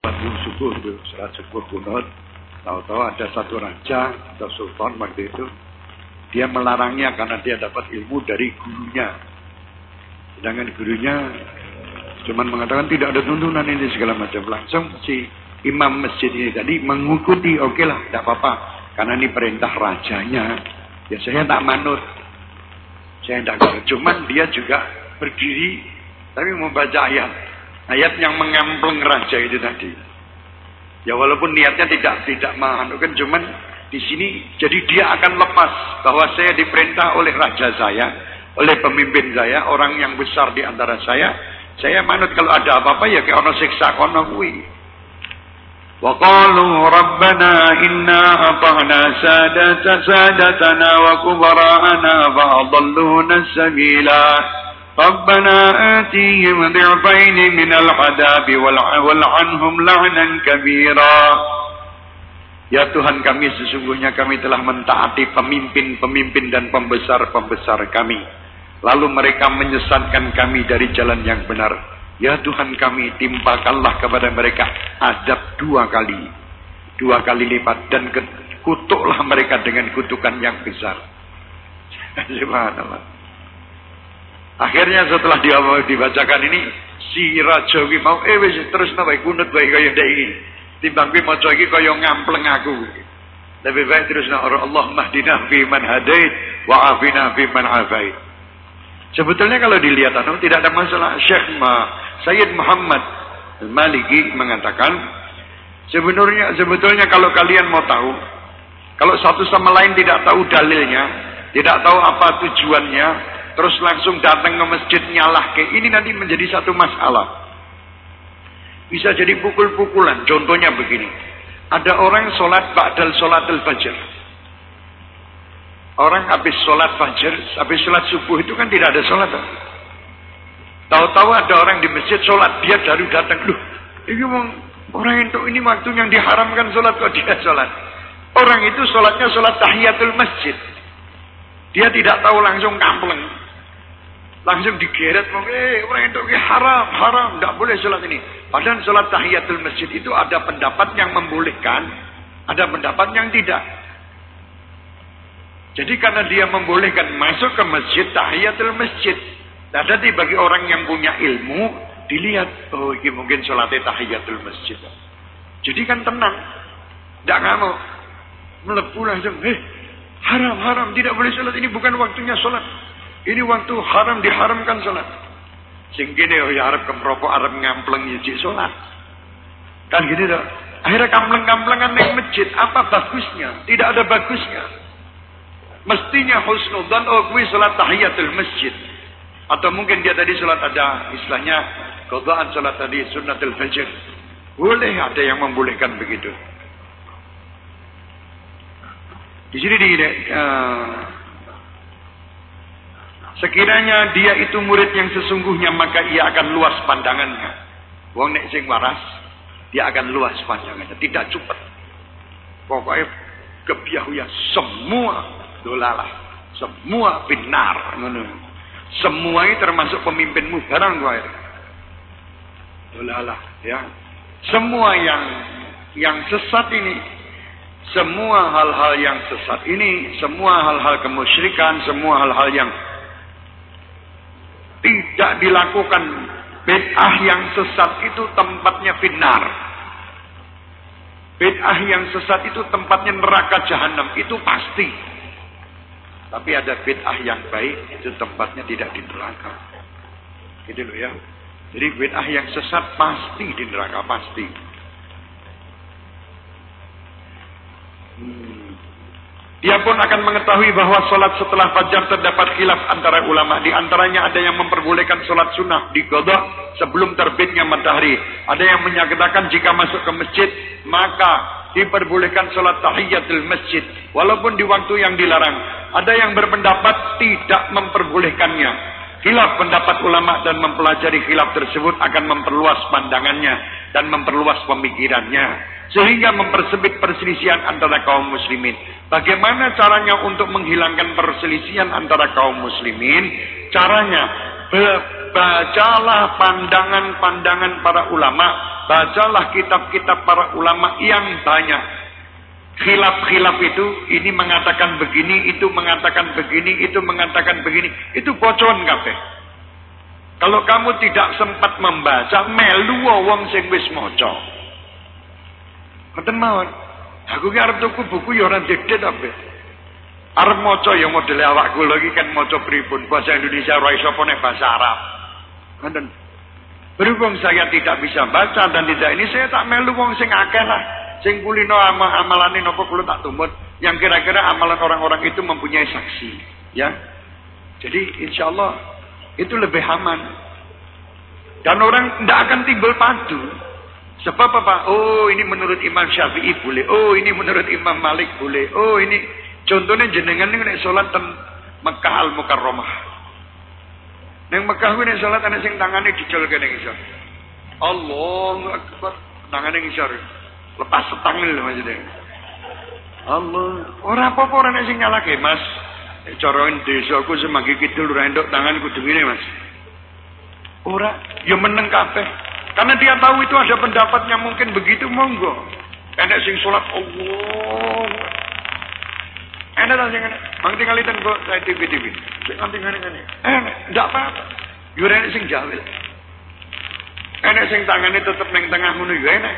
Waktu subuh itu, sholat subuh kunut. Tahu-tahu ada satu raja atau sultan waktu itu. Dia melarangnya karena dia dapat ilmu dari gurunya. Sedangkan gurunya cuman mengatakan tidak ada tuntunan ini segala macam. Langsung si imam masjid ini tadi mengikuti, oke lah, tidak apa-apa. Karena ini perintah rajanya. Ya saya tak manut. Saya tidak Cuman dia juga berdiri, tapi membaca ayat. Ayat yang mengampleng raja itu tadi. Ya walaupun niatnya tidak tidak menganukan, cuman di sini jadi dia akan lepas bahwa saya diperintah oleh raja saya, oleh pemimpin saya, orang yang besar di antara saya. Saya manut kalau ada apa-apa ya kayak orang siksa kono kuwi. Wa qalu rabbana inna ata'na sadata sadatana wa kubara'ana fa adalluna sabila. ربنا آتيهم ضعفين من العذاب والعنهم لعنا كبيرا Ya Tuhan kami sesungguhnya kami telah mentaati pemimpin-pemimpin dan pembesar-pembesar kami. Lalu mereka menyesatkan kami dari jalan yang benar. Ya Tuhan kami timpakanlah kepada mereka adab dua kali. Dua kali lipat. Dan kutuklah mereka dengan kutukan yang besar. Subhanallah. Akhirnya setelah dia dibacakan ini, si Raja mau, eh wis terus nawa kunut baik kaya ndak ini timbang kuwi maca iki kaya ngampleng aku. Lebih baik terus Allah mahdina fi man hadait wa afina fi man afait. Sebetulnya kalau dilihat anu tidak ada masalah. Syekh Ma, Sayyid Muhammad Maliki mengatakan sebenarnya sebetulnya kalau kalian mau tahu kalau satu sama lain tidak tahu dalilnya, tidak tahu apa tujuannya, terus langsung datang ke masjid nyalah ke ini nanti menjadi satu masalah. Bisa jadi pukul-pukulan. Contohnya begini. Ada orang sholat ba'dal sholatul fajr. Orang habis sholat fajr, habis sholat subuh itu kan tidak ada sholat. Tahu-tahu ada orang di masjid sholat, dia baru datang. Loh, ini orang itu ini waktu yang diharamkan sholat kok dia sholat. Orang itu sholatnya sholat tahiyatul masjid. Dia tidak tahu langsung kampleng. Langsung digeret, eh orang itu haram, haram, tidak boleh sholat ini. Padahal sholat tahiyatul masjid itu ada pendapat yang membolehkan, ada pendapat yang tidak. Jadi karena dia membolehkan masuk ke masjid, tahiyatul masjid. Nah, jadi bagi orang yang punya ilmu, dilihat, oh ini mungkin sholatnya tahiyatul masjid. Jadi kan tenang. Tidak ngamuk. Melepuh langsung, eh haram, haram, tidak boleh sholat, ini bukan waktunya sholat. Ini waktu haram diharamkan sholat. Sing gini oh ya harap kemerokok, harap ngampleng yujik sholat. Kan gini dong. Akhirnya kampleng-kamplengan naik masjid. Apa bagusnya? Tidak ada bagusnya. Mestinya husnudan oh kui sholat tahiyatul masjid. Atau mungkin dia tadi sholat ada istilahnya kodaan sholat tadi sunnatul fajr. Boleh ada yang membolehkan begitu. Di sini di uh, Sekiranya dia itu murid yang sesungguhnya maka ia akan luas pandangannya. Wong nek sing waras, dia akan luas pandangannya, tidak cepat. Pokoknya kebiahuya semua dolalah, semua benar Semua ini termasuk pemimpinmu barang wae. Dolalah ya. Semua yang yang sesat ini semua hal-hal yang sesat ini, semua hal-hal kemusyrikan, semua hal-hal yang tidak dilakukan bid'ah yang sesat itu tempatnya finar. Bid'ah yang sesat itu tempatnya neraka jahanam itu pasti. Tapi ada bid'ah yang baik itu tempatnya tidak di neraka. Gitu loh ya. Jadi bid'ah yang sesat pasti di neraka pasti. Hmm. Dia pun akan mengetahui bahwa sholat setelah fajar terdapat khilaf antara ulama. Di antaranya ada yang memperbolehkan sholat sunnah di godok sebelum terbitnya matahari. Ada yang menyatakan jika masuk ke masjid, maka diperbolehkan sholat tahiyatul masjid. Walaupun di waktu yang dilarang. Ada yang berpendapat tidak memperbolehkannya. Khilaf pendapat ulama dan mempelajari khilaf tersebut akan memperluas pandangannya dan memperluas pemikirannya sehingga mempersempit perselisihan antara kaum muslimin. Bagaimana caranya untuk menghilangkan perselisihan antara kaum muslimin? Caranya bacalah pandangan-pandangan para ulama bacalah kitab-kitab para ulama yang banyak. Khilaf-khilaf itu, ini mengatakan begini, itu mengatakan begini, itu mengatakan begini. Itu bocon kabeh. Kalau kamu tidak sempat membaca, melu wong sing wis. Ngoten mawon. Aku ki arep tuku buku ya ora dedet apa. Arep maca ya modele awak kula iki kan maca pripun bahasa Indonesia ora iso apa bahasa Arab. Ngoten. Berhubung saya tidak bisa baca dan tidak ini saya tak melu wong sing akeh lah. Sing kulino ama amalane napa kula tak tumut yang kira-kira amalan orang-orang itu mempunyai saksi, ya. Jadi insya Allah itu lebih aman. Dan orang tidak akan timbul padu. Sebab apa? Oh ini menurut Imam Syafi'i boleh. Oh ini menurut Imam Malik boleh. Oh ini contohnya jenengan ini sholat ten Mekah al Mukarramah. Neng Mekah nek salat ana sing tangane dicolke ning isor. Allahu Akbar. Tangane isor. Lepas setang lho maksudnya. Allah. Ora apa-apa ora nek sing nyalake, Mas. Cara desaku semanggi kidul rendok tangan kudu Mas. Ora, ya meneng kabeh. Karena dia tahu itu ada pendapatnya mungkin begitu monggo. Enak sing salat Allah Enak tak sing enak. Mang tinggal itu kok saya TV TV. Sing nganti ngene-ngene. Enak. Yo enak sing jawil. Enak sing tangane tetep ning tengah yo enak.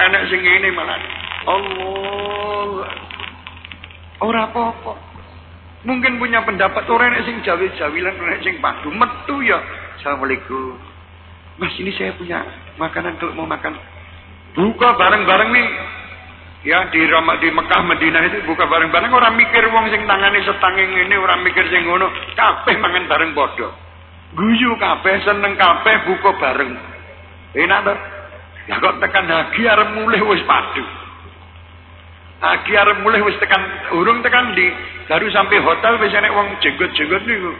Enak sing ngene malah. Allah. Ora apa-apa. Mungkin punya pendapat orang enak sing jawil-jawilan, enak sing padu metu ya. Assalamualaikum. Mas ini saya punya makanan kalau mau makan. Buka bareng-bareng nih Ya di Roma, di Mekah Madinah itu buka bareng-bareng orang mikir wong sing tangane setanging ini orang mikir sing ngono kabeh mangan bareng padha. Guyu kabeh seneng kabeh buka bareng. Enak to? Ya kok tekan lagi arep mulih wis padu. Lagi arep mulih wis tekan urung tekan di baru sampai hotel wis enek wong jenggot-jenggot niku.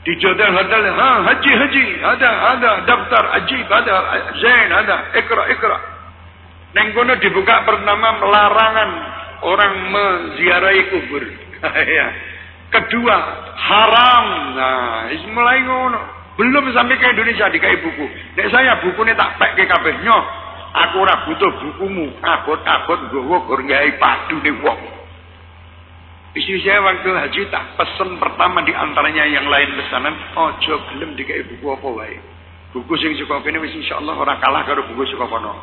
Hotel hotel, ha haji haji, ada ada daftar haji, ada zain, ada ikra ikra. Neng kono dibuka pertama melarangan orang menziarahi kubur. ya. Kedua, haram. Nah, mulai ngono. Belum sampai ke Indonesia dikai buku. Nek saya bukunya tak pek ke kabeh nyoh. Aku ora butuh bukumu. Abot-abot nggawa gur padu nih wong. Istri saya waktu haji tak pesen pertama di antaranya yang lain pesanan, ojo gelem dikai buku apa wae. Buku sing suka kene wis insyaallah ora kalah karo buku suka kono.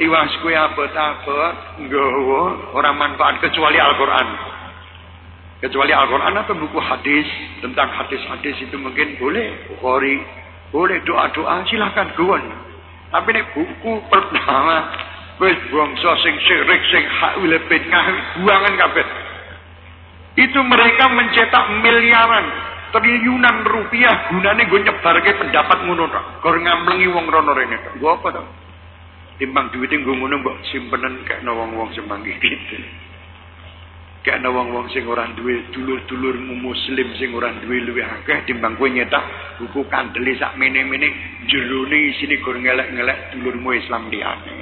Iwas kue abot-abot nggawa orang manfaat kecuali Al-Qur'an. Kecuali Al-Qur'an atau buku hadis tentang hadis-hadis itu mungkin boleh Bukhari, boleh doa-doa silahkan gawon. Tapi nek buku pertama wis bangsa sing syirik sing hak wilepit buangan kabeh. Itu mereka mencetak miliaran triliunan rupiah gunane gue nyebarke pendapat ngono tok. Gor ngamblengi wong rono rene tok. Gue apa tok? timbang duit nggo ngono mbok simpenan kayak wong-wong semanggi gitu. Kayak wong-wong sing ora duwe dulur-dulurmu muslim sing ora duwe luwih akeh timbang kowe nyetak buku kandeli sak mene-mene jerone isine gur ngelek-ngelek dulurmu Islam liyane.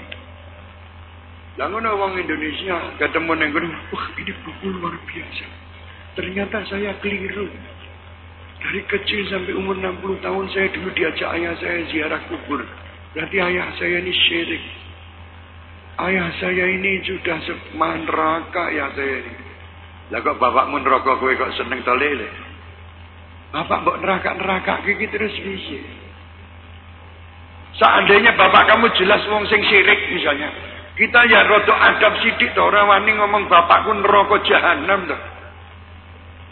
Lah ngono wong Indonesia ketemu ning wah ini buku luar biasa. Ternyata saya keliru. Dari kecil sampai umur 60 tahun saya dulu diajak ayah saya ziarah kubur. Berarti ayah saya ini syirik. Ayah saya ini sudah seman neraka ya saya ini. Lah kok bapakmu neraka kowe kok seneng to lele? Bapak mbok neraka-neraka iki terus piye? Seandainya bapak kamu jelas wong sing syirik misalnya. Kita ya rodo adab sidik to ora wani ngomong bapakku neraka jahanam to.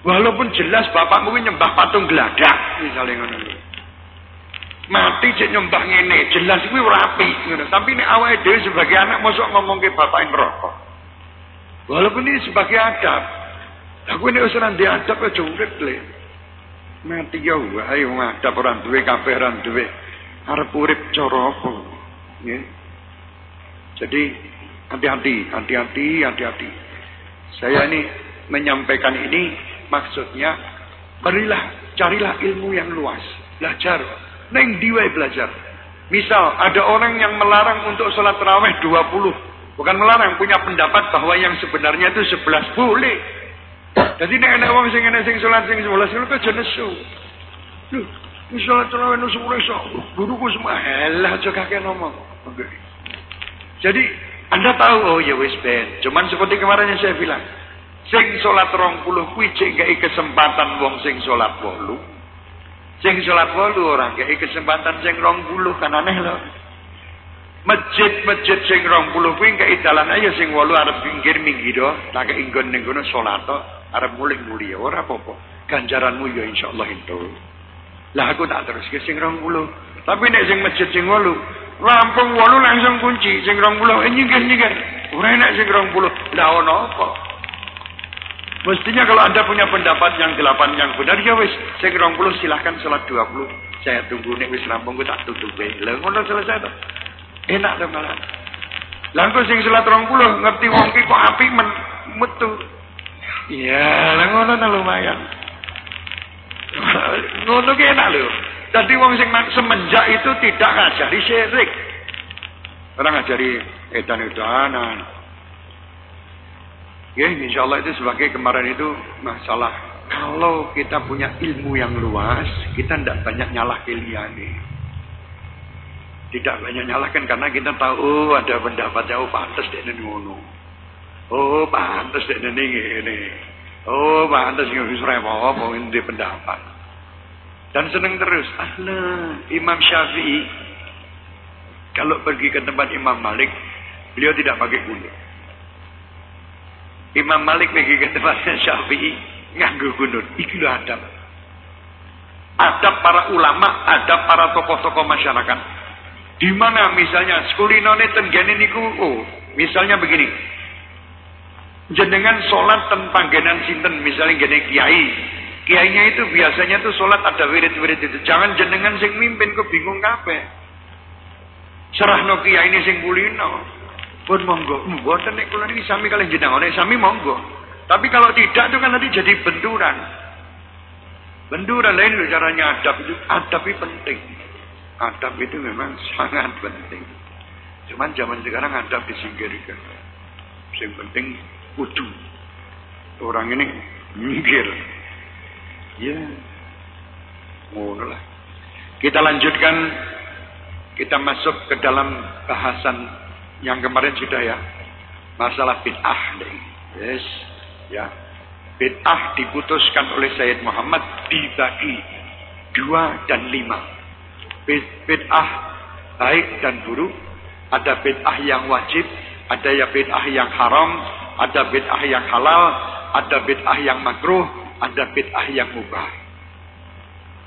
Walaupun jelas bapakmu nyembah patung geladak. Misalnya ngono mati cek nyembah ngene jelas kuwi ora apik ngono. Tapi nek awake dhewe sebagai anak mosok ngomongke bapak neraka walaupun ini sebagai adab aku ini wis ora adab aja urip le. Mati ya wae wong adab ora duwe kabeh ora duwe arep urip cara apa nggih. Jadi hati-hati hati-hati hati-hati. Saya ini menyampaikan ini maksudnya berilah carilah ilmu yang luas belajar Neng diwai belajar. Misal ada orang yang melarang untuk sholat terawih 20. Bukan melarang, punya pendapat bahwa yang sebenarnya itu 11 boleh. Jadi nek enak wong sing enak sing sholat sing 11 itu aja nesu. Loh, Misalnya terawih nu semua iso. Guruku semua helah aja kakek ngomong. Jadi anda tahu oh ya wis ben. Cuman seperti kemarin yang saya bilang. Sing rong puluh kuwi cek kesempatan wong sing sholat wolu. Sing sholat wolu orang gak kesempatan sing rong puluh kan aneh loh. Masjid-masjid sing rong puluh kuwi kei dalan aja sing wolu arep pinggir minggir do, tak inggon ning kono salat arep mulih mulia ora apa-apa. Ganjaranmu ya insyaallah itu. Lah aku tak terus ke sing rong puluh. Tapi nek sing masjid sing wolu, Lampung wolu langsung kunci sing rong puluh eh nyinggir nyinggir. Ora enak sing rong puluh. Ono apa? Mestinya kalau Anda punya pendapat yang delapan yang benar ya wis sing rong puluh silahkan dua puluh. Saya tunggu nek wis rampung tak tutup wae. Lah ngono selesai to. Enak dong malah. Langkung sing salat puluh ngerti wong ki kok api men metu. Iya, lah ngono ta lumayan. ngono ki enak lho. Jadi wong sing semenjak itu tidak ngajari syirik. Orang ngajari edan-edanan. Ya, insya Allah itu sebagai kemarin itu masalah. Kalau kita punya ilmu yang luas, kita tidak banyak nyalah keliani. Tidak banyak nyalahkan karena kita tahu oh, ada pendapat jauh pantas ini ngono. Oh pantas dek ini. Oh pantas nggak bisa apa ini pendapat. Dan seneng terus. Allah Imam Syafi'i kalau pergi ke tempat Imam Malik, beliau tidak pakai gunung. Imam Malik pergi ke tempatnya Syafi'i nganggu gunung. Iki adab. Adab para ulama, adab para tokoh-tokoh masyarakat. Di mana misalnya sekulinone tenggene niku oh, misalnya begini. Jenengan sholat tanpa genan sinten misalnya gene kiai. Kiainya itu biasanya tuh sholat ada wirid-wirid itu. Jangan jenengan sing mimpin kok bingung kabeh. Serahno kiai ini sing kulino. Pun monggo. Mboten nek kula niki sami kalian jenengan nek sami monggo. Tapi kalau tidak itu kan nanti jadi benturan. Benturan lain caranya adab itu adab itu penting. Adab itu memang sangat penting. Cuman zaman sekarang adab disingkirkan. Yang penting kudu. Orang ini minggir. Ya. Ngono lah. Kita lanjutkan. Kita masuk ke dalam bahasan yang kemarin sudah ya. Masalah bid'ah. Yes. Ya. Bid'ah diputuskan oleh Sayyid Muhammad dibagi dua dan lima bid'ah baik dan buruk, ada bid'ah yang wajib, ada ya bid'ah yang haram, ada bid'ah yang halal, ada bid'ah yang makruh, ada bid'ah yang mubah.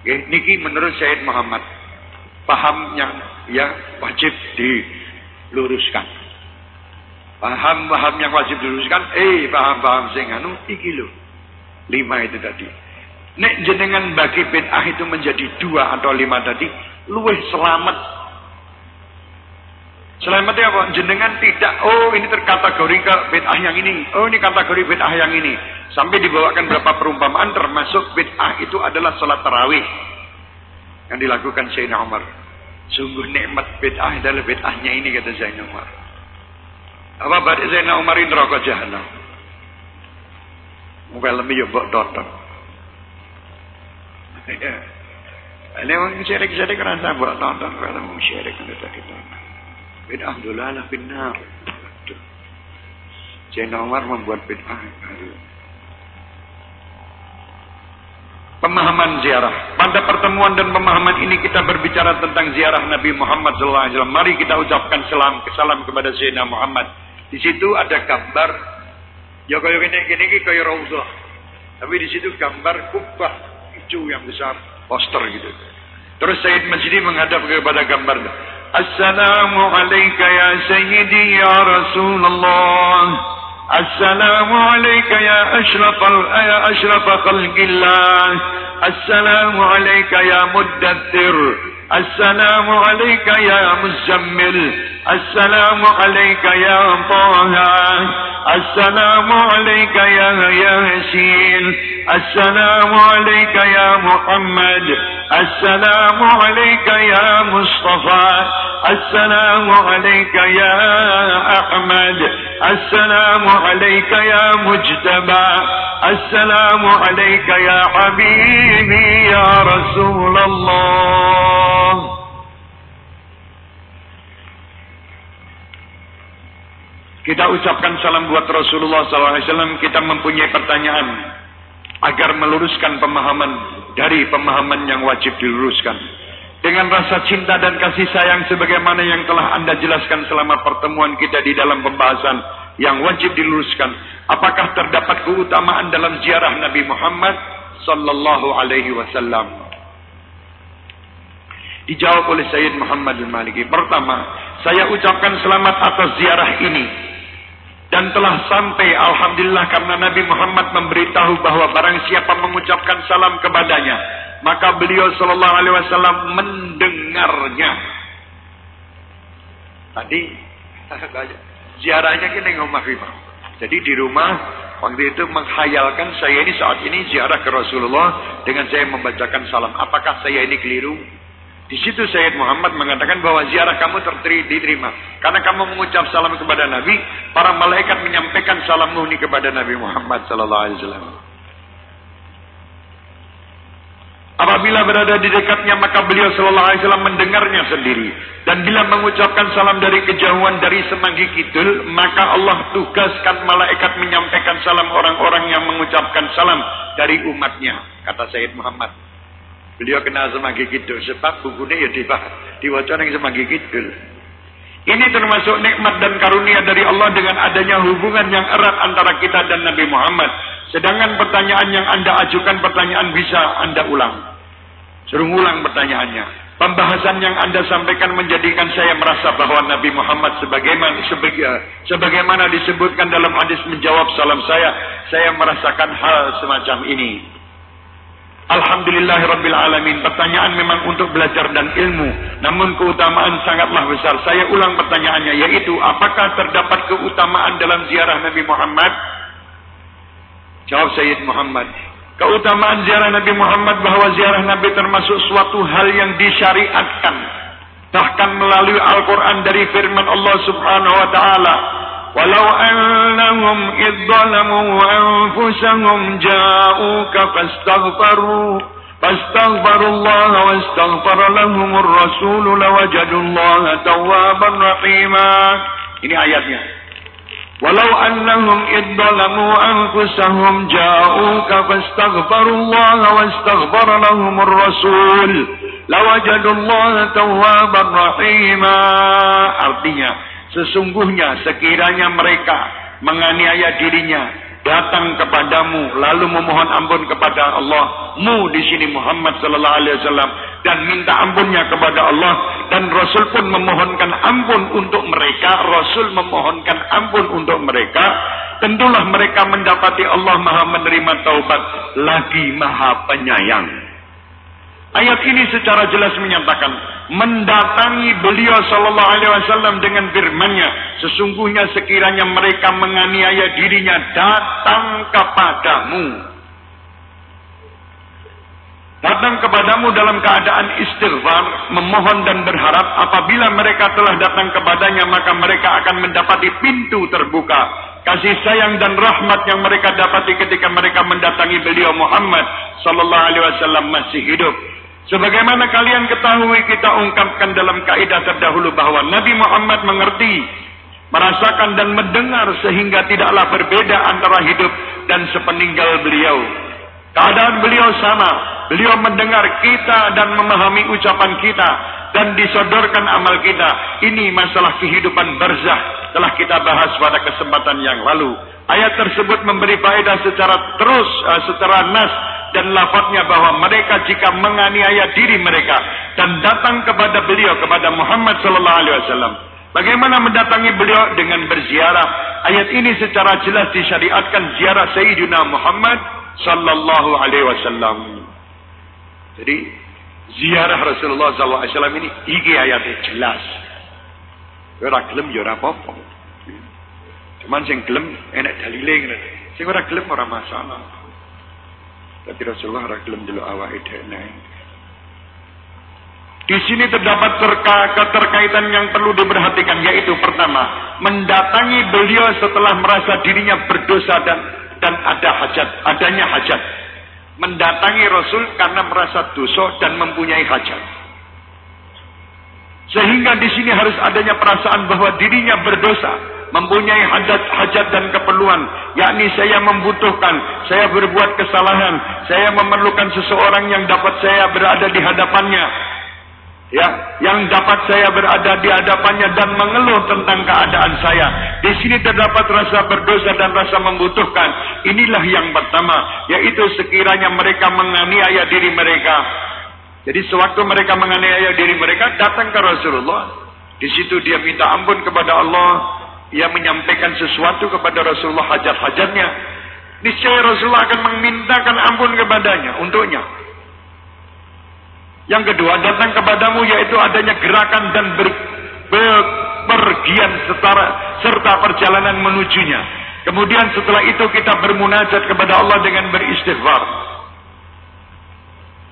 Niki menurut Syed Muhammad paham yang yang wajib diluruskan. Paham-paham yang wajib diluruskan, eh paham-paham sing anu iki lho. Lima itu tadi. Nek jenengan bagi bid'ah itu menjadi dua atau lima tadi, luwih selamat. Selamatnya apa? Jenengan tidak, oh ini terkategori ke bid'ah yang ini. Oh ini kategori bid'ah yang ini. Sampai dibawakan berapa perumpamaan termasuk bid'ah itu adalah sholat tarawih. Yang dilakukan Sayyidina Umar. Sungguh nikmat bid'ah adalah bid'ahnya ini kata Sayyidina Umar. Apa berarti Sayyidina Umar ini rokok jahanam? Film ya mbok. Ya. Ini orang syirik-syirik rasa buat tonton kalau mau syirik tadi tonton. Bid'ah dolalah benar. Sayyidina Umar membuat bid'ah baru. Pemahaman ziarah. Pada pertemuan dan pemahaman ini kita berbicara tentang ziarah Nabi Muhammad SAW. Mari kita ucapkan salam salam kepada Sayyidina Muhammad. Di situ ada gambar. Ya kaya gini gini kaya rauzah. Tapi di situ gambar kubah hijau yang besar poster gitu. Terus Sayyid Majdi menghadap kepada gambar. Assalamu alayka ya Sayyidi ya Rasulullah. السلام عليك يا أشرف يا أشرف خلق الله. السلام عليك يا مدثر. السلام عليك يا مزمل. السلام عليك يا طه. السلام عليك يا ياسين. السلام عليك يا محمد. السلام عليك يا مصطفى. السلام عليك يا أحمد. السلام عليك يا مجتبى. السلام عليك يا حبيبي يا رسول الله. Kita ucapkan salam buat Rasulullah SAW. Kita mempunyai pertanyaan agar meluruskan pemahaman dari pemahaman yang wajib diluruskan. Dengan rasa cinta dan kasih sayang sebagaimana yang telah Anda jelaskan selama pertemuan kita di dalam pembahasan yang wajib diluruskan. Apakah terdapat keutamaan dalam ziarah Nabi Muhammad sallallahu alaihi wasallam? Dijawab oleh Sayyid Muhammad bin Maliki. Pertama, saya ucapkan selamat atas ziarah ini dan telah sampai alhamdulillah karena Nabi Muhammad memberitahu bahwa barang siapa mengucapkan salam kepadanya maka beliau sallallahu alaihi wasallam mendengarnya. Tadi ziarahnya kini ngomong jadi di rumah waktu itu menghayalkan saya ini saat ini ziarah ke Rasulullah dengan saya membacakan salam. Apakah saya ini keliru di situ Sayyid Muhammad mengatakan bahwa ziarah kamu diterima. Karena kamu mengucap salam kepada Nabi, para malaikat menyampaikan salam ini kepada Nabi Muhammad sallallahu alaihi wasallam. Apabila berada di dekatnya maka beliau sallallahu alaihi wasallam mendengarnya sendiri dan bila mengucapkan salam dari kejauhan dari semanggi kidul maka Allah tugaskan malaikat menyampaikan salam orang-orang yang mengucapkan salam dari umatnya kata Sayyid Muhammad Beliau kenal semanggi kidul sebab bukunya ya diwaca yang semanggi kidul. Ini termasuk nikmat dan karunia dari Allah dengan adanya hubungan yang erat antara kita dan Nabi Muhammad. Sedangkan pertanyaan yang Anda ajukan pertanyaan bisa Anda ulang. Suruh ulang pertanyaannya. Pembahasan yang Anda sampaikan menjadikan saya merasa bahwa Nabi Muhammad sebagaimana sebagaimana disebutkan dalam hadis menjawab salam saya, saya merasakan hal semacam ini. Alhamdulillahirabbil alamin. Pertanyaan memang untuk belajar dan ilmu, namun keutamaan sangatlah besar. Saya ulang pertanyaannya yaitu apakah terdapat keutamaan dalam ziarah Nabi Muhammad? Jawab Sayyid Muhammad. Keutamaan ziarah Nabi Muhammad bahwa ziarah Nabi termasuk suatu hal yang disyariatkan. Bahkan melalui Al-Quran dari firman Allah subhanahu wa ta'ala. ولو أنهم إذ ظلموا أنفسهم جاءوك فاستغفروا فاستغفروا الله واستغفر لهم الرسول لوجدوا الله توابا رحيما. Ini ayatnya. ولو أنهم إذ ظلموا أنفسهم جاءوك فاستغفروا الله واستغفر لهم الرسول لوجدوا الله توابا رحيما. Artinya Sesungguhnya sekiranya mereka menganiaya dirinya datang kepadamu lalu memohon ampun kepada Allah mu di sini Muhammad sallallahu alaihi wasallam dan minta ampunnya kepada Allah dan Rasul pun memohonkan ampun untuk mereka Rasul memohonkan ampun untuk mereka tentulah mereka mendapati Allah Maha menerima taubat lagi Maha penyayang. Ayat ini secara jelas menyatakan mendatangi beliau sallallahu alaihi wasallam dengan firman-Nya sesungguhnya sekiranya mereka menganiaya dirinya datang kepadamu. Datang kepadamu dalam keadaan istighfar memohon dan berharap apabila mereka telah datang kepadanya maka mereka akan mendapati pintu terbuka kasih sayang dan rahmat yang mereka dapati ketika mereka mendatangi beliau Muhammad sallallahu alaihi wasallam masih hidup Sebagaimana kalian ketahui kita ungkapkan dalam kaidah terdahulu bahwa Nabi Muhammad mengerti, merasakan dan mendengar sehingga tidaklah berbeda antara hidup dan sepeninggal beliau. Keadaan beliau sama, beliau mendengar kita dan memahami ucapan kita dan disodorkan amal kita. Ini masalah kehidupan barzah telah kita bahas pada kesempatan yang lalu. Ayat tersebut memberi faedah secara terus, uh, secara nas dan lafadznya bahwa mereka jika menganiaya diri mereka dan datang kepada beliau kepada Muhammad sallallahu alaihi wasallam. Bagaimana mendatangi beliau? Dengan berziarah. Ayat ini secara jelas disyariatkan ziarah Sayyidina Muhammad sallallahu alaihi wasallam. Jadi ziarah Rasulullah sallallahu alaihi wasallam ini iki ayatnya jelas. Ora gelem ya ora apa-apa. Cuman sing gelem enak dalile ngene. Sing ora gelem ora masalah tapi Rasulullah ora gelem delok awake dhewe. Di sini terdapat terka, keterkaitan yang perlu diperhatikan yaitu pertama, mendatangi beliau setelah merasa dirinya berdosa dan dan ada hajat, adanya hajat. Mendatangi Rasul karena merasa dosa dan mempunyai hajat. Sehingga di sini harus adanya perasaan bahwa dirinya berdosa, mempunyai hajat, hajat dan keperluan, yakni saya membutuhkan, saya berbuat kesalahan, saya memerlukan seseorang yang dapat saya berada di hadapannya, ya yang dapat saya berada di hadapannya dan mengeluh tentang keadaan saya. Di sini terdapat rasa berdosa dan rasa membutuhkan. Inilah yang pertama, yaitu sekiranya mereka menganiaya diri mereka. Jadi sewaktu mereka menganiaya diri mereka datang ke Rasulullah. Di situ dia minta ampun kepada Allah. Ia menyampaikan sesuatu kepada Rasulullah hajat-hajatnya. Niscaya Rasulullah akan memintakan ampun kepadanya untuknya. Yang kedua, datang kepadamu yaitu adanya gerakan dan ber, berpergian setara, serta perjalanan menujunya. Kemudian setelah itu kita bermunajat kepada Allah dengan beristighfar.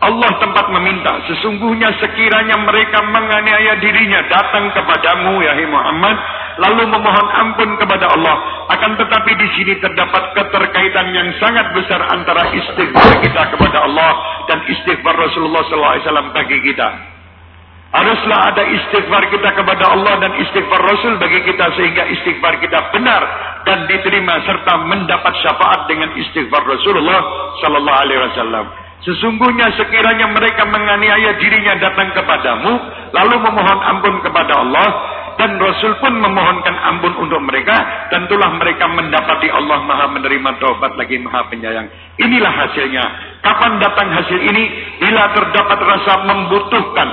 Allah tempat meminta. Sesungguhnya sekiranya mereka menganiaya dirinya datang kepadamu, ya Muhammad, lalu memohon ampun kepada Allah. Akan tetapi di sini terdapat keterkaitan yang sangat besar antara istighfar kita kepada Allah dan istighfar Rasulullah SAW bagi kita. Haruslah ada istighfar kita kepada Allah dan istighfar Rasul bagi kita sehingga istighfar kita benar dan diterima serta mendapat syafaat dengan istighfar Rasulullah sallallahu alaihi wasallam. Sesungguhnya sekiranya mereka menganiaya dirinya datang kepadamu, lalu memohon ampun kepada Allah, dan Rasul pun memohonkan ampun untuk mereka, tentulah mereka mendapati Allah maha menerima taubat lagi maha penyayang. Inilah hasilnya. Kapan datang hasil ini? Bila terdapat rasa membutuhkan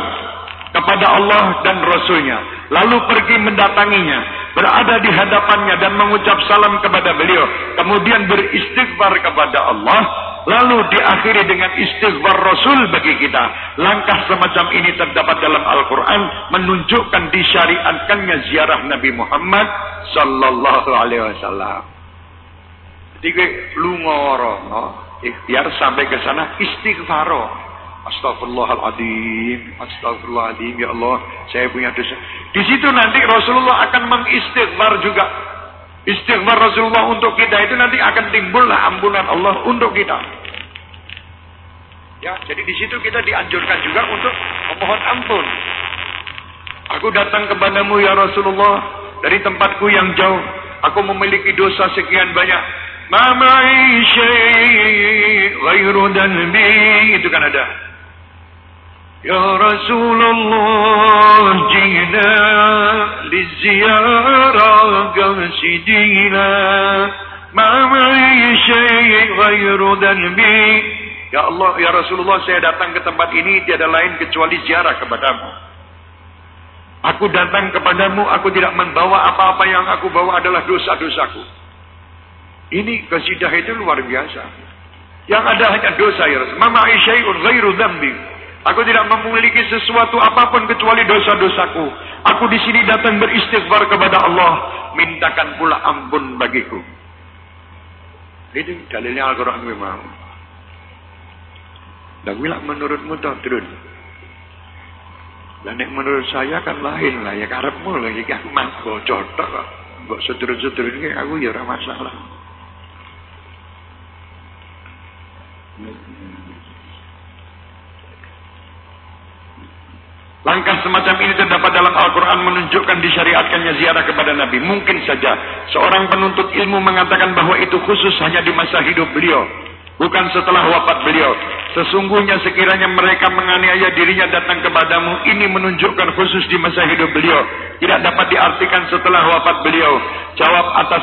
kepada Allah dan Rasulnya. Lalu pergi mendatanginya. Berada di hadapannya dan mengucap salam kepada beliau. Kemudian beristighfar kepada Allah Lalu diakhiri dengan istighfar Rasul bagi kita. Langkah semacam ini terdapat dalam Al-Quran. Menunjukkan disyariatkannya ziarah Nabi Muhammad Sallallahu Alaihi Wasallam. Jadi lungoro, no? ikhtiar sampai ke sana istighfar. Astagfirullahaladzim, astagfirullahaladzim, ya Allah, saya punya dosa. Di situ nanti Rasulullah akan mengistighfar juga Istighfar Rasulullah untuk kita itu nanti akan timbullah ampunan Allah untuk kita. Ya, jadi di situ kita dianjurkan juga untuk memohon ampun. Aku datang kepadamu ya Rasulullah dari tempatku yang jauh. Aku memiliki dosa sekian banyak. Mamai syai' ghairu danbi. Itu kan ada. يا رسول الله جئنا للزيارة قاصدينا ما معي شيء غير ذنبي Ya Allah, ya Rasulullah, saya datang ke tempat ini tiada lain kecuali ziarah kepadamu. Aku datang kepadamu, aku tidak membawa apa-apa yang aku bawa adalah dosa-dosaku. Ini kesidah itu luar biasa. Yang ada hanya dosa ya Rasul. Mama syai'un ghairu dhambi. Aku tidak memiliki sesuatu apa pun kecuali dosa-dosaku. Aku di sini datang beristighfar kepada Allah, mintakan pula ampun bagiku. Ini dalilnya Al-Quran memang. Dan bila menurutmu tak turun. Dan menurut saya kan lain lah. Ya karepmu lagi kan mangko cotok kok. Mbok ini aku ya ora masalah. Langkah semacam ini terdapat dalam Al-Quran menunjukkan disyariatkannya ziarah kepada Nabi. Mungkin saja seorang penuntut ilmu mengatakan bahwa itu khusus hanya di masa hidup beliau. Bukan setelah wafat beliau. Sesungguhnya sekiranya mereka menganiaya dirinya datang kepadamu, ini menunjukkan khusus di masa hidup beliau. Tidak dapat diartikan setelah wafat beliau. Jawab atas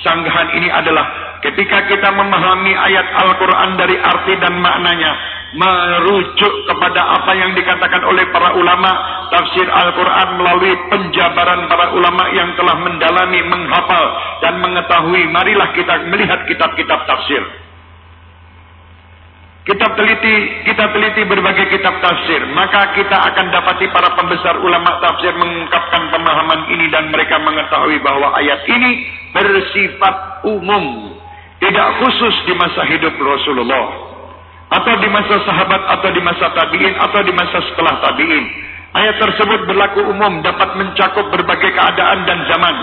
sanggahan ini adalah ketika kita memahami ayat Al-Quran dari arti dan maknanya, merujuk kepada apa yang dikatakan oleh para ulama tafsir Al-Quran melalui penjabaran para ulama yang telah mendalami, menghafal dan mengetahui. Marilah kita melihat kitab-kitab tafsir. Kitab teliti, kita teliti berbagai kitab tafsir, maka kita akan dapati para pembesar ulama tafsir mengungkapkan pemahaman ini dan mereka mengetahui bahwa ayat ini bersifat umum, tidak khusus di masa hidup Rasulullah. atau di masa sahabat atau di masa tabi'in atau di masa setelah tabi'in. Ayat tersebut berlaku umum dapat mencakup berbagai keadaan dan zaman.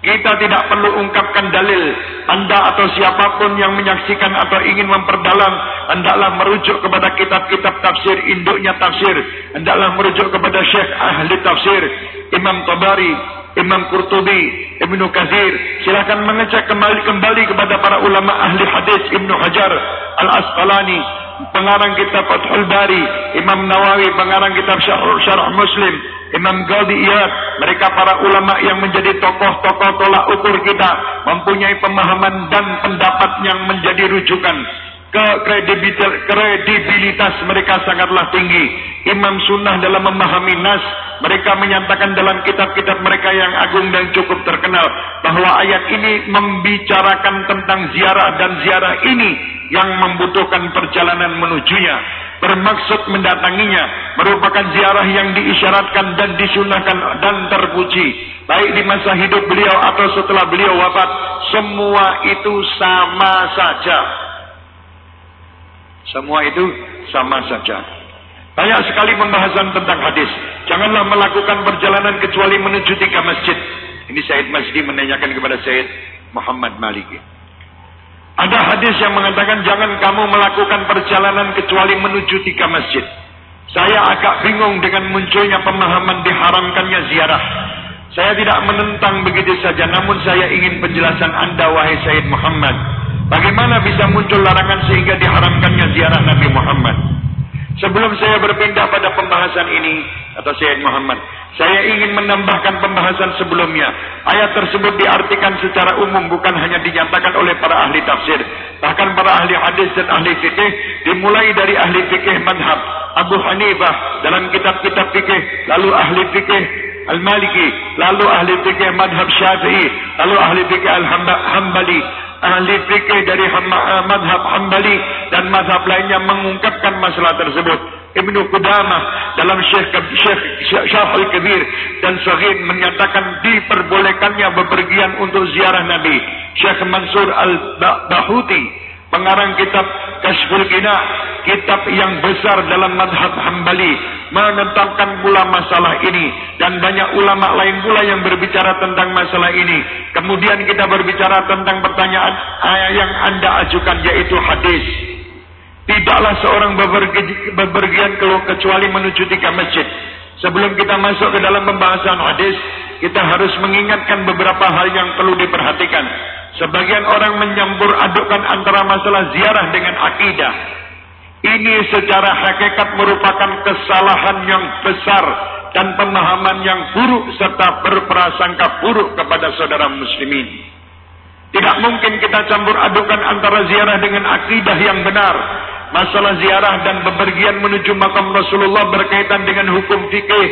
Kita tidak perlu ungkapkan dalil. Anda atau siapa pun yang menyaksikan atau ingin memperdalam, hendaklah merujuk kepada kitab-kitab tafsir induknya tafsir. Hendaklah merujuk kepada syekh ahli tafsir, Imam Tabari, Imam Qurtubi, Ibnu Kathir. Silakan mengecek kembali kembali kepada para ulama ahli hadis Ibnu Hajar Al-Asqalani, pengarang kitab Fathul Bari, Imam Nawawi, pengarang kitab Syarh, Muslim, Imam Ghazali Iyad, mereka para ulama yang menjadi tokoh-tokoh tolak ukur kita, mempunyai pemahaman dan pendapat yang menjadi rujukan. Kredibilitas mereka sangatlah tinggi. Imam Sunnah dalam memahami nas, mereka menyatakan dalam kitab-kitab mereka yang agung dan cukup terkenal bahwa ayat ini membicarakan tentang ziarah dan ziarah ini yang membutuhkan perjalanan menujunya bermaksud mendatanginya merupakan ziarah yang diisyaratkan dan disunahkan dan terpuji. Baik di masa hidup beliau atau setelah beliau wafat semua itu sama saja. Semua itu sama saja. Banyak sekali pembahasan tentang hadis. Janganlah melakukan perjalanan kecuali menuju tiga masjid. Ini Said Masdi menanyakan kepada Said Muhammad Maliki ada hadis yang mengatakan jangan kamu melakukan perjalanan kecuali menuju tiga masjid. Saya agak bingung dengan munculnya pemahaman diharamkannya ziarah. Saya tidak menentang begitu saja, namun saya ingin penjelasan Anda wahai Sayyid Muhammad. Bagaimana bisa muncul larangan sehingga diharamkannya ziarah Nabi Muhammad? Sebelum saya berpindah pada pembahasan ini, kata Sayyid Muhammad, saya ingin menambahkan pembahasan sebelumnya. Ayat tersebut diartikan secara umum bukan hanya dinyatakan oleh para ahli tafsir. Bahkan para ahli hadis dan ahli fikih dimulai dari ahli fikih madhab. Abu Hanifah dalam kitab-kitab fikih. Lalu ahli fikih Al-Maliki. Lalu ahli fikih madhab Syafi'i. Lalu ahli fikih Al-Hambali. Ahli fikih dari madhab Hambali dan madhab lainnya mengungkapkan masalah tersebut. Ibnu Qudamah dalam Syekh Syekh Syarh Al-Kabir dan Sahih menyatakan diperbolehkannya bepergian untuk ziarah Nabi. Syekh Mansur Al-Bahuti pengarang kitab Kashful Qina, kitab yang besar dalam madhab Hambali menetapkan pula masalah ini dan banyak ulama lain pula yang berbicara tentang masalah ini. Kemudian kita berbicara tentang pertanyaan yang Anda ajukan yaitu hadis. Tidaklah seorang bepergian kecuali menuju tiga masjid. Sebelum kita masuk ke dalam pembahasan hadis, kita harus mengingatkan beberapa hal yang perlu diperhatikan. Sebagian orang menyampur adukkan antara masalah ziarah dengan akidah. Ini secara hakikat merupakan kesalahan yang besar dan pemahaman yang buruk serta berprasangka buruk kepada saudara muslimin. Tidak mungkin kita campur adukan antara ziarah dengan akidah yang benar masalah ziarah dan bepergian menuju makam Rasulullah berkaitan dengan hukum fikih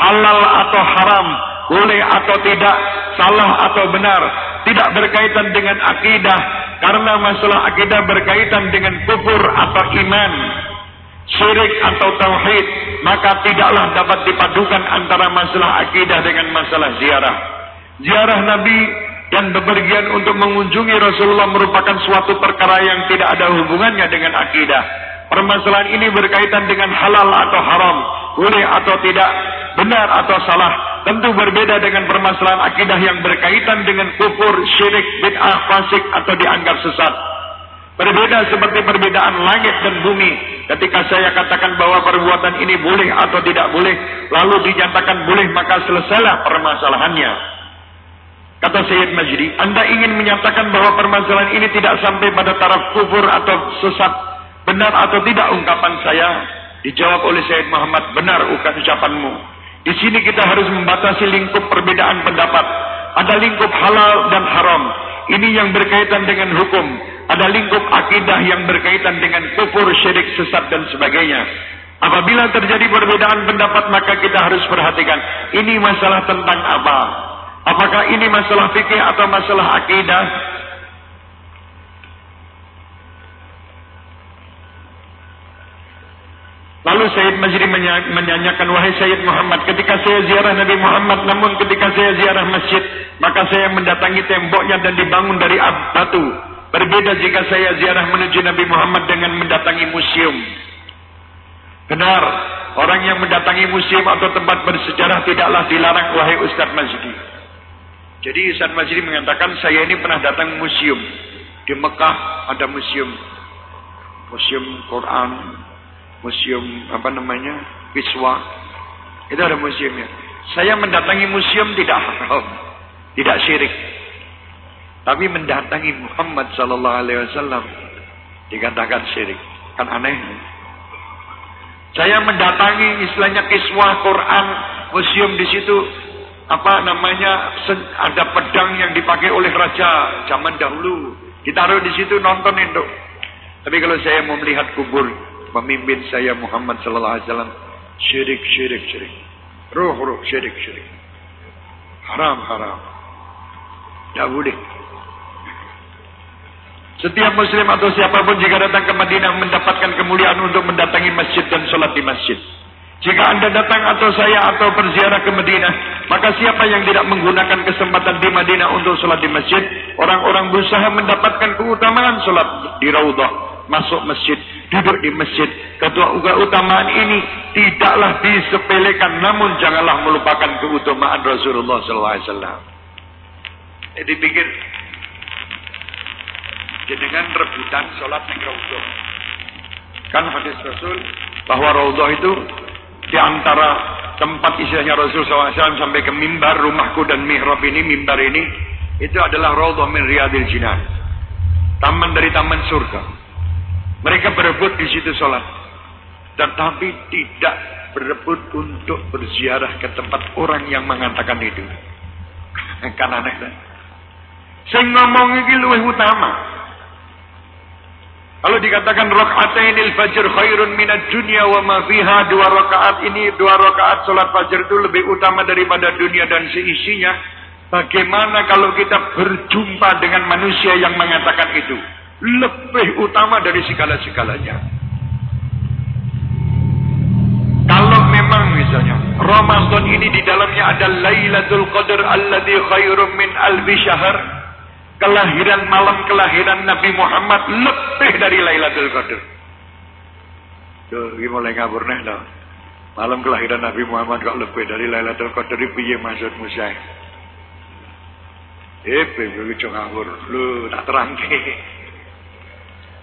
halal atau haram, boleh atau tidak, salah atau benar, tidak berkaitan dengan akidah karena masalah akidah berkaitan dengan kufur atau iman, syirik atau tauhid, maka tidaklah dapat dipadukan antara masalah akidah dengan masalah ziarah. Ziarah Nabi dan bepergian untuk mengunjungi Rasulullah merupakan suatu perkara yang tidak ada hubungannya dengan akidah. Permasalahan ini berkaitan dengan halal atau haram, boleh atau tidak, benar atau salah. Tentu berbeda dengan permasalahan akidah yang berkaitan dengan kufur, syirik, bid'ah, fasik atau dianggap sesat. Berbeda seperti perbedaan langit dan bumi. Ketika saya katakan bahwa perbuatan ini boleh atau tidak boleh, lalu dinyatakan boleh, maka selesailah permasalahannya. Kata Sayyid Majdi, Anda ingin menyatakan bahwa permasalahan ini tidak sampai pada taraf kufur atau sesat. Benar atau tidak ungkapan saya? Dijawab oleh Sayyid Muhammad, benar ucapanmu. Di sini kita harus membatasi lingkup perbedaan pendapat. Ada lingkup halal dan haram. Ini yang berkaitan dengan hukum. Ada lingkup akidah yang berkaitan dengan kufur, syirik, sesat dan sebagainya. Apabila terjadi perbedaan pendapat maka kita harus perhatikan. Ini masalah tentang apa? Apakah ini masalah fikih atau masalah akidah? Lalu Sayyid Majri menyanyikan wahai Sayyid Muhammad, ketika saya ziarah Nabi Muhammad, namun ketika saya ziarah masjid, maka saya mendatangi temboknya dan dibangun dari batu. Berbeda jika saya ziarah menuju Nabi Muhammad dengan mendatangi museum. Benar, orang yang mendatangi museum atau tempat bersejarah tidaklah dilarang wahai Ustaz Mazdi. Jadi Ustaz Mazdi mengatakan saya ini pernah datang museum. Di Mekah ada museum. Museum Quran. Museum apa namanya? Kiswa. Itu ada museumnya. Saya mendatangi museum tidak haram. Tidak syirik. Tapi mendatangi Muhammad sallallahu alaihi wasallam dikatakan syirik. Kan aneh. Saya mendatangi istilahnya kiswah Quran, museum di situ apa namanya ada pedang yang dipakai oleh raja zaman dahulu. Ditaruh di situ nonton itu. Tapi kalau saya mau melihat kubur pemimpin saya Muhammad sallallahu alaihi wasallam syirik syirik syirik. Ruh ruh syirik syirik. Haram haram. Tidak boleh. Setiap muslim atau siapa pun jika datang ke Madinah mendapatkan kemuliaan untuk mendatangi masjid dan sholat di masjid. Jika anda datang atau saya atau berziarah ke Madinah, maka siapa yang tidak menggunakan kesempatan di Madinah untuk sholat di masjid, orang-orang berusaha mendapatkan keutamaan sholat di Raudhah, masuk masjid, duduk di masjid. Keutamaan ini tidaklah disepelekan, namun janganlah melupakan keutamaan Rasulullah SAW. Jadi pikir dengan rebutan sholat di raudhah. Kan hadis Rasul bahwa raudhah itu di antara tempat istilahnya Rasul SAW sampai ke mimbar rumahku dan mihrab ini, mimbar ini itu adalah raudhah min riyadil jinan. Taman dari taman surga. Mereka berebut di situ sholat. Tetapi tidak berebut untuk berziarah ke tempat orang yang mengatakan itu. kan aneh kan? Saya ngomong ini lebih utama. Kalau dikatakan rakaatinil fajr khairun minad dunya wa ma fiha dua rakaat ini dua rakaat salat fajar itu lebih utama daripada dunia dan seisinya. Bagaimana kalau kita berjumpa dengan manusia yang mengatakan itu? Lebih utama dari segala-segalanya. Kalau memang misalnya Ramadan ini di dalamnya ada Lailatul Qadar alladhi khairun min alfi syahr kelahiran malam kelahiran Nabi Muhammad lebih dari Lailatul Qadar. Tuh, ini mulai ngabur nih dong. Malam kelahiran Nabi Muhammad kok lebih dari Lailatul Qadar piye maksud Musa? Eh, begitu ngabur. Lu tak terangke.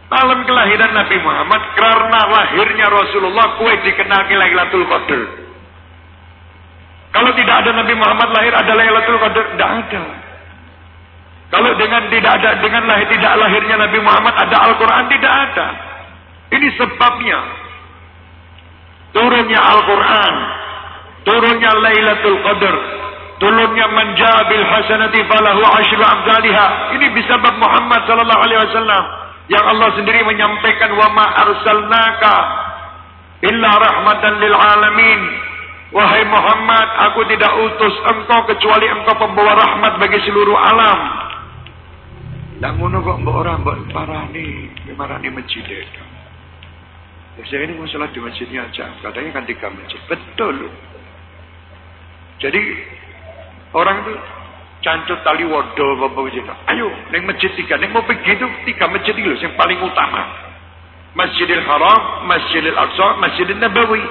Malam kelahiran Nabi Muhammad karena lahirnya Rasulullah kue dikenal Lailatul Qadar. Kalau tidak ada Nabi Muhammad lahir ada Lailatul Qadar, tidak ada. Kalau dengan tidak ada dengan lahir tidak lahirnya Nabi Muhammad ada Al-Quran tidak ada. Ini sebabnya turunnya Al-Quran, turunnya Lailatul Qadar, turunnya menjabil hasanati falahu asyru. Ini bisabab Muhammad sallallahu alaihi wasallam yang Allah sendiri menyampaikan wa ma arsalnaka illa rahmatan lil alamin. Wahai Muhammad, aku tidak utus engkau kecuali engkau pembawa rahmat bagi seluruh alam. Lah ngono kok mbok ora mbok parani, marani masjid itu. Ya saya ini mau di masjidnya aja. Katanya kan tiga masjid. Betul. Jadi orang itu cancut tali wodo bapak begitu. Ayo, neng masjid tiga, neng mau pergi itu tiga masjid itu yang paling utama. Masjidil Haram, Masjidil Aqsa, Masjidil Nabawi.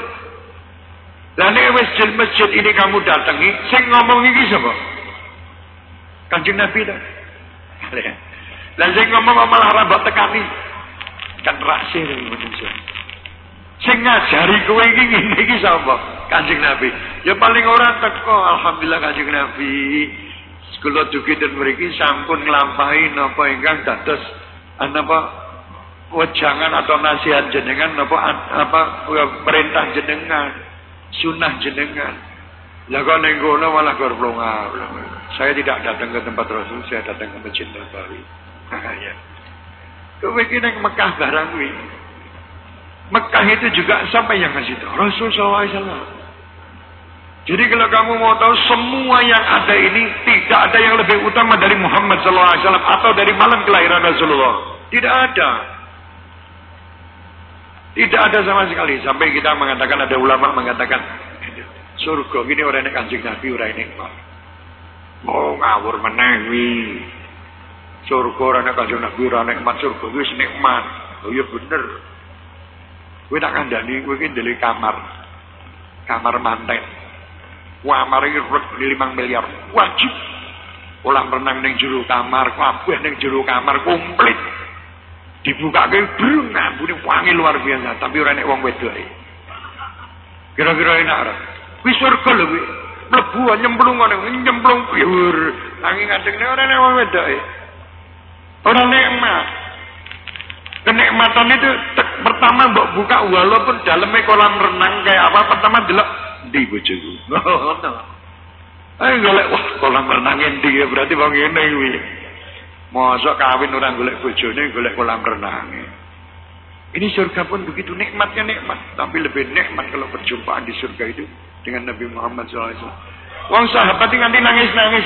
Lah nek masjid-masjid ini kamu datangi, sing ngomong iki sapa? Kanjeng Nabi dah. Lah sing ngomong malah rambut tekani. Kan rahasia manusia. Sing ngajari kowe iki ngene iki sapa? Kanjeng Nabi. Ya paling ora teko alhamdulillah Kanjeng Nabi. Kula dugi dan mriki sampun nglampahi napa ingkang dados apa wejangan atau nasihat jenengan apa apa perintah jenengan, sunnah jenengan. Ning kono malah gorblonga. Saya tidak datang ke tempat Rasul, saya datang ke Masjid Nabawi ya. Kowe iki Mekah barang. Mekah itu juga sampai yang kasih tahu Rasul SAW. Jadi kalau kamu mau tahu semua yang ada ini tidak ada yang lebih utama dari Muhammad SAW atau dari malam kelahiran Rasulullah. Tidak ada. Tidak ada sama sekali. Sampai kita mengatakan ada ulama mengatakan surga gini orang ini kanjeng Nabi orang ini Mau ngawur menawi. Surga ora nek kanjeng Nabi ora nikmat surga wis nikmat. Oh iya bener. Kowe tak kandhani kowe iki ndelik kamar. Kamar manten. Kamar iki reg 5 miliar. Wajib. Kolam renang ning jero kamar, kabeh ning jero kamar komplit. Dibukake brung ngambune wangi luar biasa, tapi ora nek wong wedok. Kira-kira enak ora? Wis surga lho kuwi. Mlebu nyemplung ngono, nyemplung piur. Nanging kadang ora nek wong wedok. Orang nikmat. Kenikmatan itu pertama mbok buka walaupun dalamnya kolam renang kayak apa pertama delok di bojoku. Ngono. Ayo golek wah kolam renang endi ya berarti wong ngene kuwi. Mosok kawin orang golek bojone golek kolam renang. Ini surga pun begitu nikmatnya nikmat, tapi lebih nikmat kalau perjumpaan di surga itu dengan Nabi Muhammad SAW. Wong sahabat nanti nangis nangis,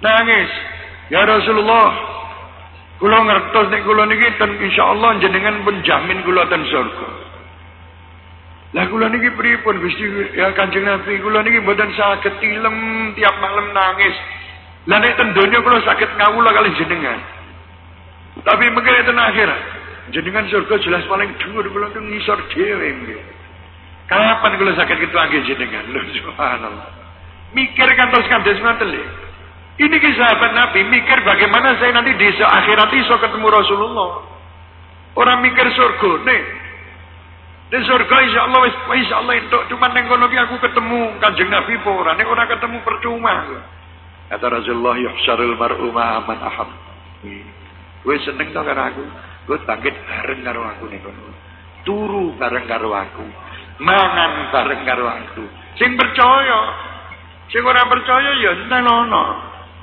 nangis. Ya Rasulullah, kula ngertos nek kula niki ten insyaallah jenengan pun jamin kula ten surga. Lah kula niki pripun Gusti ya Kanjeng Nabi kula niki mboten saged tilem tiap malam nangis. Lah nek ten donya kula saged ngawula kali jenengan. Tapi mengke ten akhirat jenengan surga jelas paling dhuwur kula teng ngisor dhewe nggih. Kapan kula saged ketemu jenengan? Lho subhanallah. Mikir kan terus kandes ngoten lho. Ini kisah Nabi mikir bagaimana saya nanti di akhirat iso ketemu Rasulullah. Orang mikir surga nih. Di surga insya Allah insya Allah itu cuma neng kono aku ketemu kanjeng Nabi pora. Neng orang ketemu percuma. Kata Rasulullah yuhsyarul mar'u ma'aman ahab. Gue seneng tau karo aku. Gue bangkit bareng karo aku nih kono. Turu bareng karo aku. Mangan bareng karo aku. Sing percaya. Sing orang percaya ya entah nono.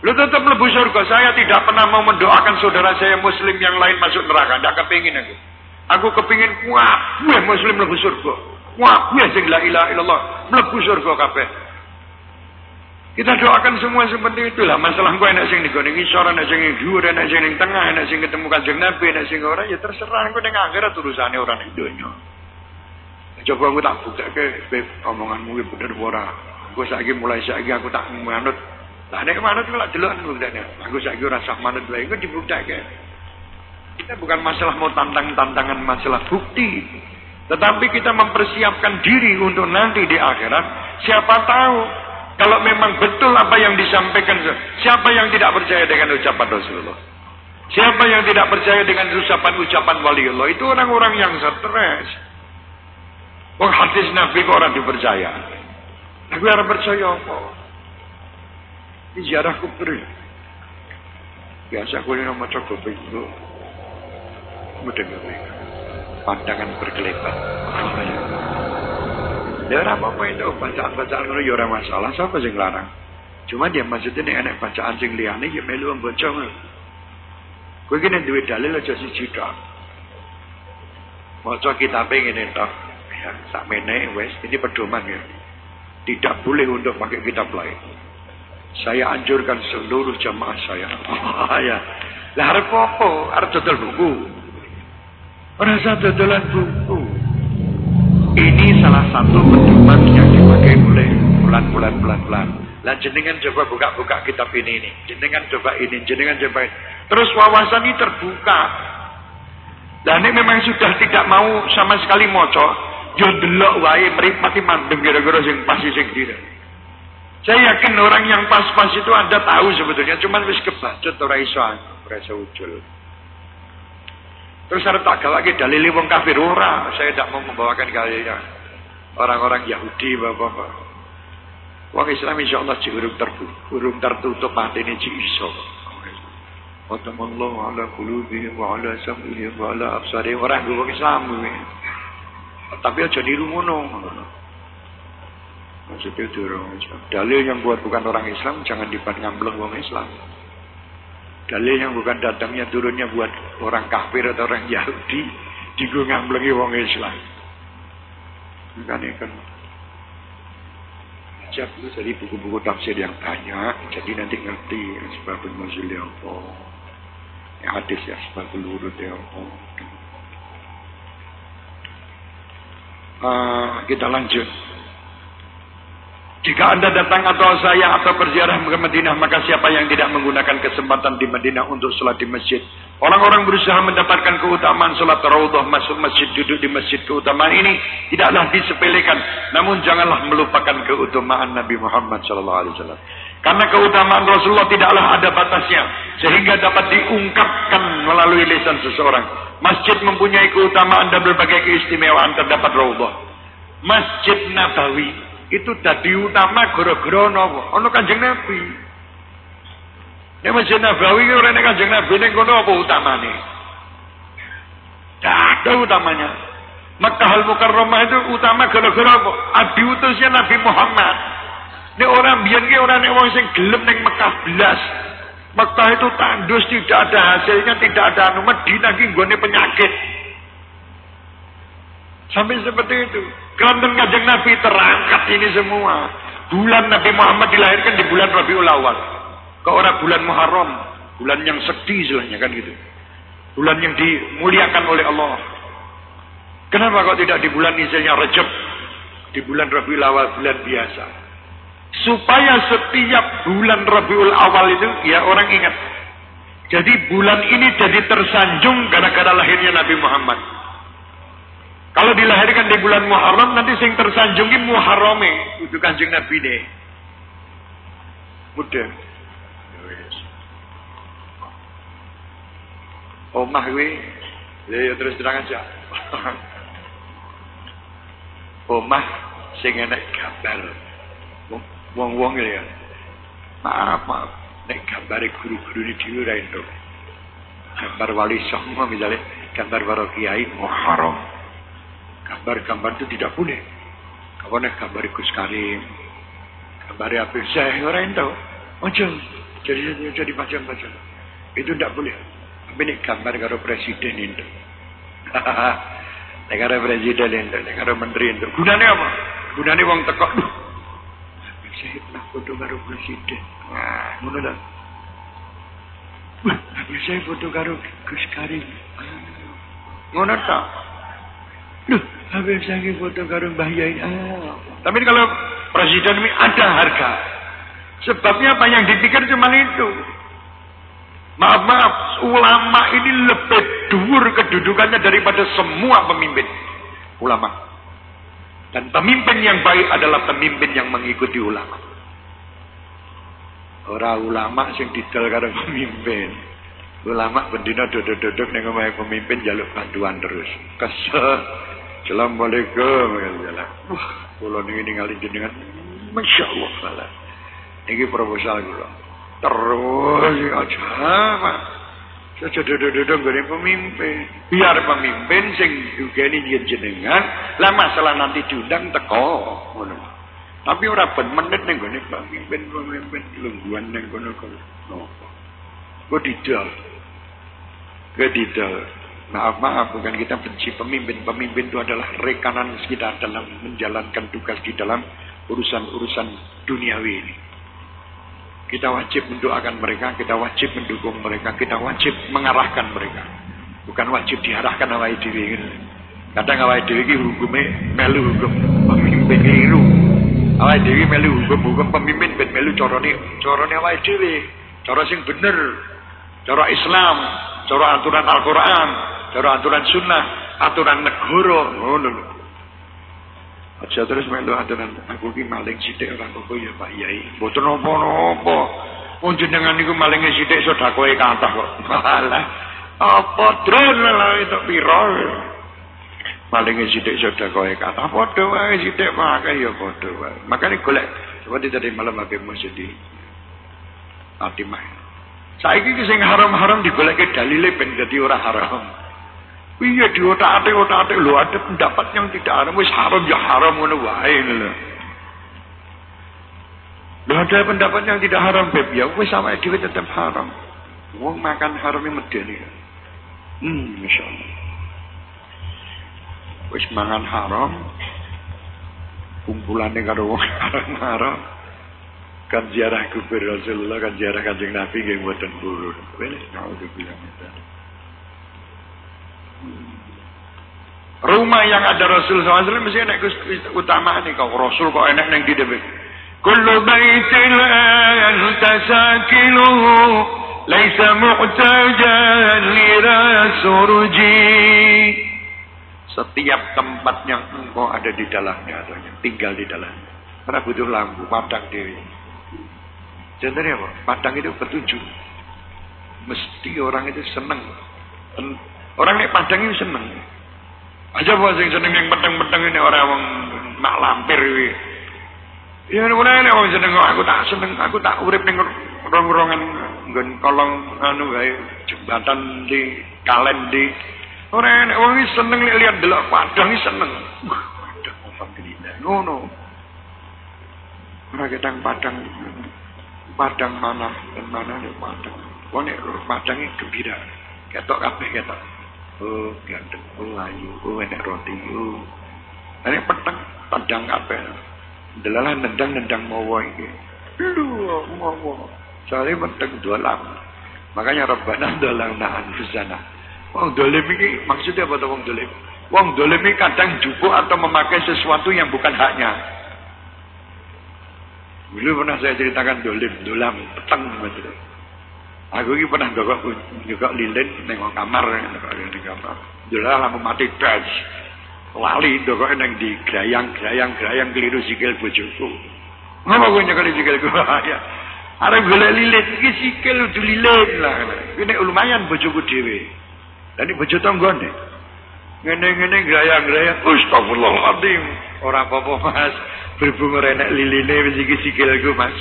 Lu tetap lebih surga. Saya tidak pernah mau mendoakan saudara saya muslim yang lain masuk neraka. Tidak kepingin aku. Aku kepingin. Gue muslim lebih surga. Gue sing la ilaha illallah. Melebu surga kabeh. Kita doakan semua seperti itulah. Masalah gue enak sing digone ngisor, enak sing dhuwur, enak sing ning tengah, enak sing ketemu Kanjeng Nabi, enak sing ora ya terserah gue ning akhirat urusane ora ning donya. Coba aku tak buktake omonganmu iki bener ora. Gue saiki mulai saiki aku tak manut lah nek manut kok delok buktene. Aku saiki ora sah manut wae iku dibuktekke. Kita bukan masalah mau tantang-tantangan masalah bukti. Tetapi kita mempersiapkan diri untuk nanti di akhirat. Siapa tahu kalau memang betul apa yang disampaikan. Siapa yang tidak percaya dengan ucapan Rasulullah? Siapa yang tidak percaya dengan ucapan-ucapan waliullah? Itu orang-orang yang stres. Wong hadis Nabi kok orang dipercaya. Tapi orang percaya apa? Ini ziarah kubur. Biasa aku ini nama Mudah mereka. Pandangan berkelebat. Ya apa-apa itu bacaan-bacaan itu ya masalah. Siapa yang larang? Cuma dia maksudnya ini enak bacaan sing liyane ya melu membaca. Kowe iki nek duwe dalil aja siji tok. Maca kitab ngene tok. Ya, sakmene wis ini pedoman ya. Tidak boleh untuk pakai kitab lain. Saya anjurkan seluruh jamaah saya. ya. Lah arep apa? Arep dodol buku. Ora usah dodolan buku. Ini salah satu pedoman yang dipakai oleh bulan-bulan bulan-bulan. Lah jenengan coba buka-buka kitab ini ini. Jenengan coba ini, jenengan coba ini. Terus wawasan ini terbuka. Dan ini memang sudah tidak mau sama sekali moco. Yo wae mripati mandem kira-kira sing pasti sing tidak. Saya yakin orang yang pas-pas itu Anda tahu sebetulnya, cuman wis kebacut ora iso ora iso ucul. Terus harus tak lagi dalil wong kafir ora, saya tidak mau membawakan kalian orang-orang Yahudi bapak-bapak. Wong Islam insya Allah urung tertutup, urung tertutup hati ini iso. Watamallahu ala qulubihim wa ala sam'ihim wa ala absarihim orang wong Islam. Tapi aja niru. Maksudnya Islam. Dalil yang buat bukan orang Islam jangan dibuat ngambleng orang Islam. Dalil yang bukan datangnya turunnya buat orang kafir atau orang Yahudi juga ngamblengi orang Islam. Bukan kan dulu dari buku-buku tafsir yang banyak, jadi nanti ngerti sebabun nuzul ya apa. Yang hadis ya sebabul urut ya apa. Uh, kita lanjut. Jika anda datang atau saya atau berziarah ke Madinah, maka siapa yang tidak menggunakan kesempatan di Madinah untuk sholat di masjid? Orang-orang berusaha mendapatkan keutamaan sholat raudhah masuk masjid, duduk di masjid. Keutamaan ini tidaklah disepelekan. Namun janganlah melupakan keutamaan Nabi Muhammad SAW. Karena keutamaan Rasulullah tidaklah ada batasnya. Sehingga dapat diungkapkan melalui lisan seseorang. Masjid mempunyai keutamaan dan berbagai keistimewaan terdapat raudhah. Masjid Nabawi itu dadi utama gara-gara napa? Ana Kanjeng Nabi. Nek Masjid Nabawi ki ora nek Kanjeng Nabi ning kono apa utamane? Ada utamanya. Makkah Al-Mukarramah itu utama gara-gara apa? Abi utusnya Nabi Muhammad. Nek orang biyen ki ora nek wong sing gelem ning Mekah belas. Mekah itu tandus tidak ada hasilnya, tidak ada anu Madinah ki penyakit. Sampai seperti itu. Kelantan kajang Nabi terangkat ini semua. Bulan Nabi Muhammad dilahirkan di bulan Rabiul Awal. Ke orang bulan Muharram. Bulan yang sedih sebenarnya kan gitu. Bulan yang dimuliakan oleh Allah. Kenapa kok tidak di bulan misalnya Rajab? Di bulan Rabiul Awal, bulan biasa. Supaya setiap bulan Rabiul Awal itu, ya orang ingat. Jadi bulan ini jadi tersanjung gara-gara lahirnya Nabi Muhammad. Kalau dilahirkan di bulan Muharram nanti sing tersanjungi Muharrame itu kanjeng Nabi deh. Mudah. Omah gue, ya terus terang aja. Omah sing enak gambar. Wong-wong ya. Maaf, maaf. Nek gambare guru-guru di dhewe ra Gambar wali songo misalnya gambar para kiai Muharram. Gambar-gambar itu tidak boleh. Kawan gambar Gus Karim, gambar apa saya orang tahu. Macam jadi jadi macam-macam. Itu tidak boleh. Tapi ini gambar karo presiden itu. Negara presiden itu, negara menteri itu. Gunanya apa? Gunanya wong tekok. Duh, saya pernah foto karo presiden. Ngono dah. Wah, saya foto karo Gus Karim. Ngono tak? Duh, Habib saya foto karo Mbah Yai. Ah. Tapi kalau presiden ini ada harga. Sebabnya apa yang dipikir cuma itu. Maaf, maaf, ulama ini lebih dur kedudukannya daripada semua pemimpin. Ulama. Dan pemimpin yang baik adalah pemimpin yang mengikuti ulama. Orang ulama yang didel karo pemimpin. Ulama bendina duduk-duduk ning pemimpin jaluk bantuan terus. Kesel. Assalamualaikum. Wah, kula niki ningali jenengan. Masya Allah salah. Niki proposal kula. Terus aja, Pak. Saya duduk-duduk gini pemimpin. Biar pemimpin sing juga ini jenengan. Lah masalah nanti diundang teko. Tapi ora ben menit ning gone pemimpin pemimpin lungguan ning kono kono. Kok didal. Kok didal. Maaf, maaf, bukan kita benci pemimpin. Pemimpin itu adalah rekanan kita dalam menjalankan tugas di dalam urusan-urusan duniawi ini. Kita wajib mendoakan mereka, kita wajib mendukung mereka, kita wajib mengarahkan mereka. Bukan wajib diarahkan awal diri. Kadang awal diri ini hukumnya melu hukum pemimpin keliru. Awal diri melu hukum hukum pemimpin ben melu corone corone awal diri. Cara sing bener, cara Islam, cara aturan Al-Qur'an, cara aturan sunnah, aturan negara, ngono lho. Aja terus melu aturan aku ki maling sithik ora kok ya Pak Yai. Mboten napa-napa. Wong jenengan niku malinge sithik sedakoe kathah kok. Alah. Apa drone lha itu piro? Malinge sithik sedakoe kathah padha wae sithik pakai ya padha wae. Makane golek seperti tadi malam Habib Musyidi. Atimah. Saiki ki sing haram-haram digoleke dalile ben dadi ora haram. Iya di otak-atik otak-atik lho ada pendapat yang tidak haram wis haram ya haram ngono wae lho. Lho ada pendapat yang tidak haram beb ya wis sama dhewe tetap haram. Wong makan haramnya medeni. Hmm, insyaallah. Wis mangan haram kumpulane karo wong haram-haram kan ziarah kubur Rasulullah kan ziarah kanjeng Nabi nggih mboten purun. Wis naudzubillah min Rumah yang ada Rasul SAW mesti enak utama nih kau Rasul kok enak neng di depan. Kullu baitin anta sakinuhu laisa mu'tajan lira surji. Setiap tempat yang engkau ada di dalamnya atau yang tinggal di dalamnya. Karena butuh lampu, padang diri. Contohnya apa? Padang itu petunjuk. Mesti orang itu senang. Orang naik padang itu senang. Aja buat yang seneng yang peteng-peteng ini orang yang mak lampir ini. Ya ini ini orang seneng aku tak seneng aku tak urip ning rong-rongan nggon kolong anu wae jembatan di kalen di Orang enak wong iki seneng lihat delok padang iki seneng. Padang alhamdulillah. Ngono. Ora ketang padang padang mana dan mana nih padang. Wong nek padang iki gembira. Ketok kabeh ketok. Oh, ganteng, oh ayu, oh enak roti, oh. Ini peteng, padang kabeh. Delalah nendang-nendang mawa iki. Lu mawa. Soalnya peteng dolam. Makanya Rabbana dolangna anfusana. Wong dolim ini maksudnya apa wong dolim? Wong dolim ini kadang jubuk atau memakai sesuatu yang bukan haknya. Dulu pernah saya ceritakan dolim, dolam, peteng gitu. Aku ini pernah juga juga lilin nengok kamar, nengok kamar. Dulu lampu mati das. Lali dogok neng di gerayang, gerayang, gerayang keliru sikil bojoku. Ngapa gue nyekali sikilku? ya. Arep golek lilin, iki sikil udah lilin lah. Ini lumayan bojoku dhewe. Tadi bojo tanggane. Ngene-ngene grayang-grayang. Astagfirullahaladzim. Orang apa-apa mas. Berhubung renek liline wis iki sikilku mas.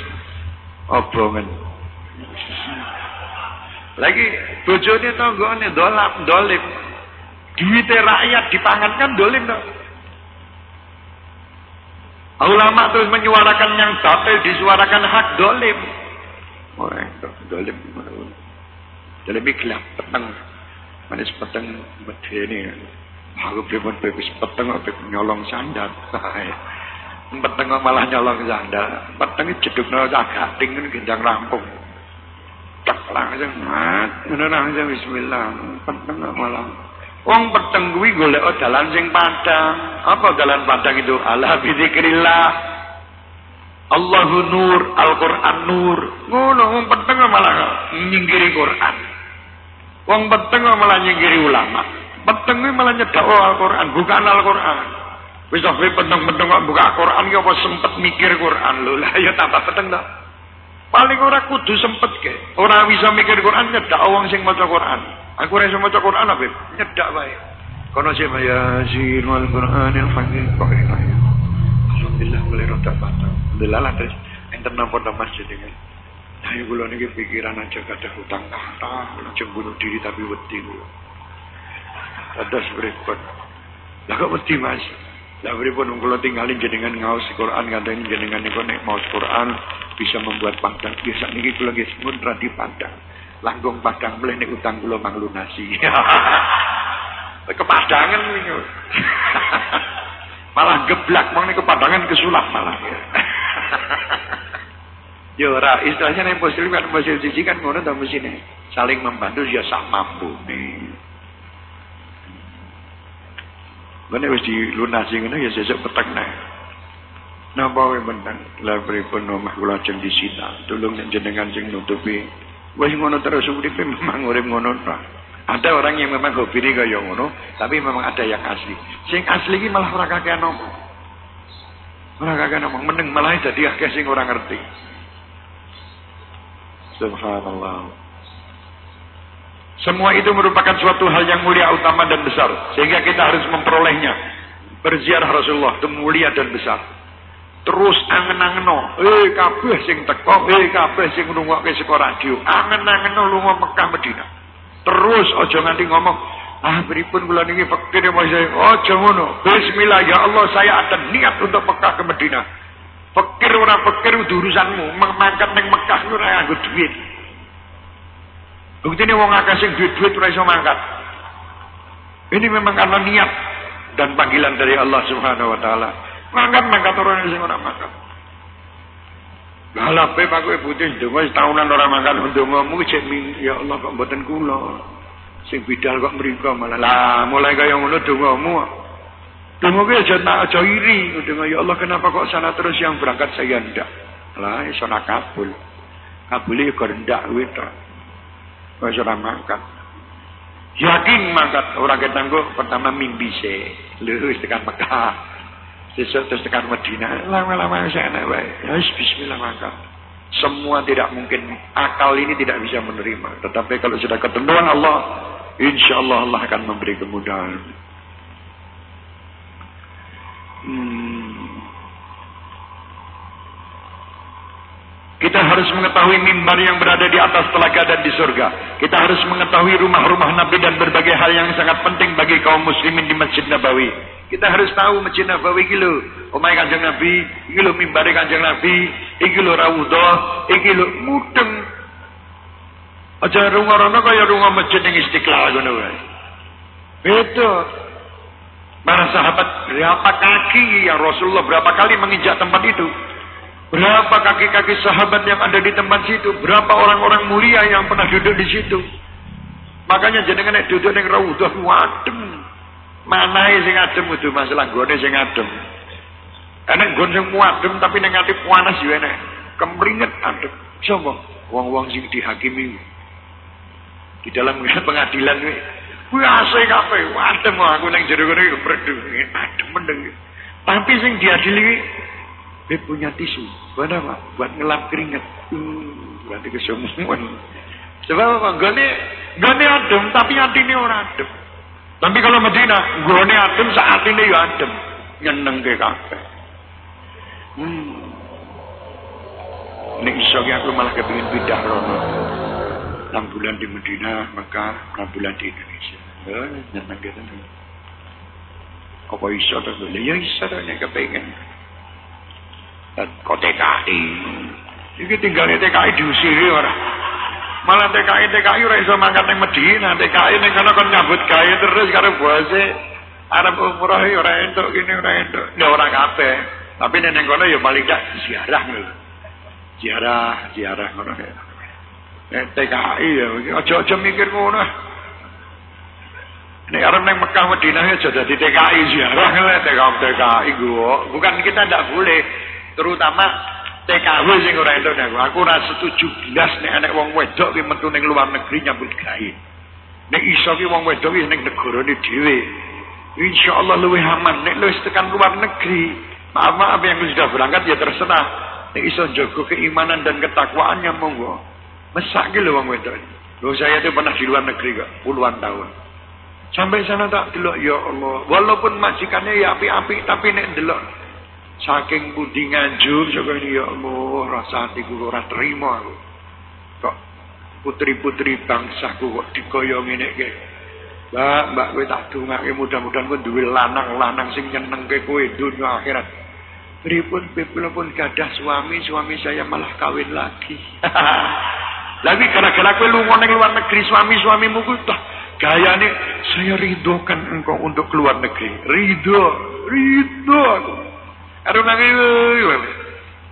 Obongan. Lagi bojone tanggane dolap dolim. Duit rakyat dipangan kan dolim dong. Ulama terus menyuarakan yang batil disuarakan hak dolim. Orang dolim. Dolim gelap, petang. Manis peteng medeni. Aku pripun bebis peteng kok nyolong sandal. peteng malah nyolong sandal. Peteng jedukno agak tingin genjang rampung. Tak langsung mat, ngono langsung bismillah. Peteng malah Wong peteng kuwi golek dalan sing padang. Apa dalan padang itu? Ala bizikrillah. Allahu nur, Al-Qur'an nur. Ngono wong peteng malah nyingkiri Quran. Wong peteng malah nyinggiri ulama. Peteng malah nyedak Al-Qur'an, bukan Al-Qur'an. Wis oke peteng-peteng kok buka Al-Qur'an ya apa sempet mikir Quran lho. Lah ya tambah peteng dah. Paling ora kudu sempet ke. Ora bisa mikir Quran nyedak wong sing maca Quran. Aku ora iso maca Quran apa? Nyedak wae. Kono sih ya sin wal Qur'anil hakim kok Alhamdulillah mulai roda patah. Alhamdulillah terus enten napa masjid ini. Ayo kula niki pikiran aja kada hutang kata, lajeng bunuh diri tapi wedi kula. Dados pripun? Lah kok wedi Mas? Lah pripun kula tinggalin jenengan ngaos Quran ngandani jenengan niku nek maos Quran bisa membuat padang. Biasa niki kula nggih mun radi padang. Langgung padang mleh nek utang kula manglunasi. Kepadangan niku. malah geblak mong niku padangan kesulap malah. Ya ora, istilahnya nek muslim kan muslim siji kan ngono ta mesine. Saling membantu ya sak mampu nih. Mana wis dilunasi ngono ya sesuk peteng nah. Napa wae bentang la pripun omah kula jeng disita. Tulung jenengan sing nutupi. Wis ngono terus uripe memang urip ngono ta. Ada orang yang memang hobi kaya ngono, tapi memang ada yang asli. Sing asli iki malah ora kakean ngomong. Ora kakean ngomong, meneng malah dadi akeh sing ora ngerti. Subhanallah. Semua itu merupakan suatu hal yang mulia, utama dan besar. Sehingga kita harus memperolehnya. Berziarah Rasulullah itu mulia dan besar. Terus angen-angeno, eh kabeh sing teko, eh kabeh sing ngrungokke saka radio, angen-angeno lunga Mekah Madinah. Terus aja nganti ngomong, ah pripun kula niki fakir ya saya. Aja ngono. Bismillah ya Allah, saya ada niat untuk Mekah ke Madinah. Fakir ora fakir urusanmu. Mangkat ning Mekah ora nganggo duit. Buktine wong akeh sing duit-duit ora iso mangkat. Ini memang karena niat dan panggilan dari Allah Subhanahu wa taala. Mangkat mangkat orang sing ora mangkat. Lah pe kowe putih ndonga tahunan ora mangkat ndongamu cek ya Allah kok mboten kula. Sing bidal kok mriko malah. Lah mulai kaya ngono dongamu Dongo aja tak aja iri. Dengan ya Allah kenapa kok sana terus yang berangkat saya ndak. Lah iso nak kabul. Kabul yo rendak kuwi ora mangkat. Yakin mangkat ora ketanggo pertama mimpi se. Wis tekan Mekah. Sesuk terus tekan Madinah. Lama-lama enak wae. Ya wis bismillah mangkat. Semua tidak mungkin akal ini tidak bisa menerima. Tetapi kalau sudah ketentuan Allah, insya Allah Allah akan memberi kemudahan. Hmm. Kita harus mengetahui mimbar yang berada di atas telaga dan di surga. Kita harus mengetahui rumah-rumah Nabi dan berbagai hal yang sangat penting bagi kaum muslimin di Masjid Nabawi. Kita harus tahu Masjid Nabawi iki lho, Kanjeng Nabi, iki lho mimbare Kanjeng Nabi, iki lho rawudah, iki lho mudeng. Aja rungono kaya rungo masjid ning Istiqlal ngono wae. Beda. Para sahabat berapa kaki yang Rasulullah berapa kali menginjak tempat itu? Berapa kaki-kaki sahabat yang ada di tempat situ? Berapa orang-orang mulia yang pernah duduk di situ? Makanya jenengan nek duduk ning raudhah wadem. Manae sing adem itu masalah gone sing adem. Enek gon sing adem tapi ning ati panas yo enek. Kemringet adem. Sopo? Wong-wong sing dihakimi. Di dalam pengadilan kuwi kuwi asik kabeh. Adem aku ning jero kene adem mendeng. Tapi sing diadili dia punya tisu. Buat apa? Buat ngelap keringat. Hmm, berarti kesemuan. Sebab apa? Gane, gane adem, tapi hati ini orang adem. Tapi kalau Medina, gane adem, saat ini ya adem. Nyeneng ke kafe. Hmm. Ini isoknya aku malah kepingin pindah rono. 6 bulan di Medina, maka 6 bulan di Indonesia. Oh, nyeneng gitu. Apa iso? Ya iso tuh, kepingin. Kok TKI? Iki tinggalnya TKI diusiri orang. Malah TKI TKI ora iso mangkat ning Medina, TKI ning kono kon nyambut gawe terus karo bose. Arab umroh ora entuk gini ora entuk. Ya ora kabeh. Tapi ning kono ya paling gak ziarah ngono. Ziarah, ziarah ngono ya. Nek TKI ya aja-aja mikir ngono. Nek arep ning Mekah Madinah ya aja dadi TKI ziarah lek TKI gua. Bukan kita ndak boleh terutama TKW sing ora entuk aku. Aku ora setuju blas nek anak wong wedok ki metu ning luar negeri nyambut gawe. Nek iso ki wong wedok ki ning negarane dhewe. Insyaallah luwih aman nek lu tekan luar negeri. Maaf maaf yang sudah berangkat ya terserah. Nek iso jaga keimanan dan ketakwaannya monggo. Mesak ki lho wong wedok. Loh saya itu pernah di luar negeri kok puluhan tahun. Sampai sana tak delok ya Allah. Walaupun majikannya ya api-api tapi nek delok Saking budi nganjur saka ini ya Allah, rasa hatiku ora terima aku. Kok putri-putri bangsaku kok dikoyo ngene iki. Mbak, mbak kowe tak dongake mudah-mudahan kowe duwe lanang-lanang sing nyenengke kowe dunia akhirat. Pripun pipun pun gadah suami, suami saya malah kawin lagi. Lagi gara-gara kowe lunga ning luar negeri suami-suamimu ku gaya gayane saya ridhokan engkau untuk keluar negeri. Ridho, ridho aku. Karo nangi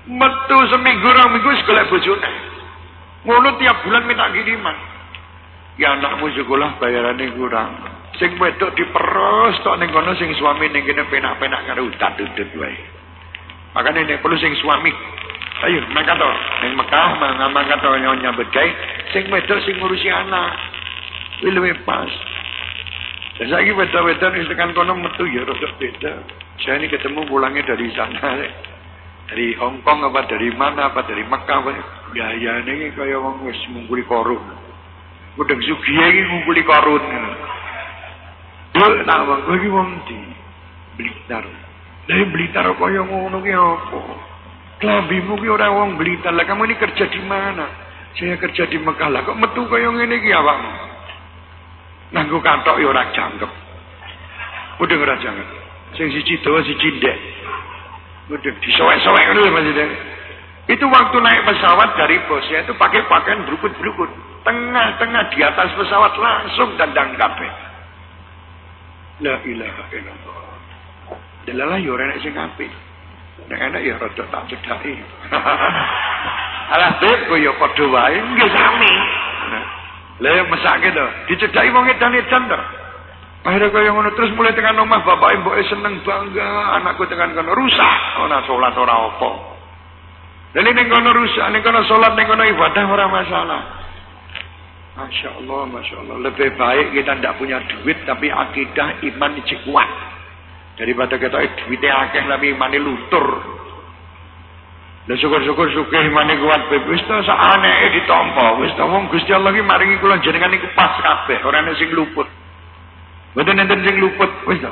metu seminggu rong minggu golek bojone. Ngono tiap bulan minta kiriman. Ya anakmu sekolah bayarane kurang. Sing wedok diperos tok ning kono sing suami ning kene penak-penak karo utat-udut wae. Makane nek perlu sing suami Ayo, mangkat to. Ning Mekah mangkat to nyambut gawe sing wedok sing ngurusi anak. Kuwi pas. Dan saya wedok-wedok wis tekan kono metu ya rada beda. Saya ini ketemu pulangnya dari sana. Dari Hong Kong apa dari mana apa dari Mekah apa. Gaya ini kaya wong wis ngumpuli korun. Mudeng sugiye iki ngumpuli korun. Duk tak kowe iki wong di Blitar. Lah Blitar kaya ngono ki apa? Klambimu ki ora wong Blitar. Lah kamu ini kerja di mana? Saya kerja di Mekah. Lah kok metu kaya ngene iki awakmu? Nganggo kantok ya ora jangkep. Mudeng ora jangkep. Sing siji dawa siji ndek. Udah disowek-sowek dulu maksudnya. Itu waktu naik pesawat dari bosnya itu pakai pakaian berukut-berukut. Tengah-tengah di atas pesawat langsung dandang kafe. La ilaha illallah. Delalah yo ora sing apik. Nek enak ya rada tak cedhaki. Alah beb yo padha wae nggih sami. Lah mesake to, dicedhaki wong edan-edan to. Akhirnya kaya ngono terus mulai tekan omah bapak ibu seneng bangga anakku tekan kono rusak ora salat ora apa. Jadi ning kono rusak, ning kono salat, ning kono ibadah ora masalah. Masya Allah, Masya Allah. Lebih baik kita tidak punya duit tapi akidah iman ini kuat. Daripada kita duitnya akeh tapi iman luntur. Dan syukur-syukur syukur iman kuat. Wis to saane ditampa. Wis to wong Gusti Allah iki maringi kula jenengan iku pas kabeh, ora ana sing luput. Mboten enten sing luput, wis to.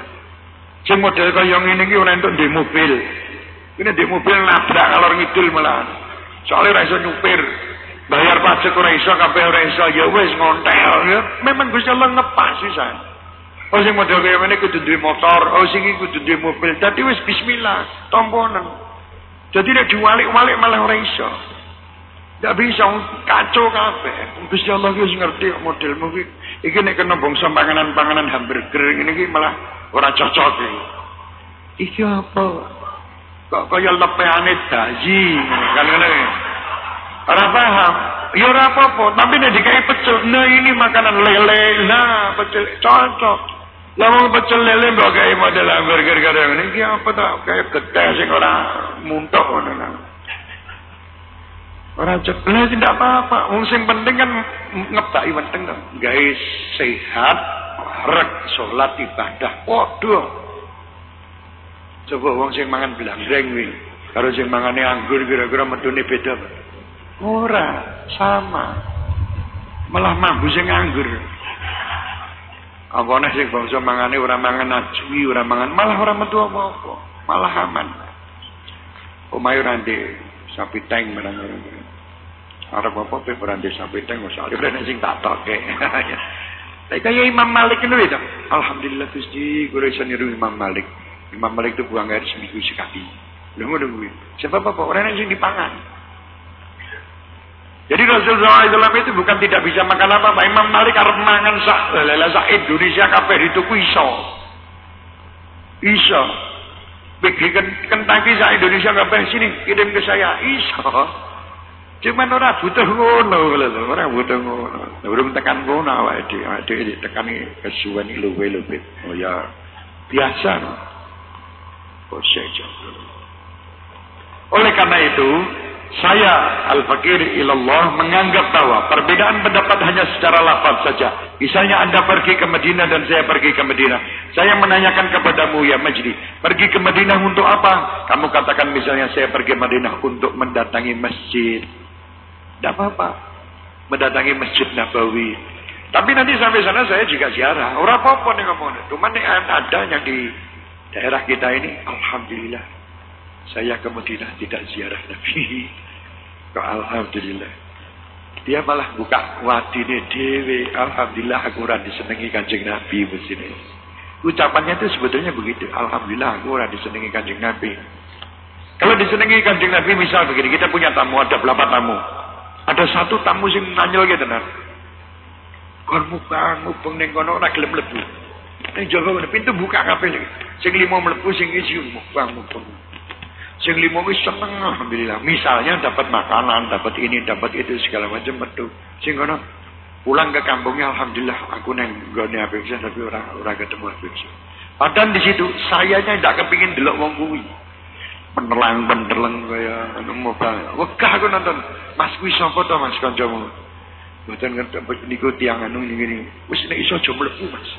Sing model kaya ngene iki ora entuk di mobil. Ini di mobil nabrak kalau ngidul malah. Soalnya ora nyupir. Bayar pajak ora iso, kabeh ora iso, ya wis ngontel ya. Memang Gusti Allah ngepas sisan. Oh sing model kaya ngene kudu duwe motor, oh sing iki kudu duwe mobil. Dadi wis bismillah, tomponan. Jadi nek diwalik-walik malah ora iso. Tidak bisa kacau kabeh. Gusti Allah wis ngerti modelmu iki. Iki nek kena bangsa panganan-panganan hamburger ngene iki malah ora cocok iki. Iki apa? Kok kaya lepeane daji kan ngene. Ora paham. Ya ora apa-apa, tapi nek dikai pecel, nah ini makanan lele, nah pecel cocok. Lah wong pecel lele mbok gawe model hamburger karo ngene iki apa ta? Kayak getih sing ora muntok ngono nang. Cocok. Lah tidak apa-apa. Wong sing penting kan ngebaki weteng to. Gawe sehat, rek salat ibadah. Waduh. Coba wong sing mangan blangreng kuwi karo sing mangane anggur kira-kira medune beda. Ora, sama. Malah mambu sing nganggur. Apa nek sing bangsa mangane ora mangan ajwi, ora mangan, malah ora metu apa-apa. Malah aman. Omahe ora sapi teng menang. Arep apa pe berande sapi teng soalnya nek sing tak toke. Tapi kaya Imam Malik itu itu. Alhamdulillah Gusti, gue iso niru Imam Malik. Imam Malik itu buang air seminggu sekali. Lha ngono kuwi. Sebab apa? Orang yang dipangan. Jadi Rasulullah SAW itu bukan tidak bisa makan apa-apa. Imam Malik harus mangan sak lele sak Indonesia kabeh itu iso. Iso. Bagi kentaki sak Indonesia kabeh sini kirim ke saya. Iso. Cuman orang butuh ngono lho, ora butuh ngono. Urung tekan ngono awake dhewe, awake dhewe tekani kesuwen luwe-luwe. Oh ya biasa. Kok Oleh karena itu, saya Al-Fakir ilallah menganggap bahwa perbedaan pendapat hanya secara lafaz saja. Misalnya Anda pergi ke Madinah dan saya pergi ke Madinah. Saya menanyakan kepadamu ya Majdi, pergi ke Madinah untuk apa? Kamu katakan misalnya saya pergi Madinah untuk mendatangi masjid. Tidak apa-apa. Mendatangi Masjid Nabawi. Tapi nanti sampai sana saya juga ziarah. Orang apa-apa nih ngomong. Cuma nih ada yang di daerah kita ini. Alhamdulillah. Saya ke Madinah tidak ziarah Nabi. Alhamdulillah. Dia malah buka wadine dewe. Alhamdulillah aku ora disenengi Kanjeng Nabi mesine. Ucapannya itu sebetulnya begitu. Alhamdulillah aku ora disenengi Kanjeng Nabi. Kalau disenengi Kanjeng Nabi misal begini, kita punya tamu, ada berapa tamu? Ada satu tamu sing nanyol gitu tenan. Kon mukang mubeng ning kono ora gelem mlebu. Ning jaba pintu buka kabeh sing limo mlebu sing isi mukang mubeng. Sing limo wis seneng alhamdulillah. Misalnya dapat makanan, dapat ini, dapat itu segala macam metu. Sing kono pulang ke kampungnya alhamdulillah aku neng gone Abeksa tapi ora ora ketemu Abeksa. Padahal di situ sayanya tidak kepingin delok wong kuwi. Penerlang kaya mobil. Wegah aku nonton. Mas kuwi sapa to Mas kancamu? Mboten ngerti niku tiang anu ngene. Wis nek iso aja mlebu Mas.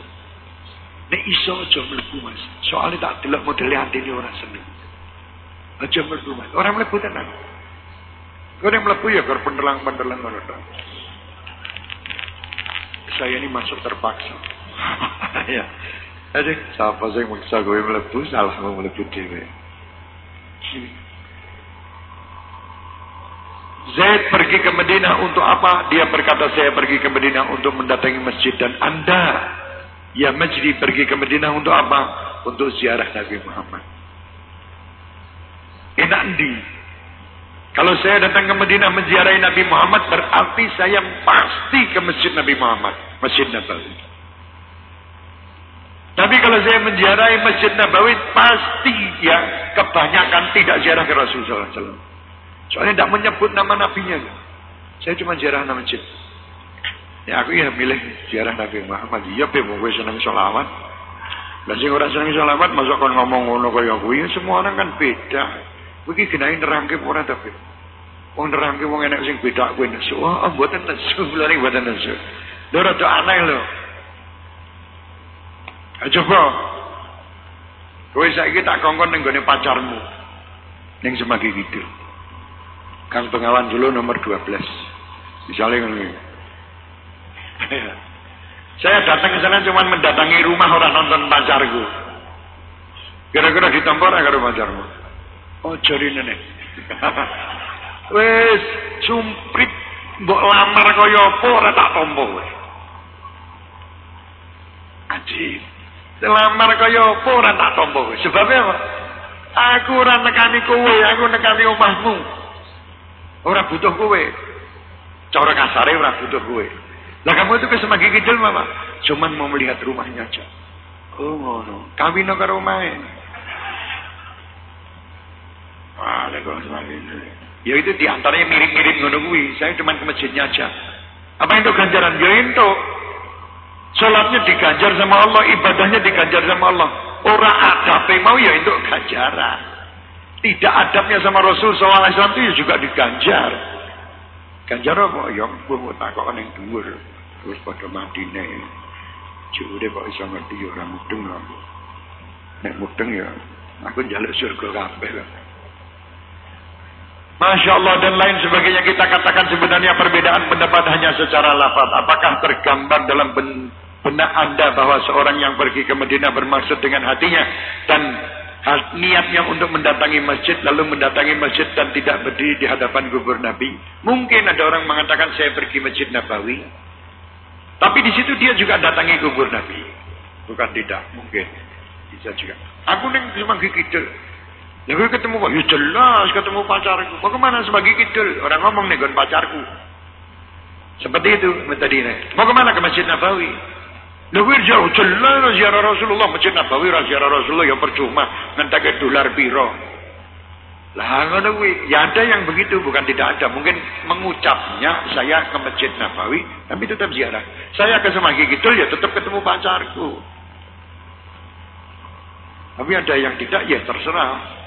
Nek iso aja mlebu Mas. Soalnya tak delok modele atine ora seneng. Aja mlebu Mas. Ora mlebu tenan. Kau yang mlebu ya kau pendelang-pendelang ngono Saya ini masuk terpaksa. ya. Jadi siapa sih yang maksa gue mlebu salah mau dhewe. Zaid pergi ke Medina untuk apa? Dia berkata saya pergi ke Medina untuk mendatangi masjid dan Anda ya Majdi pergi ke Medina untuk apa? Untuk ziarah Nabi Muhammad. Enak di. Kalau saya datang ke Madinah menziarahi Nabi Muhammad berarti saya pasti ke masjid Nabi Muhammad, Masjid Nabawi. Tapi kalau saya menziarahi Masjid Nabawi pasti ya kebanyakan tidak ziarah ke Rasulullah SAW. Soalnya tidak menyebut nama nabinya. Saya cuma ziarah nama masjid. Ya aku ya milih ziarah Nabi Muhammad. Iya pe mau gue senang sholawat. Dan sing orang senang sholawat masuk kon ngomong ngono kaya kuwi semua orang kan beda. Iki genahe nerangke ora tapi. Wong nerangke wong enek sing beda kuwi nesu. Oh, mboten nesu, lari mboten nesu. Lho rada aneh lho. Ayo coba. Kowe saiki tak kongkon ning gone pacarmu. Ning Semagi Kidul. Kang Bengawan dulu nomor 12. Misalnya ngono. Saya datang ke sana cuma mendatangi rumah orang nonton pacarku. Kira-kira ditampar karo pacarmu. Oh, jari nenek. Wes cumprit mbok lamar kaya apa ora tak tampa kowe. Ajib. Lamar kaya apa ora tak tampa kowe. Sebab apa? Aku ora nekani kowe, aku nekani omahmu. Ora butuh kowe. Cara kasare ora butuh kowe. Lah kamu itu ke Semanggi Kidul mama, cuman mau melihat rumahnya aja. Oh ngono. Kawin karo omahe. Waalaikumsalam. Ya itu di antaranya mirip-mirip ngono kuwi. Saya cuma ke masjidnya aja. Apa itu ganjaran? Ya itu. Salatnya diganjar sama Allah, ibadahnya diganjar sama Allah. Orang adab mau ya itu ganjaran. Tidak adabnya sama Rasul SAW itu ya juga diganjar. Ganjar apa? Ya mau takut yang dhuwur. Terus pada Madinah. Jure kok bisa ngerti ya orang mudeng. Nek mudeng ya aku njaluk surga kabeh. Masya Allah dan lain sebagainya kita katakan sebenarnya perbedaan pendapat hanya secara lafaz. Apakah tergambar dalam benak anda bahwa seorang yang pergi ke Medina bermaksud dengan hatinya dan niatnya untuk mendatangi masjid lalu mendatangi masjid dan tidak berdiri di hadapan kubur Nabi. Mungkin ada orang mengatakan saya pergi masjid Nabawi. Tapi di situ dia juga datangi kubur Nabi. Bukan tidak, mungkin. Bisa juga. Aku neng cuma kidul. Ya ketemu kok, ya jelas ketemu pacarku. Bagaimana sebagai kidul? Orang ngomong nih pacarku. Seperti itu metodenya. Mau ke mana ke Masjid Nabawi? Lah jauh jelas ziarah Rasulullah Masjid Nabawi ziarah Rasulullah yang percuma ngentek dolar piro. Lah ngono kuwi, ya ada yang begitu bukan tidak ada. Mungkin mengucapnya saya ke Masjid Nabawi tapi tetap ziarah. Saya ke Semanggi Kidul ya tetap ketemu pacarku. Tapi ada yang tidak ya terserah.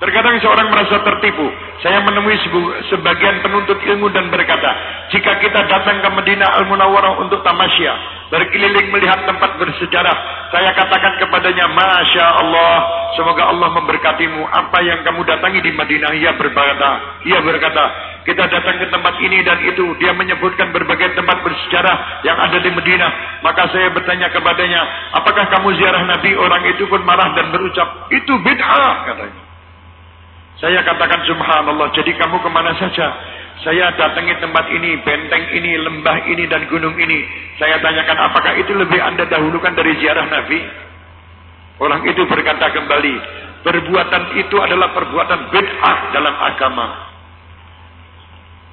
Terkadang seorang merasa tertipu. Saya menemui sebagian penuntut ilmu dan berkata, jika kita datang ke Medina Al-Munawwarah untuk tamasya, berkeliling melihat tempat bersejarah, saya katakan kepadanya, Masya Allah, semoga Allah memberkatimu. Apa yang kamu datangi di Madinah? Ia berkata, ia berkata, kita datang ke tempat ini dan itu. Dia menyebutkan berbagai tempat bersejarah yang ada di Medina. Maka saya bertanya kepadanya, apakah kamu ziarah Nabi? Orang itu pun marah dan berucap, itu bid'ah, katanya. Saya katakan subhanallah, jadi kamu ke mana saja? Saya datangi tempat ini, benteng ini, lembah ini, dan gunung ini. Saya tanyakan apakah itu lebih anda dahulukan dari ziarah Nabi? Orang itu berkata kembali, perbuatan itu adalah perbuatan bid'ah dalam agama.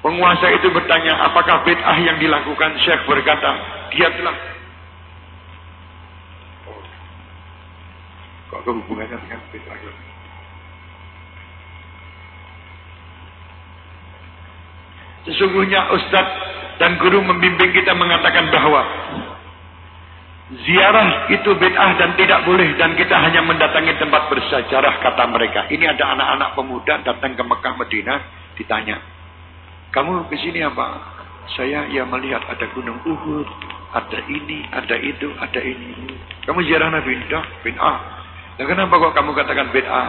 Penguasa itu bertanya, apakah bid'ah yang dilakukan? Syekh berkata, dia telah. Kok hubungannya dengan bid'ah? Sesungguhnya Ustadz dan guru membimbing kita mengatakan bahwa ziarah itu bid'ah dan tidak boleh dan kita hanya mendatangi tempat bersejarah kata mereka. Ini ada anak-anak pemuda datang ke Mekah Medina ditanya, "Kamu ke sini apa?" Saya ya melihat ada gunung Uhud, ada ini, ada itu, ada ini. Kamu ziarah Nabi? Dah, bid'ah. Dan kenapa kok kamu katakan bid'ah?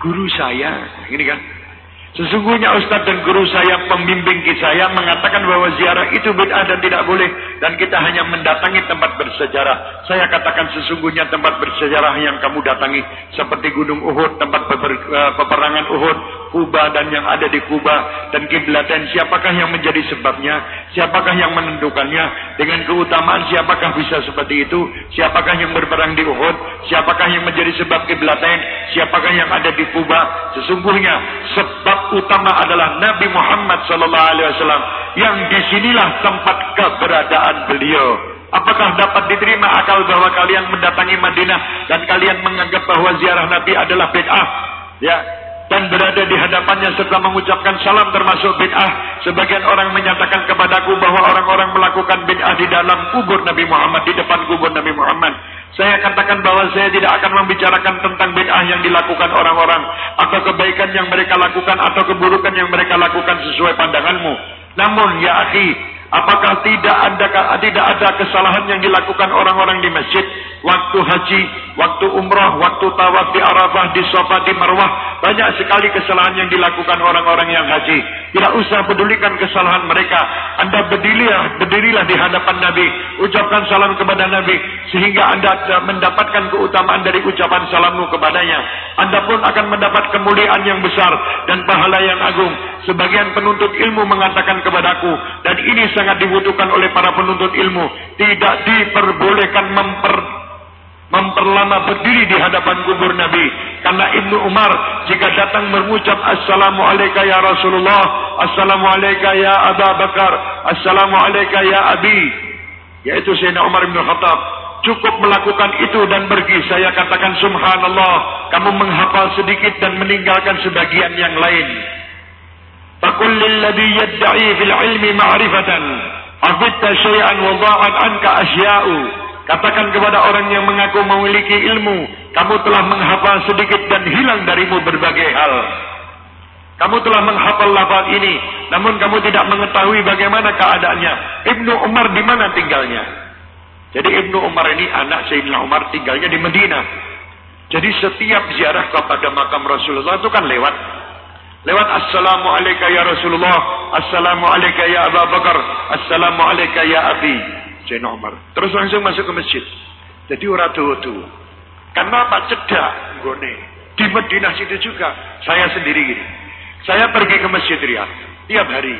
Guru saya, ini kan, Sesungguhnya Ustadz dan guru saya, pembimbing saya mengatakan bahwa ziarah itu bid'ah dan tidak boleh. Dan kita hanya mendatangi tempat bersejarah. Saya katakan sesungguhnya tempat bersejarah yang kamu datangi. Seperti Gunung Uhud, tempat eh, peperangan Uhud, Kuba dan yang ada di Kuba. Dan kiblaten siapakah yang menjadi sebabnya? Siapakah yang menentukannya? Dengan keutamaan siapakah bisa seperti itu? Siapakah yang berperang di Uhud? Siapakah yang menjadi sebab kiblaten? Siapakah yang ada di Kuba? Sesungguhnya sebab utama adalah Nabi Muhammad sallallahu alaihi wasallam yang di sinilah tempat keberadaan beliau. Apakah dapat diterima akal bahwa kalian mendatangi Madinah dan kalian menganggap bahwa ziarah Nabi adalah bid'ah? Ya, dan berada di hadapannya serta mengucapkan salam termasuk bid'ah. Sebagian orang menyatakan kepadaku bahwa orang-orang melakukan bid'ah di dalam kubur Nabi Muhammad, di depan kubur Nabi Muhammad. Saya katakan bahwa saya tidak akan membicarakan tentang bid'ah yang dilakukan orang-orang atau kebaikan yang mereka lakukan atau keburukan yang mereka lakukan sesuai pandanganmu. Namun ya akhi, Apakah tidak ada tidak ada kesalahan yang dilakukan orang-orang di masjid waktu haji, waktu umrah, waktu tawaf di Arafah, di Safa, di Marwah, banyak sekali kesalahan yang dilakukan orang-orang yang haji. Tidak usah pedulikan kesalahan mereka. Anda berdirilah, berdirilah di hadapan Nabi, ucapkan salam kepada Nabi sehingga Anda mendapatkan keutamaan dari ucapan salammu kepadanya. Anda pun akan mendapat kemuliaan yang besar dan pahala yang agung. Sebagian penuntut ilmu mengatakan kepadaku dan ini sangat dibutuhkan oleh para penuntut ilmu. Tidak diperbolehkan memper, memperlama berdiri di hadapan kubur Nabi. Karena Ibnu Umar jika datang mengucap Assalamualaikum ya Rasulullah, Assalamualaikum ya Abu Bakar, Assalamualaikum ya Abi. Yaitu Sayyidina Umar bin Khattab. Cukup melakukan itu dan pergi. Saya katakan subhanallah. Kamu menghafal sedikit dan meninggalkan sebagian yang lain. فقل للذي يدعي في العلم معرفة أفدت شيئا وضاعت عنك أشياء Katakan kepada orang yang mengaku memiliki ilmu, kamu telah menghafal sedikit dan hilang darimu berbagai hal. Kamu telah menghafal lafaz ini, namun kamu tidak mengetahui bagaimana keadaannya. Ibnu Umar di mana tinggalnya? Jadi Ibnu Umar ini anak Sayyidina Umar tinggalnya di Medina. Jadi setiap ziarah kepada makam Rasulullah itu kan lewat Lewat Assalamualaikum ya Rasulullah. Assalamualaikum ya Abu Bakar. Assalamualaikum ya Abi. Sayyidina Umar. Terus langsung masuk ke masjid. Jadi orang tua-tua. Karena apa? Cedak. Gone. Di Madinah situ juga. Saya sendiri gini. Saya pergi ke masjid Riyadh. Tiap hari.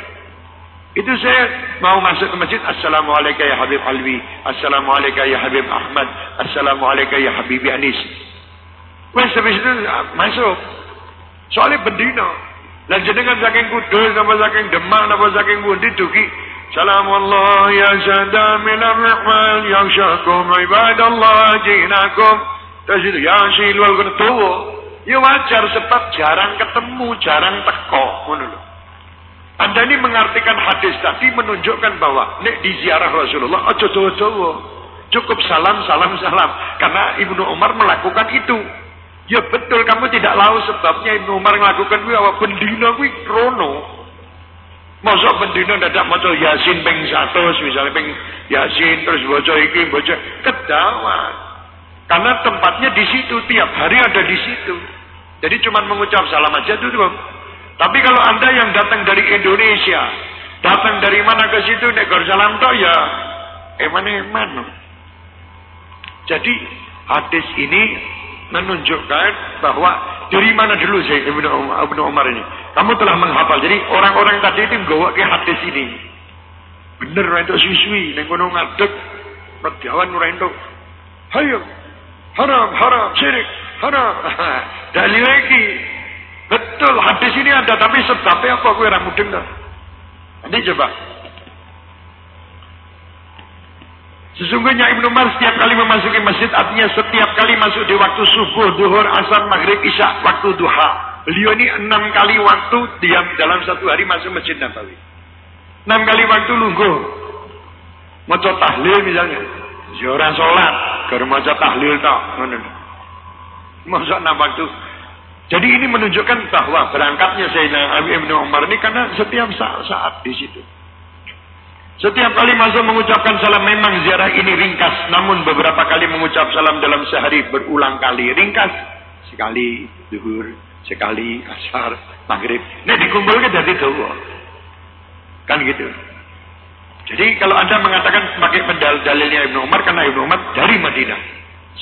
Itu saya mau masuk ke masjid. Assalamualaikum ya Habib Alwi. Assalamualaikum ya Habib Ahmad. Assalamualaikum ya Habibi Anis. Wes habis itu masuk. Soalnya bendina. Lan jenengan saking kudus napa saking Demak napa saking pundi dugi Salamullah ya sada min ar-rahman ya syakum ibadallah jinakum. Terus itu ya silwal ketua. Ya wajar sebab jarang ketemu, jarang teko ngono lho. Anda ini mengartikan hadis tadi menunjukkan bahwa nek di ziarah Rasulullah aja dawa-dawa. Cukup salam, salam, salam. Karena Ibnu Umar melakukan itu. Ya betul kamu tidak tahu sebabnya Ibnu Umar melakukan kuwi awak bendina kuwi krono. Masa bendina dadak maca Yasin ping 100 misalnya ping Yasin terus baca iki baca kedawan. Karena tempatnya di situ tiap hari ada di situ. Jadi cuma mengucap salam aja itu tuh. Tapi kalau Anda yang datang dari Indonesia, datang dari mana ke situ nek salam toh ya eman-eman. Jadi hadis ini menunjukkan bahwa dari mana dulu saya Ibnu Umar, Ibnu Umar ini. Kamu telah menghafal. Jadi orang-orang tadi itu menggawa ke hadis ini. Bener itu siswi ning kono ngadeg pergawan ora entuk. Hayo. Haram, haram, syirik, haram. Dalil lagi. Betul, hadis ini ada tapi sebabnya apa kowe ora mudeng Nanti coba Sesungguhnya Ibnu Umar setiap kali memasuki masjid artinya setiap kali masuk di waktu subuh, duhur, asar, maghrib, isya, waktu duha. Beliau ini enam kali waktu diam dalam satu hari masuk masjid Nabawi. Enam kali waktu lungguh. Mau tahlil misalnya. Ziarah sholat. Baru mau tahlil tak. Masuk enam waktu. Jadi ini menunjukkan bahwa berangkatnya Sayyidina Ibnu Umar ini karena setiap saat, saat di situ. Setiap kali masuk mengucapkan salam memang ziarah ini ringkas. Namun beberapa kali mengucap salam dalam sehari berulang kali. Ringkas. Sekali duhur, sekali asar, maghrib. Ini dikumpulkan dari itu. Kan gitu. Jadi kalau anda mengatakan pakai pendal dalilnya Ibnu Umar karena Ibnu Umar dari Madinah.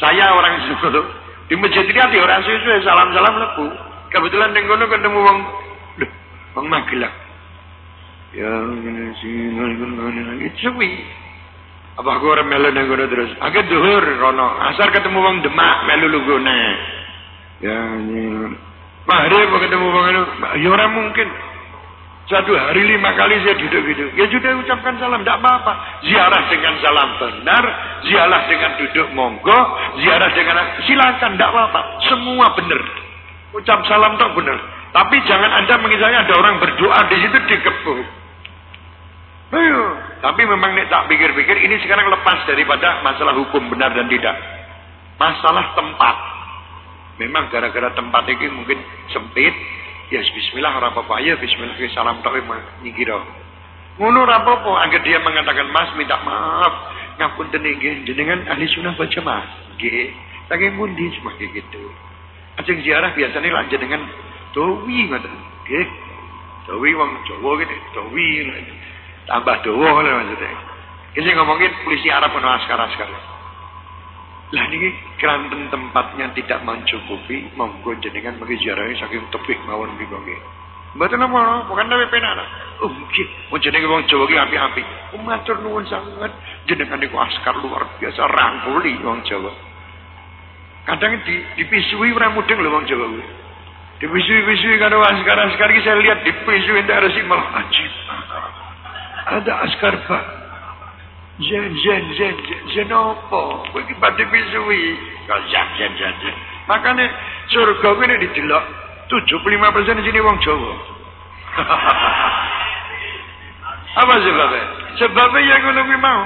Saya orang Solo. Di masjid ini ada orang sesuai salam-salam lepu. Kebetulan di ketemu wong, wong Magelang. Ya suwi. Apa aku orang melu nang terus. Agak duhur rono. Asar ketemu wong Demak melu lugone. Ya Maghrib ketemu wong itu. Ya mungkin. Satu hari lima kali saya duduk gitu. Ya sudah ucapkan salam, tidak apa-apa. Ziarah dengan salam benar, ziarah dengan duduk monggo, ziarah dengan silakan, tidak apa-apa. Semua benar. Ucap salam tak benar. Tapi jangan anda mengisahnya ada orang berdoa di situ dikepuk. Ayo. Tapi memang nek tak pikir-pikir ini sekarang lepas daripada masalah hukum benar dan tidak. Masalah tempat. Memang gara-gara tempat ini mungkin sempit. Ya bismillah ora apa-apa. Ya bismillah salam tok nyingkira. Ngono ora apa-apa. Dia mengatakan Mas minta maaf. Ngapunten nggih jenengan ahli sunnah baca Mas. Nggih. Saking pundi seperti gitu. Ajeng ziarah biasanya lanjut dengan dowi ngoten. Nggih. Dowi wong Jawa gitu. Dowi. Tambah dawa lah maksudnya. Ini ngomongin polisi Arab ono askar-askar. Lah niki keranten tempatnya tidak mencukupi, monggo jenengan mengki ziarahi saking tebih mawon mriku nggih. Mboten apa, bukan tapi penak. Oh nggih, wong jenenge wong Jawa ki apik-apik. Oh, matur nuwun sangat. Jenengan niku askar luar biasa rangkuli wong Jawa. Kadang di dipisui ora mudeng lho wong Jawa kuwi. Dipisui-pisui karo askar-askar ki saya lihat dipisui ndak resik malah ajib. Ada askar Pak zen, zen, zen, zen apa? Kowe iki badhe pisui. Kok zen, zen, zen, zen. Makane surga kuwi nek didelok 75% sini wong Jawa. Apa sebabnya? Sebabnya yang ngono kuwi mau.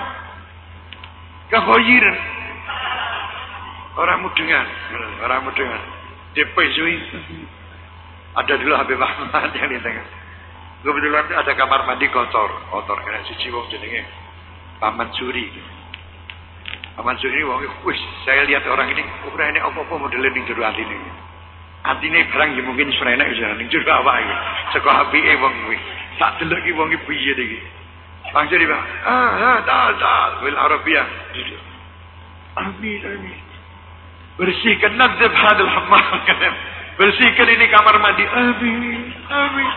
Kehoyiran. Orang mudengan, orang mudengan. Dipisui. Ada dulu Habib Ahmad yang di tengah. Kebetulan ada kamar mandi kotor, kotor karena suci wong jenenge Paman Suri. Paman Suri wong wis saya lihat orang ini ora ini apa-apa modelnya ning jero atine. Atine barang ya mungkin srenek wis ning jero awak iki. Saka apike wong kuwi. Tak delok iki wong iki piye iki. Bang Suri bang, ah, ah, tal, tal, bil Arabia. Amin, amin. Bersihkan nadzib hadal hammam. Bersihkan ini kamar mandi. Amin, amin.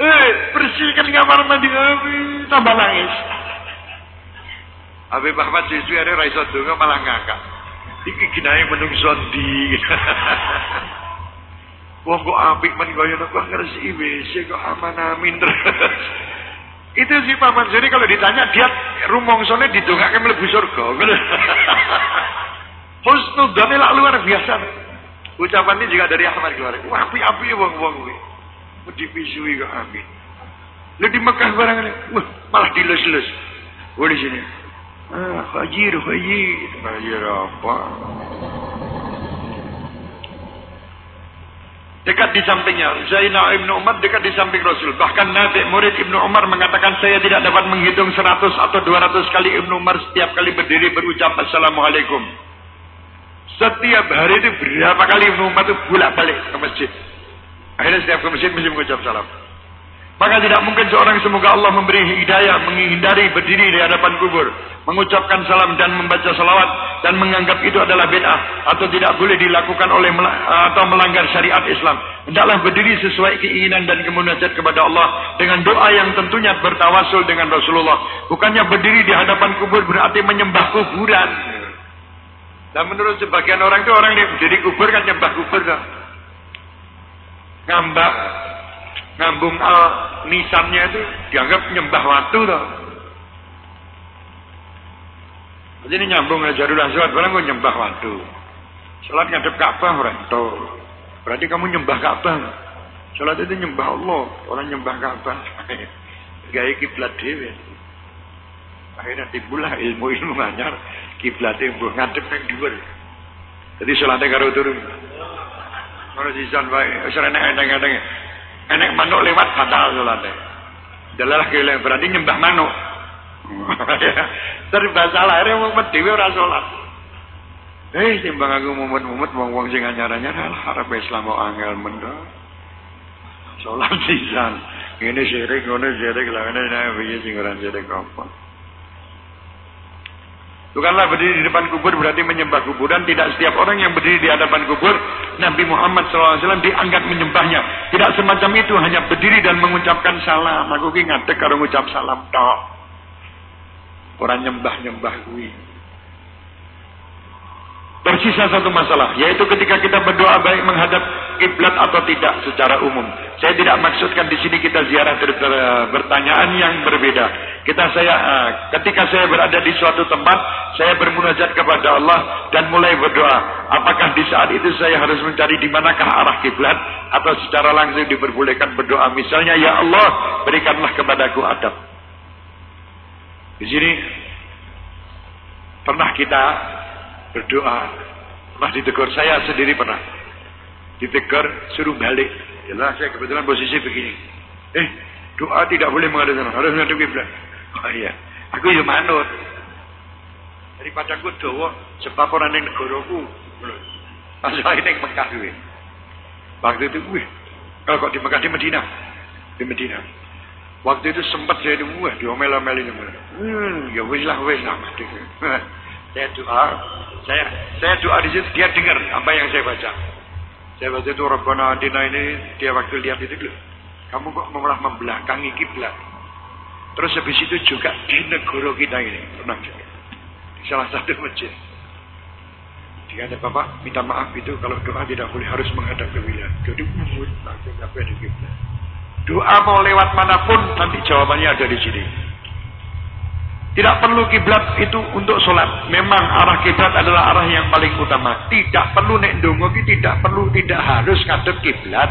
Eh, bersihkan kamar mandi. Amin. Tambah nangis. Habib Ahmad Siswi ada raiso donga malah ngakak. Iki ginae menungso ndi. Wong kok apik men kaya kok ngersi WC kok aman amin terus. Itu si Pak Mansuri kalau ditanya dia rumongsone didongake mlebu surga. Husnudzane lak luar biasa. Ucapan ini juga dari Ahmad Ghazali. Wah, api-api wong-wong kuwi. Dipisui kok amin. Lu di Mekah barang wah, malah dilus-lus. Wah di sini. Ah, hajir, hajir. Hajir apa? Dekat di sampingnya, Zainal Ibnu Umar dekat di samping Rasul. Bahkan Nabi murid Ibnu Umar mengatakan saya tidak dapat menghitung 100 atau 200 kali Ibnu Umar setiap kali berdiri berucap Assalamualaikum. Setiap hari itu berapa kali Ibnu Umar itu bolak balik ke masjid. Akhirnya setiap ke masjid mesti mengucap salam. Maka tidak mungkin seorang semoga Allah memberi hidayah menghindari berdiri di hadapan kubur, mengucapkan salam dan membaca salawat dan menganggap itu adalah bid'ah atau tidak boleh dilakukan oleh atau melanggar syariat Islam. Hendaklah berdiri sesuai keinginan dan kemunajat kepada Allah dengan doa yang tentunya bertawasul dengan Rasulullah. Bukannya berdiri di hadapan kubur berarti menyembah kuburan. Dan menurut sebagian orang itu orang yang berdiri kubur kan nyembah kubur kan. Ngambak ngambung al nisannya itu dianggap nyembah waktu toh. Jadi ini nyambung Jarul Aswad, barang gue nyembah waktu. Salat ngadep Ka'bah itu. Berarti kamu nyembah Ka'bah. Salat itu nyembah Allah, orang nyembah Ka'bah. Gaya kiblat dewe. Akhirnya timbullah ilmu-ilmu anyar kiblat yang ngadep yang dhuwur. Jadi salatnya karo turun. Kalau sisan bae, wis enek-enek enek manuk lewat batal salate. Dalalah kele berarti nyembah manuk. Serba salah akhirnya wong dhewe ora salat. Eh timbang aku mumet-mumet wong-wong sing anyar-anyar harap Islam kok angel mendo. Salat sisan. Ini syirik, ngono syirik lah, ini piye sing ora syirik apa. Bukanlah berdiri di depan kubur berarti menyembah kuburan. Tidak setiap orang yang berdiri di hadapan kubur, Nabi Muhammad SAW dianggap menyembahnya. Tidak semacam itu, hanya berdiri dan mengucapkan salam. Aku ki ngadek karo ngucap salam tok. Orang nyembah-nyembah kuwi. Tersisa satu masalah, yaitu ketika kita berdoa baik menghadap kiblat atau tidak secara umum. Saya tidak maksudkan di sini kita ziarah bertanyaan yang berbeda. Kita saya ketika saya berada di suatu tempat, saya bermunajat kepada Allah dan mulai berdoa. Apakah di saat itu saya harus mencari di manakah arah kiblat atau secara langsung diperbolehkan berdoa misalnya ya Allah, berikanlah kepadaku adab. Di sini pernah kita berdoa. Pernah ditegur saya sendiri pernah. Ditegur suruh balik. Jelas saya kebetulan posisi begini. Eh, doa tidak boleh menghadap sana, harus menghadap kiblat. Oh iya, aku ya manut. Daripada aku doa sebab orang yang negaraku. Masalah ini Mekah gue. Waktu itu gue, kalau kok di Mekah di Medina, di Medina. Waktu itu sempat saya di wah diomel-omelin Hmm, ya wis lah wis lah saya doa, saya saya doa di situ dia dengar apa yang saya baca. Saya baca itu Rabbana Adina ini dia waktu lihat itu loh. Kamu kok malah membelakangi kiblat. Terus habis itu juga di negara kita ini pernah juga. Di salah satu masjid. Jika ada bapak minta maaf itu kalau doa tidak boleh harus menghadap ke wilayah. Jadi umur langsung di kiblat. Doa mau lewat mana pun nanti jawabannya ada di sini. Tidak perlu kiblat itu untuk sholat. Memang arah kiblat adalah arah yang paling utama. Tidak perlu nek dongo tidak perlu tidak harus ngadep kiblat.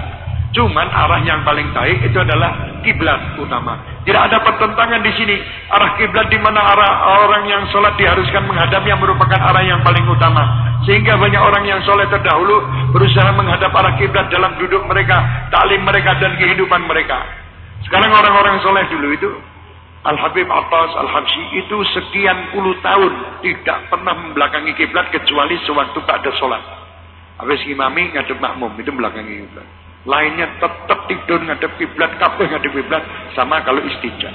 Cuman arah yang paling baik itu adalah kiblat utama. Tidak ada pertentangan di sini. Arah kiblat di mana arah orang yang sholat diharuskan menghadap yang merupakan arah yang paling utama. Sehingga banyak orang yang soleh terdahulu berusaha menghadap arah kiblat dalam duduk mereka, taklim mereka dan kehidupan mereka. Sekarang orang-orang soleh dulu itu Al-Habib Abbas Al-Habsyi itu sekian puluh tahun tidak pernah membelakangi kiblat kecuali sewaktu ada sholat. Habis imami ngadep makmum itu belakangi kiblat. Lainnya tetap tidur ngadep kiblat, kabeh ngadep kiblat sama kalau istijah.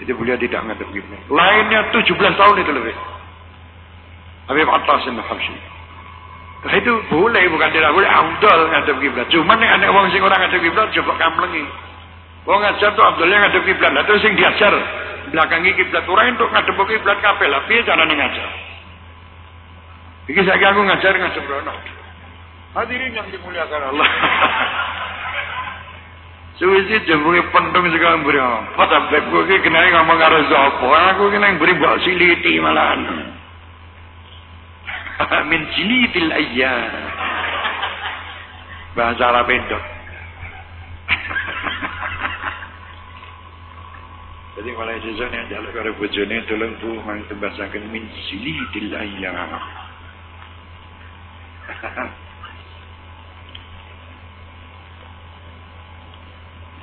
Itu beliau tidak ngadep kiblat. Lainnya 17 tahun itu lebih. Habib Abbas bin Habsyi. Nah itu boleh, bukan tidak boleh. Abdul ngadep kiblat. Cuman yang ada orang sing orang ngadep kiblat coba kamplengi. Wong ngajar tuh Abdulnya ngadep kiblat. Lah terus sing diajar belakangi kiblat orang untuk ngadep kiblat kabeh lah piye carane ngajar. Iki saiki aku ngajar rono. Hadirin yang dimuliakan Allah. Suwisi jembungi pentung sekarang beri apa? Tapi aku ini kena ngomong karo sapa? Aku kena beri mbok siliti malahan. min jilidil ayyam. Bahasa Arab pendok. Jadi kalau sesuatu yang jalan karo bojone tolong bu mang tembasaken min jilidil ayyam.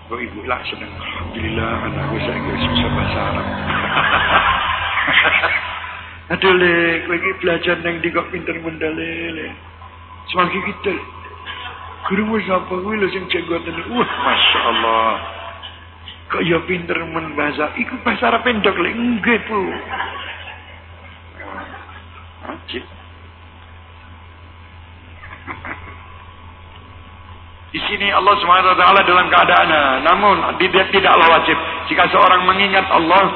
Kok ibu lah senang. Alhamdulillah anakku saya bisa bahasa Arab. Aduh le, kowe iki belajar nang ndi kok pinter mendale le. Semangki kita. Guru wis apa kuwi lho sing jenggoten. Wah, masyaallah. Kok ya pinter men bahasa. Iku bahasa Arab pendek le. Nggih, Bu. Ajib. Di sini Allah taala dalam keadaan namun tidaklah wajib jika seorang mengingat Allah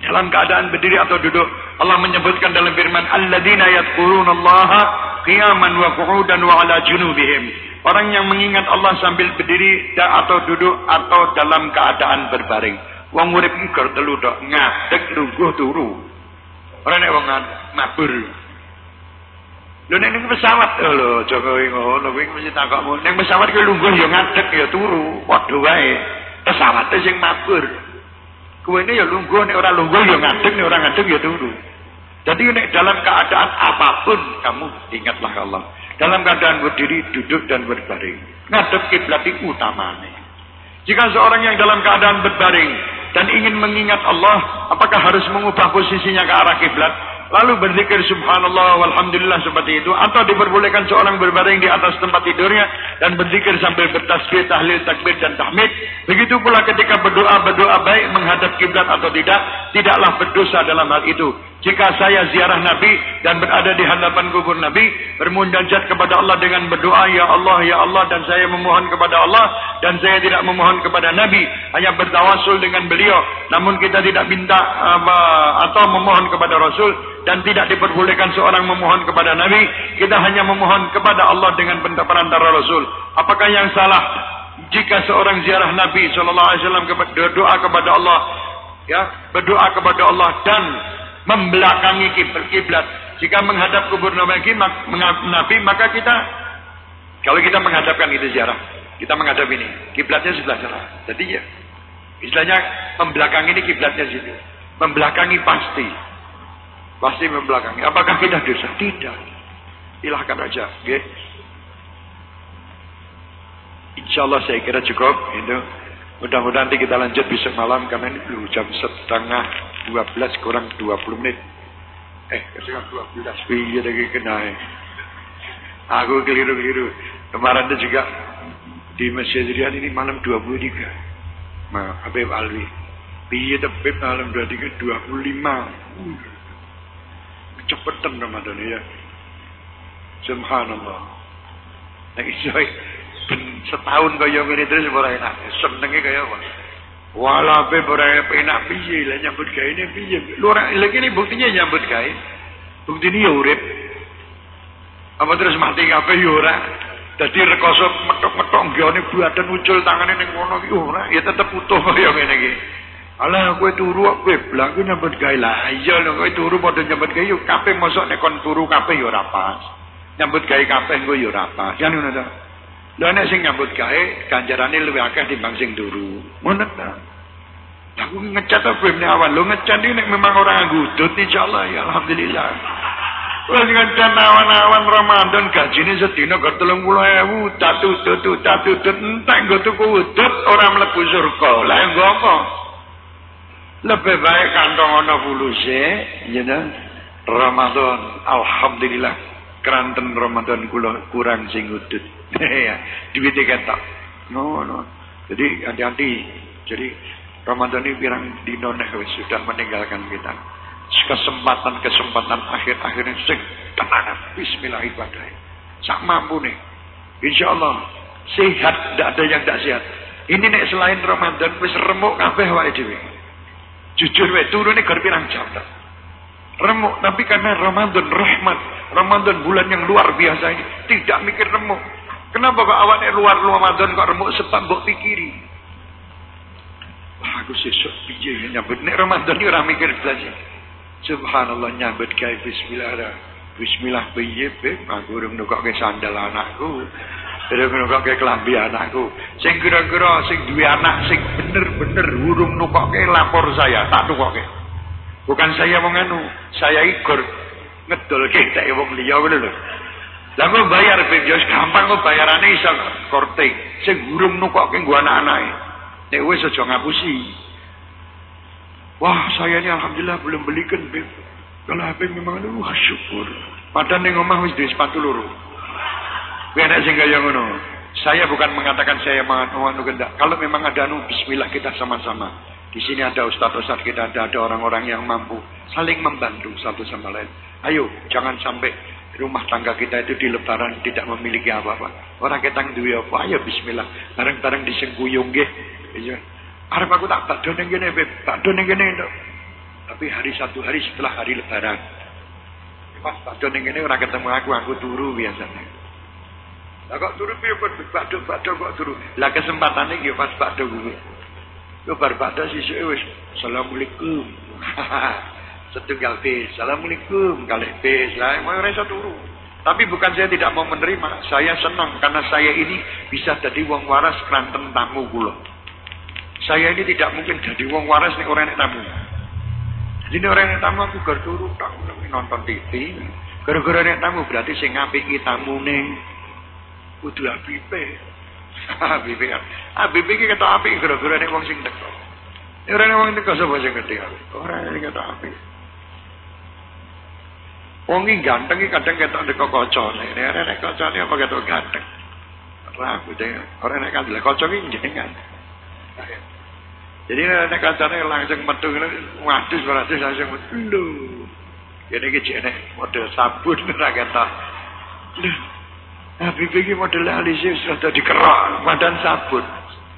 dalam keadaan berdiri atau duduk Allah menyebutkan dalam firman alladzina yadhkurunallaha qiyaman wa qu'udan wa ala junubihim. Orang yang mengingat Allah sambil berdiri atau duduk atau dalam keadaan berbaring. Wong urip iki gur telu tok, ngadeg lungguh turu. Ora nek wong mabur. Lho nek ning pesawat lho Jokowi ngono kuwi mesti takokmu. Ning pesawat ki lungguh ya ngadeg ya turu, padha wae. Pesawate sing mabur. Kowe ini ya lungguh, nek ora lungguh ya ngadeg, nek ora ngadeg ya turu. Jadi nek dalam keadaan apa pun kamu ingatlah Allah. Dalam keadaan berdiri, duduk dan berbaring. Ngadep kiblat itu utamanya. Jika seorang yang dalam keadaan berbaring dan ingin mengingat Allah, apakah harus mengubah posisinya ke arah kiblat? lalu berzikir subhanallah walhamdulillah seperti itu atau diperbolehkan seorang berbaring di atas tempat tidurnya dan berzikir sambil bertasbih tahlil takbir dan tahmid begitu pula ketika berdoa berdoa baik menghadap kiblat atau tidak tidaklah berdosa dalam hal itu jika saya ziarah Nabi dan berada di hadapan kubur Nabi, bermunajat kepada Allah dengan berdoa, Ya Allah, Ya Allah, dan saya memohon kepada Allah, dan saya tidak memohon kepada Nabi, hanya bertawasul dengan beliau, namun kita tidak minta uh, atau memohon kepada Rasul, dan tidak diperbolehkan seorang memohon kepada Nabi, kita hanya memohon kepada Allah dengan perantara Rasul. Apakah yang salah? Jika seorang ziarah Nabi Wasallam berdoa kepada Allah, ya berdoa kepada Allah dan membelakangi kiblat. Jika menghadap kubur Nabi, Nabi maka kita kalau kita menghadapkan itu ziarah, kita menghadap ini, kiblatnya sebelah sana. Jadi ya, istilahnya membelakangi ini kiblatnya situ. Membelakangi pasti. Pasti membelakangi. Apakah kita dosa? Tidak. Silahkan aja. Okay? Insya Allah saya kira cukup. Itu. Mudah-mudahan nanti kita lanjut besok malam karena ini belum jam setengah 12 kurang 20 menit. Eh, setengah 12. Iya lagi kena. Eh. Aku keliru-keliru. Kemarin itu juga di Masjid Rian ini malam 23. Ma, Habib Alwi. Piye tepet malam 23 25 cepetan Ramadan ya. Subhanallah. Nah ben setahun kaya ngene terus ora enak. Senenge kaya apa? Wala pe ora enak piye lah nyambut gawe ini piye. Lu ora lagi ini buktinya nyambut gawe. Buktine ya urip. Apa terus mati kabeh ya ora. Dadi rekoso metok-metok nggone badan ucul tangane ning kono ki ora ya tetep utuh kaya ngene iki. Alah kowe turu kowe blang nyambut gawe lah. Iya lho kowe turu padha nyambut gawe yo kabeh mosok nek kon turu kabeh yo ora. Nyambut gawe kabeh kowe yo ora pas. Jan ngono. Lha nek sing nyambut gawe ganjarane luwih akeh timbang sing turu. Ngono ta. Aku ngecat apa awan. Lo ngecat ini memang orang gudut insyaallah ya alhamdulillah. Wes ngecat awan-awan Ramadan gajine sedina kok 30.000 tatu tutu tatu tutu entek nggo tuku udut ora mlebu surga. Lah nggo apa? Lebih baik kantong ono fuluse, ya Ramadan, alhamdulillah. Keranten Ramadan kula kurang sing udut. ya, duwite ketok. No, no. Jadi hati-hati. Jadi Ramadan ini pirang dino nek sudah meninggalkan kita. Kesempatan-kesempatan akhir-akhir ini sing tenang. Bismillah ibadah. Sak mampu nih. Insya Allah sehat, tidak ada yang tidak sehat. Ini nek selain Ramadan wis remuk kabeh wae dhewe. Jujur wae turune gar pirang jam ta. Remuk, tapi karena Ramadan rahmat, Ramadan bulan yang luar biasa ini tidak mikir remuk. Kenapa kok awalnya luar Ramadan kok remuk sebab mbok pikiri. Aku sesuk piye ya nyambut nek Ramadan ora mikir blas. Subhanallah nyambut gawe bismillah. Bismillah piye, Beb? Aku urung nukokke sandal anakku. Kira-kira kok kelambi anakku. Sing kira-kira sing duwe anak sing bener-bener urung nukokke lapor saya, tak nukokke. Bukan saya wong anu, saya ikut ngedolke tak wong liya ngono lho. Lah kok bayar ben yo gampang kok bayarane iso korting. Sing urung nukokke nggo anak-anake. Nek wis aja ngapusi. Wah, saya ini alhamdulillah belum belikan beb. Kalau HP memang aduh syukur. Padahal ning omah wis duwe sepatu loro. Enak sing kaya ngono. Saya bukan mengatakan saya mau gendak. Kalau memang ada anu bismillah kita sama-sama. Di sini ada ustaz-ustaz kita, ada ada orang-orang yang mampu saling membantu satu sama lain. Ayo, jangan sampai rumah tangga kita itu di lebaran tidak memiliki apa-apa. Orang kita duwe apa? Ayo bismillah. Bareng-bareng disengguyung nggih. Iya. Arep aku tak bakdo ning kene, bakdo ning kene. Tapi hari satu hari setelah hari lebaran. Pas bakdo ning kene ora ketemu aku, aku turu biasanya. Lah kok turu piye badhe badhe kok turu. Lah kesempatane iki pas badhe kuwi. Yo bar badhe sisuke wis Assalamualaikum. Setunggal bis. Assalamualaikum kalih bis. Lah mau ora iso turu. Tapi bukan saya tidak mau menerima, saya senang karena saya ini bisa jadi wong waras kranten tamu kula. Saya ini tidak mungkin jadi wong waras nih orang yang tamu. Jadi orang yang tamu aku gar turu tak nonton TV. Gara-gara nek tamu berarti sing ngapiki tamune kudu abipe. Abipe kan. Abipe iki ketok apik gara-gara nek wong sing teko. Ora wong teko sapa sing ngerti apik. Ora nek ketok apik. Wong iki ganteng iki kadang ketok teko kocone. Ora nek kocone apa ketok ganteng. Rambutnya orang nek kandel kocok iki jenengan. Jadi nek kacane langsung metu ngene wadus wadus langsung lho. Kene iki jene model sabun ora ketok. Lho, Habib iki model alisnya sudah tadi kerak, badan sabun.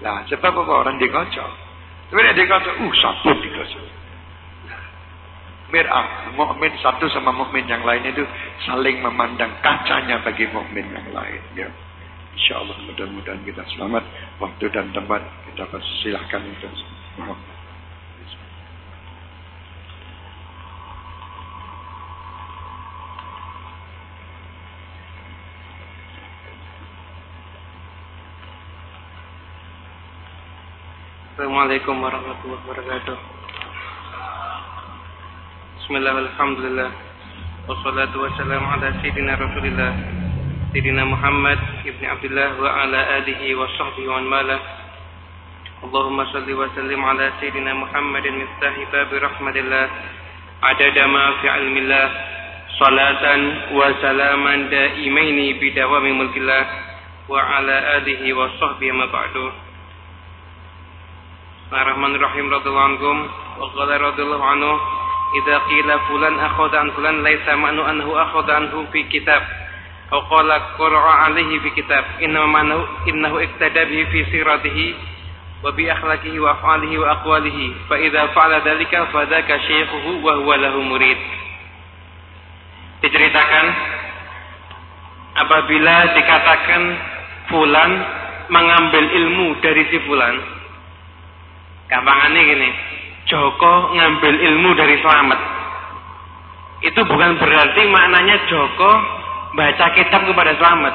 Lah, sebab apa orang dikocok? Nek dikocok, uh sabun dikocok. Mir'ah, mukmin satu sama mukmin yang lain itu saling memandang kacanya bagi mukmin yang lain. Ya. Insya Allah mudah-mudahan kita selamat. Waktu dan tempat kita persilahkan untuk Muhammad. Assalamualaikum warahmatullahi wabarakatuh. Bismillah, alhamdulillah. Wassalatu wassalamu ala sayyidina Rasulillah. Sayyidina Muhammad ibn Abdullah wa ala alihi wa sahbihi wa malah. Allahumma salli wa sallim ala sayyidina Muhammadin miftahi babi rahmatillah. Adada ma fi ilmillah. Salatan wa salaman daimaini bidawami mulkillah. Wa ala alihi wa sahbihi ma ba'du. Bismillahirrahmanirrahim. Radhiyallahu anhum. Wa qala radhiyallahu anhu idza qila fulan akhadha an fulan laisa ma'nu annahu akhadha anhu fi kitab. Aw qala qara'a alaihi fi kitab. Inna ma'nu innahu iktada bihi fi siratihi wa bi akhlaqihi wa af'alihi wa aqwalihi. Fa idza fa'ala dhalika fa dzaka shaykhuhu wa huwa lahu murid. Diceritakan apabila dikatakan fulan mengambil ilmu dari si fulan gampangannya gini Joko ngambil ilmu dari selamat. Itu bukan berarti maknanya Joko baca kitab kepada selamat.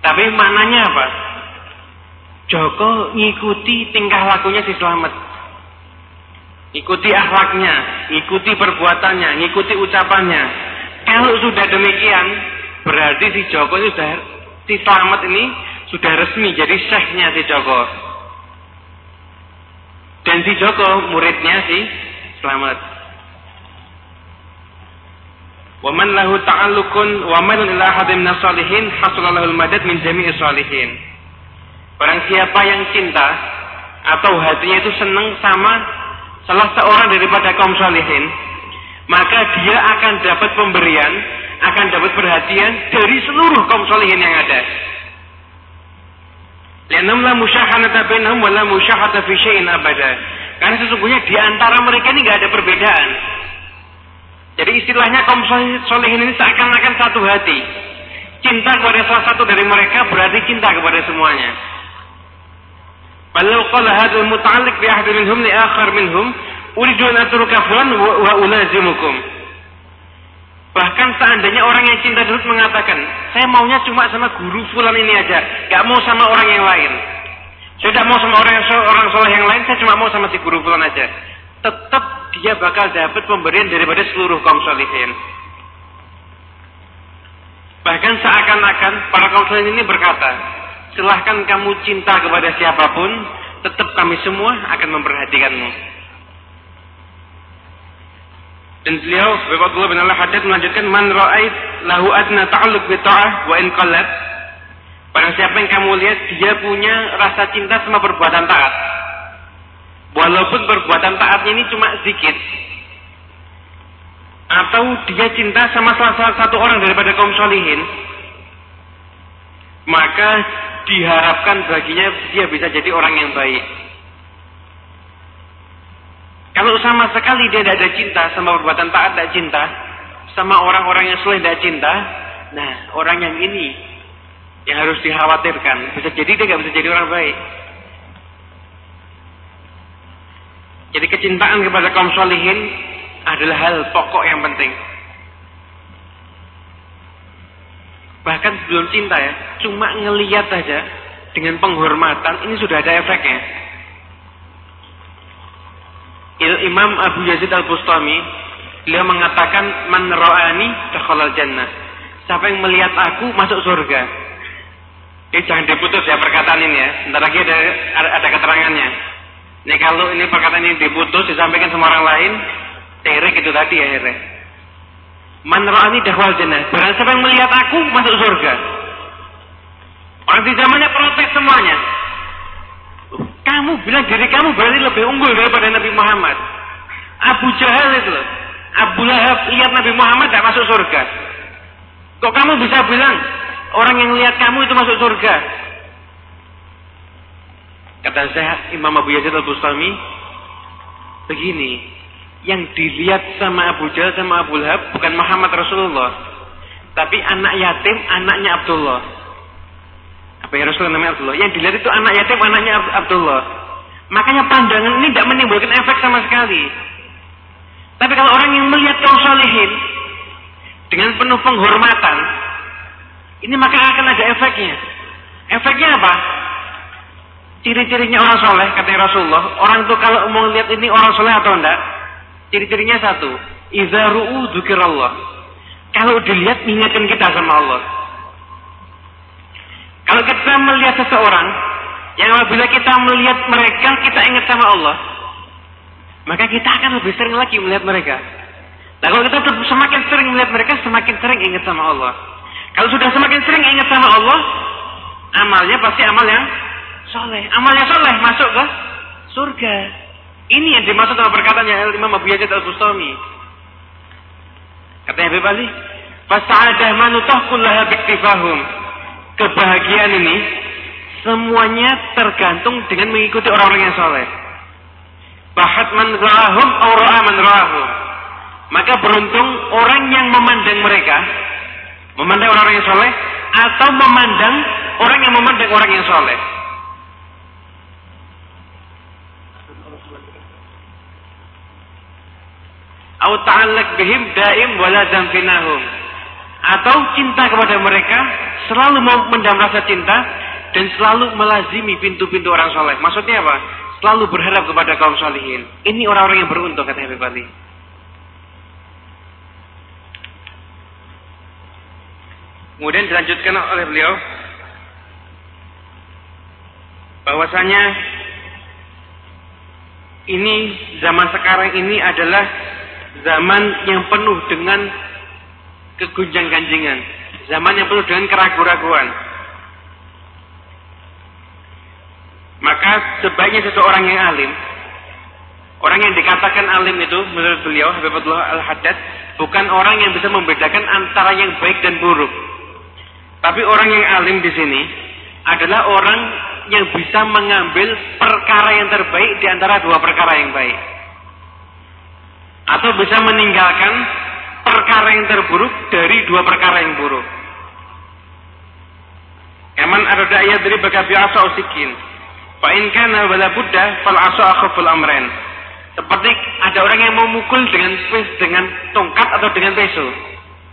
Tapi maknanya apa? Joko ngikuti tingkah lakunya si selamat. Ikuti akhlaknya, ikuti perbuatannya, ngikuti ucapannya. Kalau sudah demikian, berarti si Joko ini sudah si selamat ini sudah resmi jadi syekhnya si Joko. Dan si Joko muridnya si Selamat. Wa man lahu ta'alluqun wa man ila hadim nasalihin hasulallahu al-madad min jami'i salihin. Barang siapa yang cinta atau hatinya itu senang sama salah seorang daripada kaum salihin, maka dia akan dapat pemberian, akan dapat perhatian dari seluruh kaum salihin yang ada. Lianam la musyahanata bainahum wa la musyahata fi syai'in abada. Karena sesungguhnya di antara mereka ini nggak ada perbedaan. Jadi istilahnya kaum solehin ini seakan-akan satu hati. Cinta kepada salah satu dari mereka berarti cinta kepada semuanya. Walau qala hadzal muta'alliq bi ahadin minhum li akhar minhum uridu an atruka fulan wa ulazimukum. Bahkan seandainya orang yang cinta terus mengatakan, saya maunya cuma sama guru fulan ini aja, gak mau sama orang yang lain. Saya tidak mau sama orang yang orang soleh yang lain, saya cuma mau sama si guru fulan aja. Tetap dia bakal dapat pemberian daripada seluruh kaum solihin. Bahkan seakan-akan para kaum solihin ini berkata, silahkan kamu cinta kepada siapa pun, tetap kami semua akan memperhatikanmu. Dan beliau Abdullah bin Al-Haddad melanjutkan man ra'ait lahu adna ta'alluq bi ta'ah wa in qallat. Barang siapa yang kamu lihat dia punya rasa cinta sama perbuatan taat. Walaupun perbuatan taatnya ini cuma sedikit. Atau dia cinta sama salah satu orang daripada kaum solihin. Maka diharapkan baginya dia bisa jadi orang yang baik. Kalau sama sekali dia tidak ada cinta sama perbuatan taat tidak cinta, sama orang-orang yang soleh tidak cinta, nah orang yang ini yang harus dikhawatirkan. Bisa jadi dia nggak bisa jadi orang baik. Jadi kecintaan kepada kaum solihin adalah hal pokok yang penting. Bahkan sebelum cinta ya, cuma ngeliat aja dengan penghormatan ini sudah ada efeknya. Imam Abu Yazid Al-Bustami beliau mengatakan man ra'ani dakhalal jannah. Siapa yang melihat aku masuk surga. Ini jangan diputus ya perkataan ini ya. Sebentar lagi ada ada keterangannya. Ini kalau ini perkataan ini diputus disampaikan sama orang lain, terek itu tadi ya akhirnya. Man ra'ani jannah. Barang siapa yang melihat aku masuk surga. Orang di zamannya protes semuanya. Kamu bilang diri kamu berarti lebih unggul daripada Nabi Muhammad. Abu Jahal itu. Abu Lahab lihat Nabi Muhammad tidak masuk surga. Kok kamu bisa bilang orang yang lihat kamu itu masuk surga? Kata saya Imam Abu Yazid Al-Bustami, begini, yang dilihat sama Abu Jahal sama Abu Lahab bukan Muhammad Rasulullah, tapi anak yatim, anaknya Abdullah. Apa ya Rasulullah namanya Abdullah? Yang dilihat itu anak yatim, anaknya Abdullah. Makanya pandangan ini tidak menimbulkan efek sama sekali. Tapi kalau orang yang melihat kaum salihin dengan penuh penghormatan, ini maka akan ada efeknya. Efeknya apa? Ciri-cirinya orang soleh, kata Rasulullah. Orang itu kalau mau lihat ini orang soleh atau enggak, ciri-cirinya satu. Idza ru'u dzikrallah. Kalau dilihat mengingatkan kita sama Allah. Kalau kita melihat seseorang yang apabila kita melihat mereka kita ingat sama Allah, maka kita akan lebih sering lagi melihat mereka. Nah kalau kita semakin sering melihat mereka, semakin sering ingat sama Allah. Kalau sudah semakin sering ingat sama Allah, amalnya pasti amal yang soleh. Amalnya soleh masuk ke surga. Ini yang dimaksud dalam perkataannya Imam Abu Yazid Al-Bustami. Kata Habib Ali, "Fasa'adah manutah kullaha biktifahum." Kebahagiaan ini semuanya tergantung dengan mengikuti orang-orang yang soleh. Bahat man ra'ahum man. Maka beruntung orang yang memandang mereka, memandang orang-orang yang soleh, atau memandang orang yang memandang orang yang soleh. Au ta'allaq bihim daim wala zamfinahum. Atau cinta kepada mereka selalu mendam rasa cinta dan selalu melazimi pintu-pintu orang soleh. Maksudnya apa? Selalu berharap kepada kaum salihin. Ini orang-orang yang beruntung kata Habib Ali. Kemudian dilanjutkan oleh beliau bahwasanya ini zaman sekarang ini adalah zaman yang penuh dengan kegunjang-ganjingan, zaman yang penuh dengan keraguan-raguan. Maka sebaiknya seseorang yang alim, orang yang dikatakan alim itu menurut beliau Habibullah Al-Haddad bukan orang yang bisa membedakan antara yang baik dan buruk. Tapi orang yang alim di sini adalah orang yang bisa mengambil perkara yang terbaik di antara dua perkara yang baik. Atau bisa meninggalkan perkara yang terburuk dari dua perkara yang buruk. Eman ada ayat dari bakabi asa usikin. Fa in kana wala budda fal asa akhaful amren. Seperti ada orang yang mau mukul dengan dengan tongkat atau dengan pisau.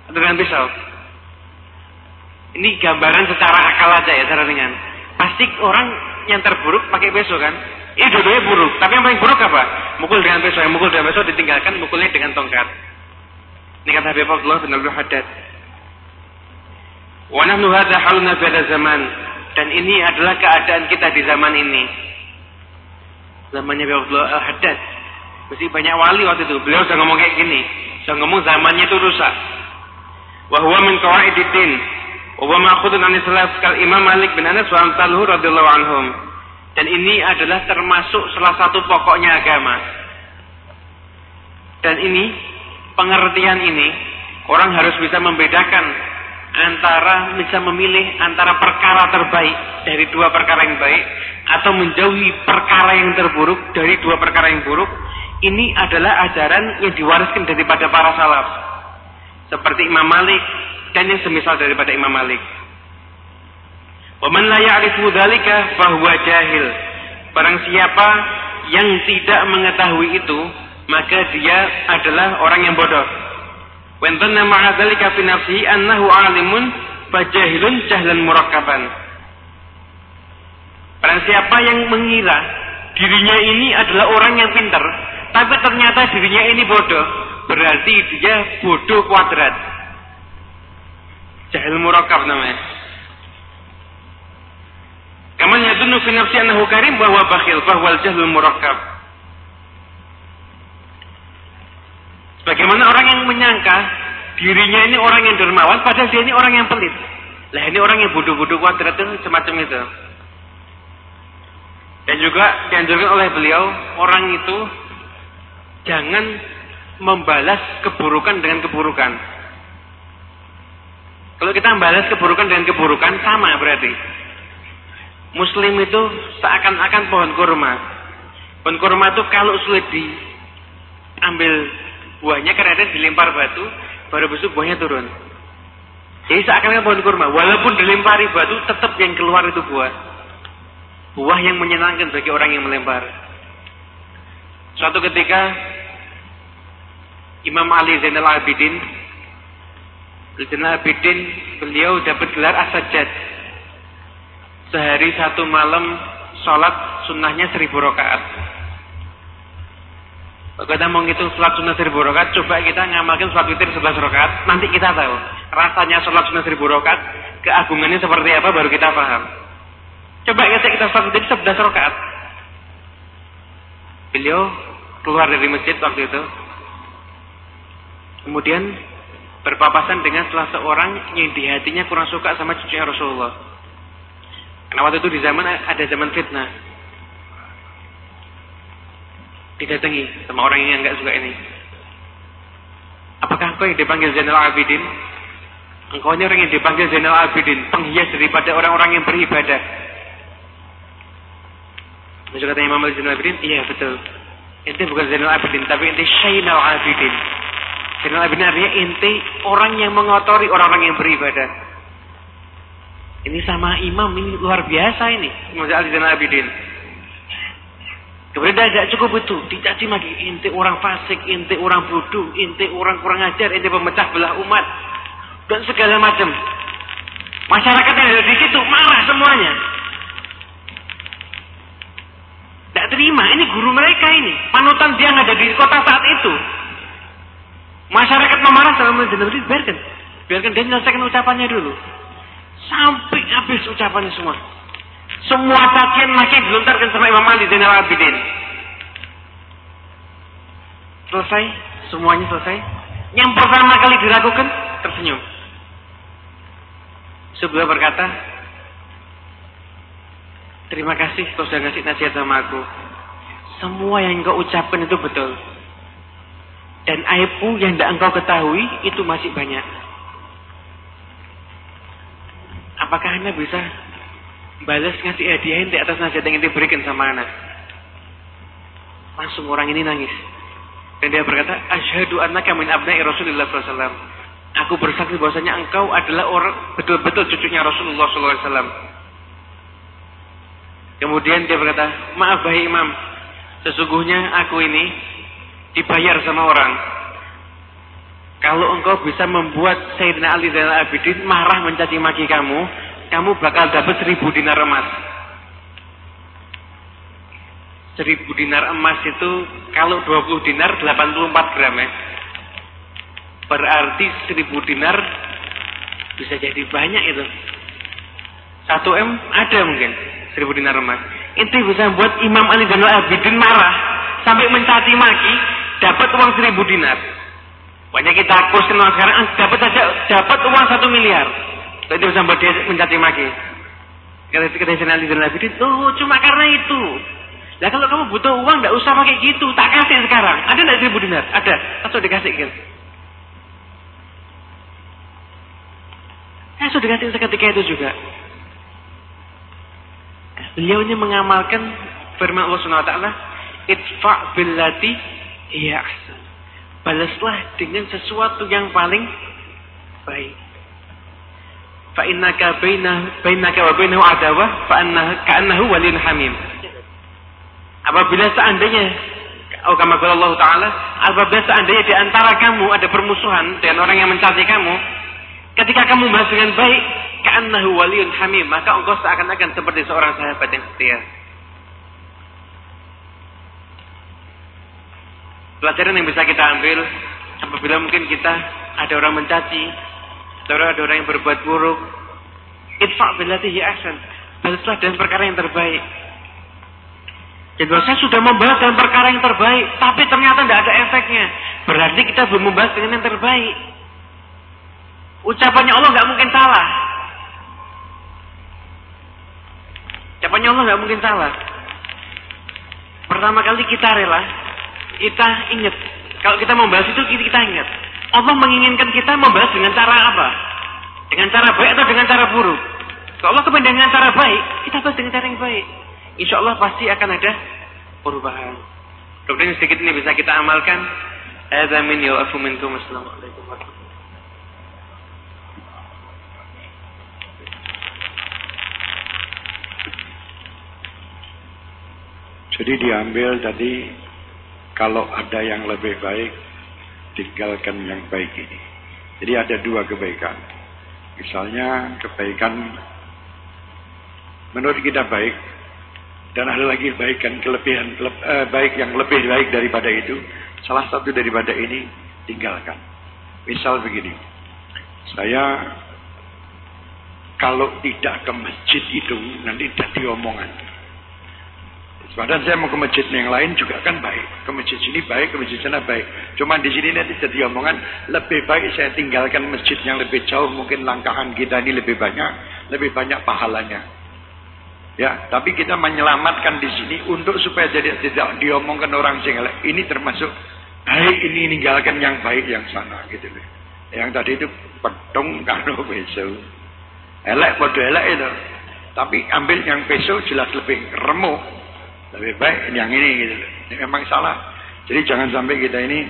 Atau dengan pisau. Ini gambaran secara akal aja ya, secara ringan. Pasti orang yang terburuk pakai pisau kan? Ini dua-duanya buruk. Tapi yang paling buruk apa? Mukul dengan pisau. Yang mukul dengan pisau ditinggalkan, mukulnya dengan tongkat. Ini kata Habib Abdullah bin Abdul Haddad. Wa nahnu hadha haluna pada zaman. Dan ini adalah keadaan kita di zaman ini. Zamannya Habib Abdullah Al-Haddad. Mesti banyak wali waktu itu. Beliau sudah ngomong kayak gini. Sudah ngomong zamannya itu rusak. Wa huwa min qawaidid Wa ma'khudun an salaf kal Imam Malik bin Anas wa amsaluhu radhiyallahu anhum. Dan ini adalah termasuk salah satu pokoknya agama. Dan ini pengertian ini orang harus bisa membedakan antara bisa memilih antara perkara terbaik dari dua perkara yang baik atau menjauhi perkara yang terburuk dari dua perkara yang buruk. Ini adalah ajaran yang diwariskan daripada para salaf. Seperti Imam Malik, dan yang semisal daripada Imam Malik. Waman la ya'rifu dzalika fahuwa jahil. Barang siapa yang tidak mengetahui itu, maka dia adalah orang yang bodoh. Wa dhanna ma'a dzalika fi annahu 'alimun fajahilun jahlan murakkaban. Barang siapa yang mengira dirinya ini adalah orang yang pintar, tapi ternyata dirinya ini bodoh, berarti dia bodoh kuadrat. Jahil murakab namanya. Kaman yadunnu fi nafsi annahu karim bahwa bakhil bahwa jahlul murakab. Bagaimana orang yang menyangka dirinya ini orang yang dermawan padahal dia ini orang yang pelit. Lah ini orang yang bodoh-bodoh kuadrat itu semacam itu. Dan juga dianjurkan oleh beliau orang itu jangan membalas keburukan dengan keburukan. Kalau kita membalas keburukan dengan keburukan sama berarti. Muslim itu seakan-akan pohon kurma. Pohon kurma itu kalau sulit diambil buahnya karena dilempar batu, baru besok buahnya turun. Jadi seakan-akan pohon kurma, walaupun dilempari batu, tetap yang keluar itu buah. Buah yang menyenangkan bagi orang yang melempar. Suatu ketika Imam Ali Zainal Abidin Zainal Abidin beliau dapat gelar asajad. Sehari satu malam sholat sunnahnya seribu rakaat. Kita mau ngitung sholat sunnah seribu rakaat, coba kita ngamalkan sholat witir sebelas rakaat, nanti kita tahu rasanya sholat sunnah seribu rakaat, keagungannya seperti apa, baru kita paham. Coba kita kita sholat witir sebelas rakaat. Beliau keluar dari masjid waktu itu, kemudian berpapasan dengan salah seorang yang di hatinya kurang suka sama cucunya Rasulullah. Karena waktu itu di zaman ada zaman fitnah. Didatangi sama orang yang nggak suka ini. Apakah engkau yang dipanggil Zainal Abidin? Engkau ini orang yang dipanggil Zainal Abidin, penghias daripada orang-orang yang beribadah. Maksud kata Imam Zainal Abidin, iya betul. Ini bukan Zainal Abidin, tapi ini Syainal Abidin. Zainal Abidin artinya inti orang yang mengotori orang-orang yang beribadah. Ini sama imam, ini luar biasa ini. Imam Zainal Abidin. Kemudian tidak cukup itu, dicaci lagi inti orang fasik, inti orang bodoh, inti orang kurang ajar, inti pemecah belah umat dan segala macam. Masyarakat yang ada di situ marah semuanya. Tidak terima, ini guru mereka ini, panutan dia yang ada di kota saat itu. Masyarakat memarah sama Abidin, biarkan. Biarkan dia menyelesaikan ucapannya dulu. Sampai habis ucapannya semua. Semua cacian masih dilontarkan sama Imam Ali Zainal Abidin. Selesai, semuanya selesai. Yang pertama kali dilakukan, tersenyum. Sebelah berkata, Terima kasih kau sudah ngasih nasihat sama aku. Semua yang kau ucapkan itu betul. Dan aibmu yang tidak engkau ketahui itu masih banyak. Apakah anda bisa balas ngasih hadiah di atas nasihat yang ente berikan sama anak? Langsung orang ini nangis. Dan dia berkata, Ashadu annaka min abna'i Rasulullah SAW. Aku bersaksi bahwasanya engkau adalah orang betul-betul cucunya Rasulullah SAW. Kemudian dia berkata, maaf bayi imam. Sesungguhnya aku ini dibayar sama orang. Kalau engkau bisa membuat Sayyidina Ali Zainal Abidin marah mencaci maki kamu, kamu bakal dapat seribu dinar emas. Seribu dinar emas itu kalau 20 dinar 84 gram ya. Berarti seribu dinar bisa jadi banyak itu. Satu M ada mungkin seribu dinar emas. Itu bisa buat Imam Ali Zainal Abidin marah sampai mencaci maki dapat uang seribu dinar. Banyak kita kursin sekarang dapat saja dapat uang satu miliar. Itu buat dia mencaci maki. Kata Ali dan Abidin, oh cuma karena itu. Nah kalau kamu butuh uang, tidak usah pakai gitu. Tak kasih sekarang. Ada tidak seribu dinar? Ada. Atau dikasih kan? Eh, sudah dikasih seketika itu juga. Beliau ini mengamalkan firman Allah Subhanahu wa taala, "Idfa billati Iya. Balaslah dengan sesuatu yang paling baik. Fa innaka baina bainaka wa bainahu adawah fa annahu waliyun hamim. Apabila seandainya Oh kama Allah Ta'ala Apabila seandainya di antara kamu ada permusuhan dengan orang yang mencaci kamu Ketika kamu bahas dengan baik Ka'annahu waliyun hamim Maka engkau seakan-akan seperti seorang sahabat yang setia Pelajaran yang bisa kita ambil apabila mungkin kita ada orang mencaci, ada orang yang berbuat buruk, idfa billatihi ahsan. Balaslah dengan perkara yang terbaik. Jadi saya sudah membahas dengan perkara yang terbaik, tapi ternyata tidak ada efeknya. Berarti kita belum membahas dengan yang terbaik. Ucapannya Allah nggak mungkin salah. Ucapannya Allah nggak mungkin salah. Pertama kali kita rela kita ingat. Kalau kita membahas itu kita ingat. Allah menginginkan kita membahas dengan cara apa? Dengan cara baik atau dengan cara buruk? Kalau Allah kepada dengan cara baik, kita bahas dengan cara yang baik. Insya Allah pasti akan ada perubahan. Kemudian sedikit ini bisa kita amalkan. Azamin ya minkum. Assalamualaikum warahmatullahi Jadi diambil tadi kalau ada yang lebih baik, tinggalkan yang baik ini. Jadi ada dua kebaikan. Misalnya kebaikan menurut kita baik dan ada lagi kebaikan kelebihan eh, baik yang lebih baik daripada itu Salah satu daripada ini tinggalkan. Misal begini. Saya kalau tidak ke masjid itu nanti jadi omongan. Padahal saya mau ke masjid yang lain juga kan baik. Ke masjid sini baik, ke masjid sana baik. Cuma di sini nanti jadi omongan, lebih baik saya tinggalkan masjid yang lebih jauh. Mungkin langkahan kita ini lebih banyak, lebih banyak pahalanya. Ya, tapi kita menyelamatkan di sini untuk supaya jadi tidak diomongkan orang sing Ini termasuk baik ini meninggalkan yang baik yang sana gitu loh. Yang tadi itu petung karo besok. Elek pada elek itu. Tapi ambil yang besok jelas lebih remuk. Lebih baik yang ini gitu. Ini memang salah. Jadi jangan sampai kita ini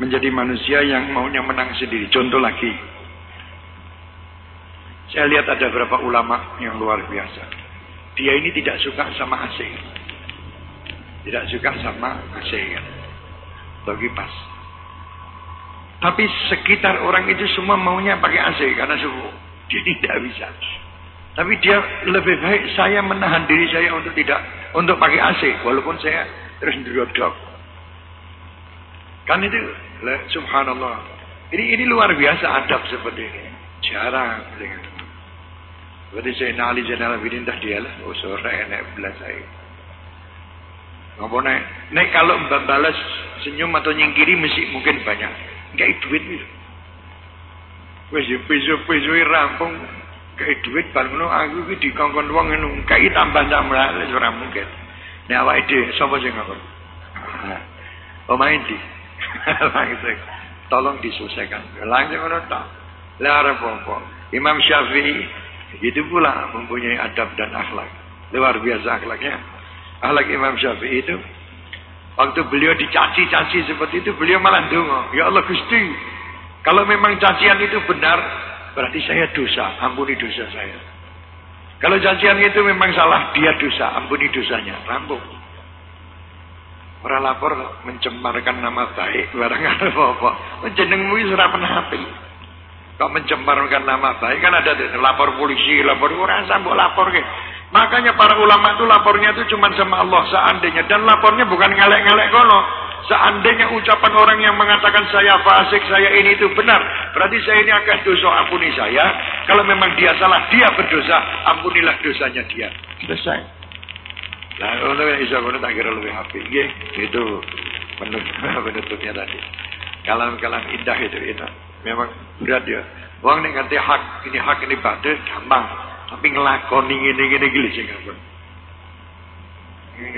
menjadi manusia yang maunya menang sendiri. Contoh lagi. Saya lihat ada beberapa ulama yang luar biasa. Dia ini tidak suka sama AC. Tidak suka sama AC kan. Bagi pas. Tapi sekitar orang itu semua maunya pakai AC karena suhu. Dia tidak bisa. Tapi dia lebih baik saya menahan diri saya untuk tidak untuk pakai AC walaupun saya terus duduk Kan itu subhanallah. Ini ini luar biasa adab seperti ini. Jarang. Berarti saya nali jenala bidin dah dia lah. Oh sore enak belas saya. Ngapa? Naik kalau balas senyum atau nyingkiri mesti mungkin banyak. Enggak duit itu. Wes yo peso-peso rampung kayak duit bangun aku iki dikongkon wong ngono kayak tambah tambah ora mungkin. Nek awake dhewe sapa sing ngakon? Oh main di. Langsung tolong diselesaikan. Langsung ngono tak. Lah apa Imam Syafi'i Begitu pula mempunyai adab dan akhlak. Luar biasa akhlaknya. Akhlak Imam Syafi'i itu. Waktu beliau dicaci-caci seperti itu, beliau malah dungo. Ya Allah Gusti, kalau memang cacian itu benar, berarti saya dosa. Ampuni dosa saya. Kalau cacian itu memang salah, dia dosa. Ampuni dosanya. Rampung. Orang lapor mencemarkan nama baik, barang apa-apa. Jenengmu pernah hati. Kok mencemarkan nama baik kan ada lapor polisi, lapor orang sambo lapor ke. Makanya para ulama itu lapornya itu cuma sama Allah seandainya dan lapornya bukan ngelek-ngelek kono. Seandainya ucapan orang yang mengatakan saya fasik, saya ini itu benar, berarti saya ini akan dosa ampuni saya. Kalau memang dia salah, dia berdosa, ampunilah dosanya dia. Selesai. Nah, untuk yang kono tak kira lebih happy. Itu penutupnya tadi. Kalam-kalam indah itu itu memang berat ya. Wong nek ngerti hak ini hak ini batil gampang, tapi ngelakoni ngene ngene iki lho sing.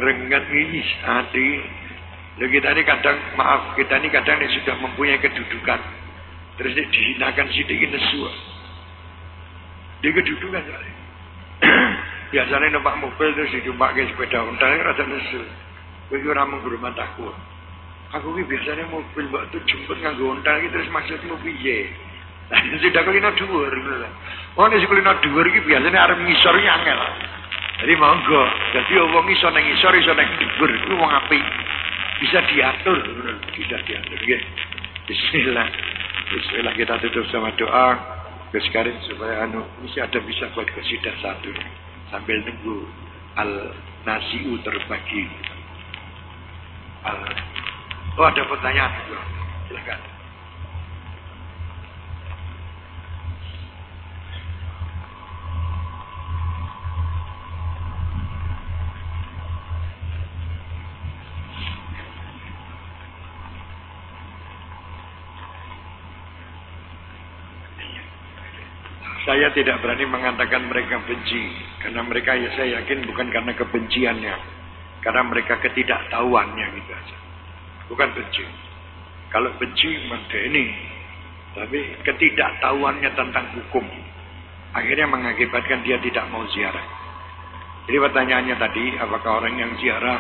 Rengat ini hati. Lalu kita ini kadang maaf kita ini kadang ini sudah mempunyai kedudukan. Terus ini dihinakan sedikit nesu. Di kedudukan kali. Biasanya numpak mobil terus dijumpak ke sepeda unta rasa nesu. Bagi orang menghormat aku. Aku ini biasanya mobil waktu jemput nganggo unta iki terus maksudmu piye? Lah sudah kulino dhuwur ngono lho. Oh nek kulino dhuwur iki biasanya arep ngisor iki angel. Jadi monggo, jadi wong iso nang ngisor iso nang dhuwur iku wong apik. Bisa diatur bisa diatur nggih. Bismillah. Bismillah kita tutup sama doa. Karim supaya anu mesti ada bisa buat kesidah satu sambil nunggu al nasiu terbagi. Al Oh ada pertanyaan. Silakan. Saya tidak berani mengatakan mereka benci karena mereka ya saya yakin bukan karena kebenciannya, karena mereka ketidaktahuannya gitu aja. Bukan benci. Kalau benci ini, Tapi ketidaktahuannya tentang hukum. Akhirnya mengakibatkan dia tidak mau ziarah. Jadi pertanyaannya tadi, apakah orang yang ziarah,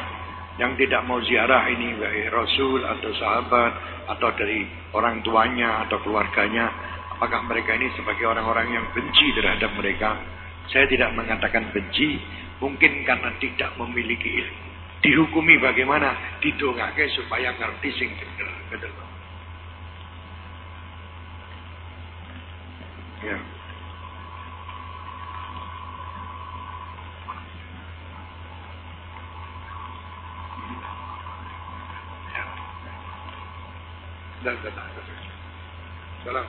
yang tidak mau ziarah ini baik Rasul atau sahabat, atau dari orang tuanya atau keluarganya, apakah mereka ini sebagai orang-orang yang benci terhadap mereka? Saya tidak mengatakan benci, mungkin karena tidak memiliki ilmu dihukumi bagaimana didongake supaya ngerti sing bener bener ya Dan tenang. Salam.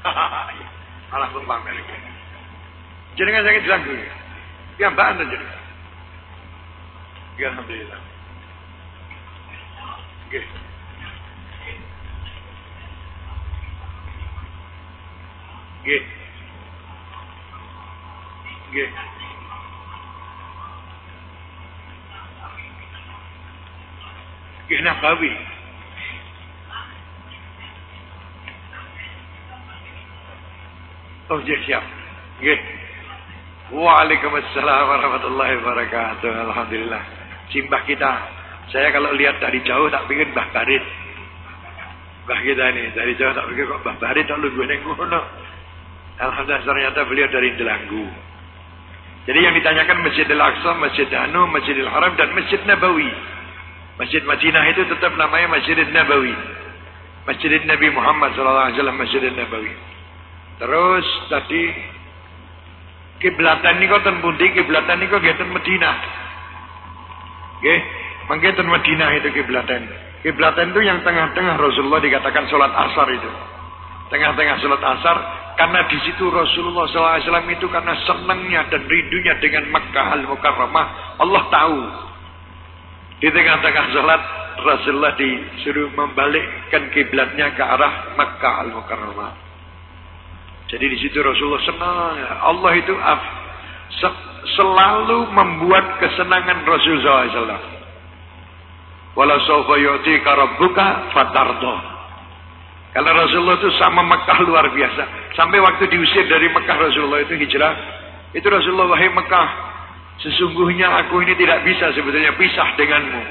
Malah pun pamer iki. Jenengan sakit dilanggu. Ya mbak anda jenengan. Ya alhamdulillah. Oke. Oke. Oke. Oke, Nabawi. Ya, siap. Oke. Waalaikumsalam warahmatullahi wabarakatuh. Alhamdulillah. Simbah kita. Saya kalau lihat dari jauh tak pikir Mbah Barit. Mbah kita ini dari jauh tak pikir kok Mbah Barit tak lu gue ngono. Alhamdulillah ternyata beliau dari Delanggu. Jadi yang ditanyakan Masjid Al-Aqsa, Masjid Anu, Masjidil Haram dan Masjid Nabawi. Masjid Madinah itu tetap namanya Masjid Nabawi. Masjid Nabi Muhammad SAW Masjid Nabawi. Terus tadi kiblatan niku ten pundi? Kiblatan niku nggih ten Madinah. Nggih, mangke ten Madinah itu kiblatan. Kiblatan itu yang tengah-tengah Rasulullah dikatakan salat asar itu. Tengah-tengah salat asar karena di situ Rasulullah SAW itu karena senangnya dan rindunya dengan Makkah al-Mukarramah, Allah tahu. Di tengah-tengah salat Rasulullah disuruh membalikkan kiblatnya ke arah Makkah al-Mukarramah. Jadi di situ Rasulullah senang. Allah itu af, selalu membuat kesenangan Rasulullah SAW. Walau sawfa yu'tika rabbuka fatardo. Rasulullah itu sama Mekah luar biasa. Sampai waktu diusir dari Mekah Rasulullah itu hijrah. Itu Rasulullah wahai Mekah. Sesungguhnya aku ini tidak bisa sebetulnya pisah denganmu.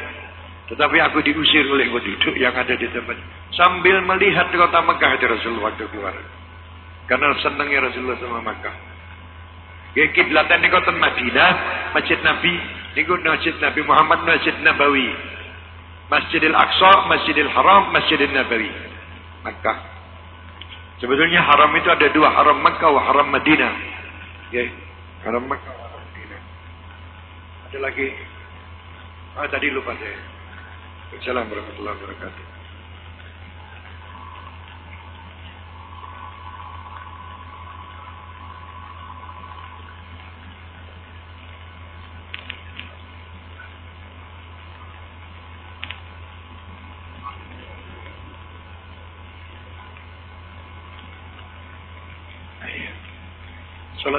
Tetapi aku diusir oleh penduduk yang ada di tempat. Sambil melihat kota Mekah itu Rasulullah waktu keluar. Karena senangnya Rasulullah sama Makkah. Ya kiblatan niku ten Madinah, Masjid Nabi, niku Masjid Nabi Muhammad, Masjid Nabawi. Masjidil Aqsa, Masjidil Haram, Masjidil Nabawi. Makkah. Sebetulnya haram itu ada dua, haram Makkah wa haram Madinah. Ya, haram Makkah wa haram Madinah. Ada lagi. Ah, tadi lupa saya. Assalamualaikum warahmatullahi wabarakatuh.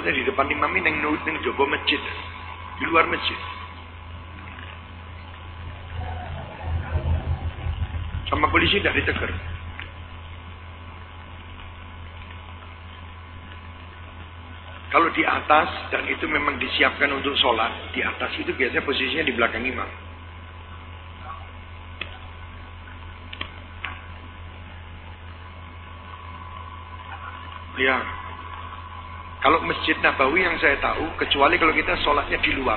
Sholatnya di depan imam ini neng neng jogo masjid, di luar masjid. Sama polisi tidak ditegur. Kalau di atas dan itu memang disiapkan untuk sholat, di atas itu biasanya posisinya di belakang imam. Ya, kalau Masjid Nabawi yang saya tahu, kecuali kalau kita sholatnya di luar.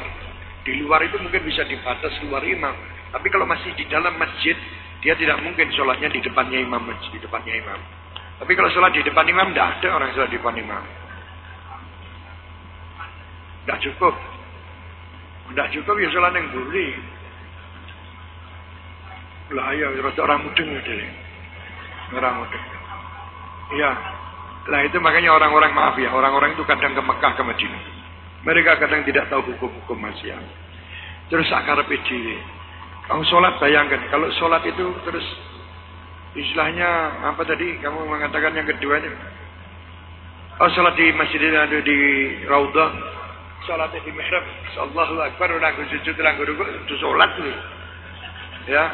Di luar itu mungkin bisa dibatas luar imam. Tapi kalau masih di dalam masjid, dia tidak mungkin sholatnya di depannya imam. Di depannya imam. Tapi kalau sholat di depan imam, tidak ada orang sholat di depan imam. Tidak cukup. Tidak cukup ya sholat yang buri. Lah ya, orang mudeng. Orang mudeng. Iya. Lah itu makanya orang-orang maaf ya, orang-orang itu kadang ke Mekah ke Madinah. Mereka kadang tidak tahu hukum-hukum masih. Terus akar diri. Kamu sholat bayangkan, kalau sholat itu terus istilahnya apa tadi kamu mengatakan yang keduanya? Oh sholat di masjid ada di Raudah, sholat di mihrab, Allahu Akbar, udah sujud, udah rukuk, itu sholat tuh. Ya,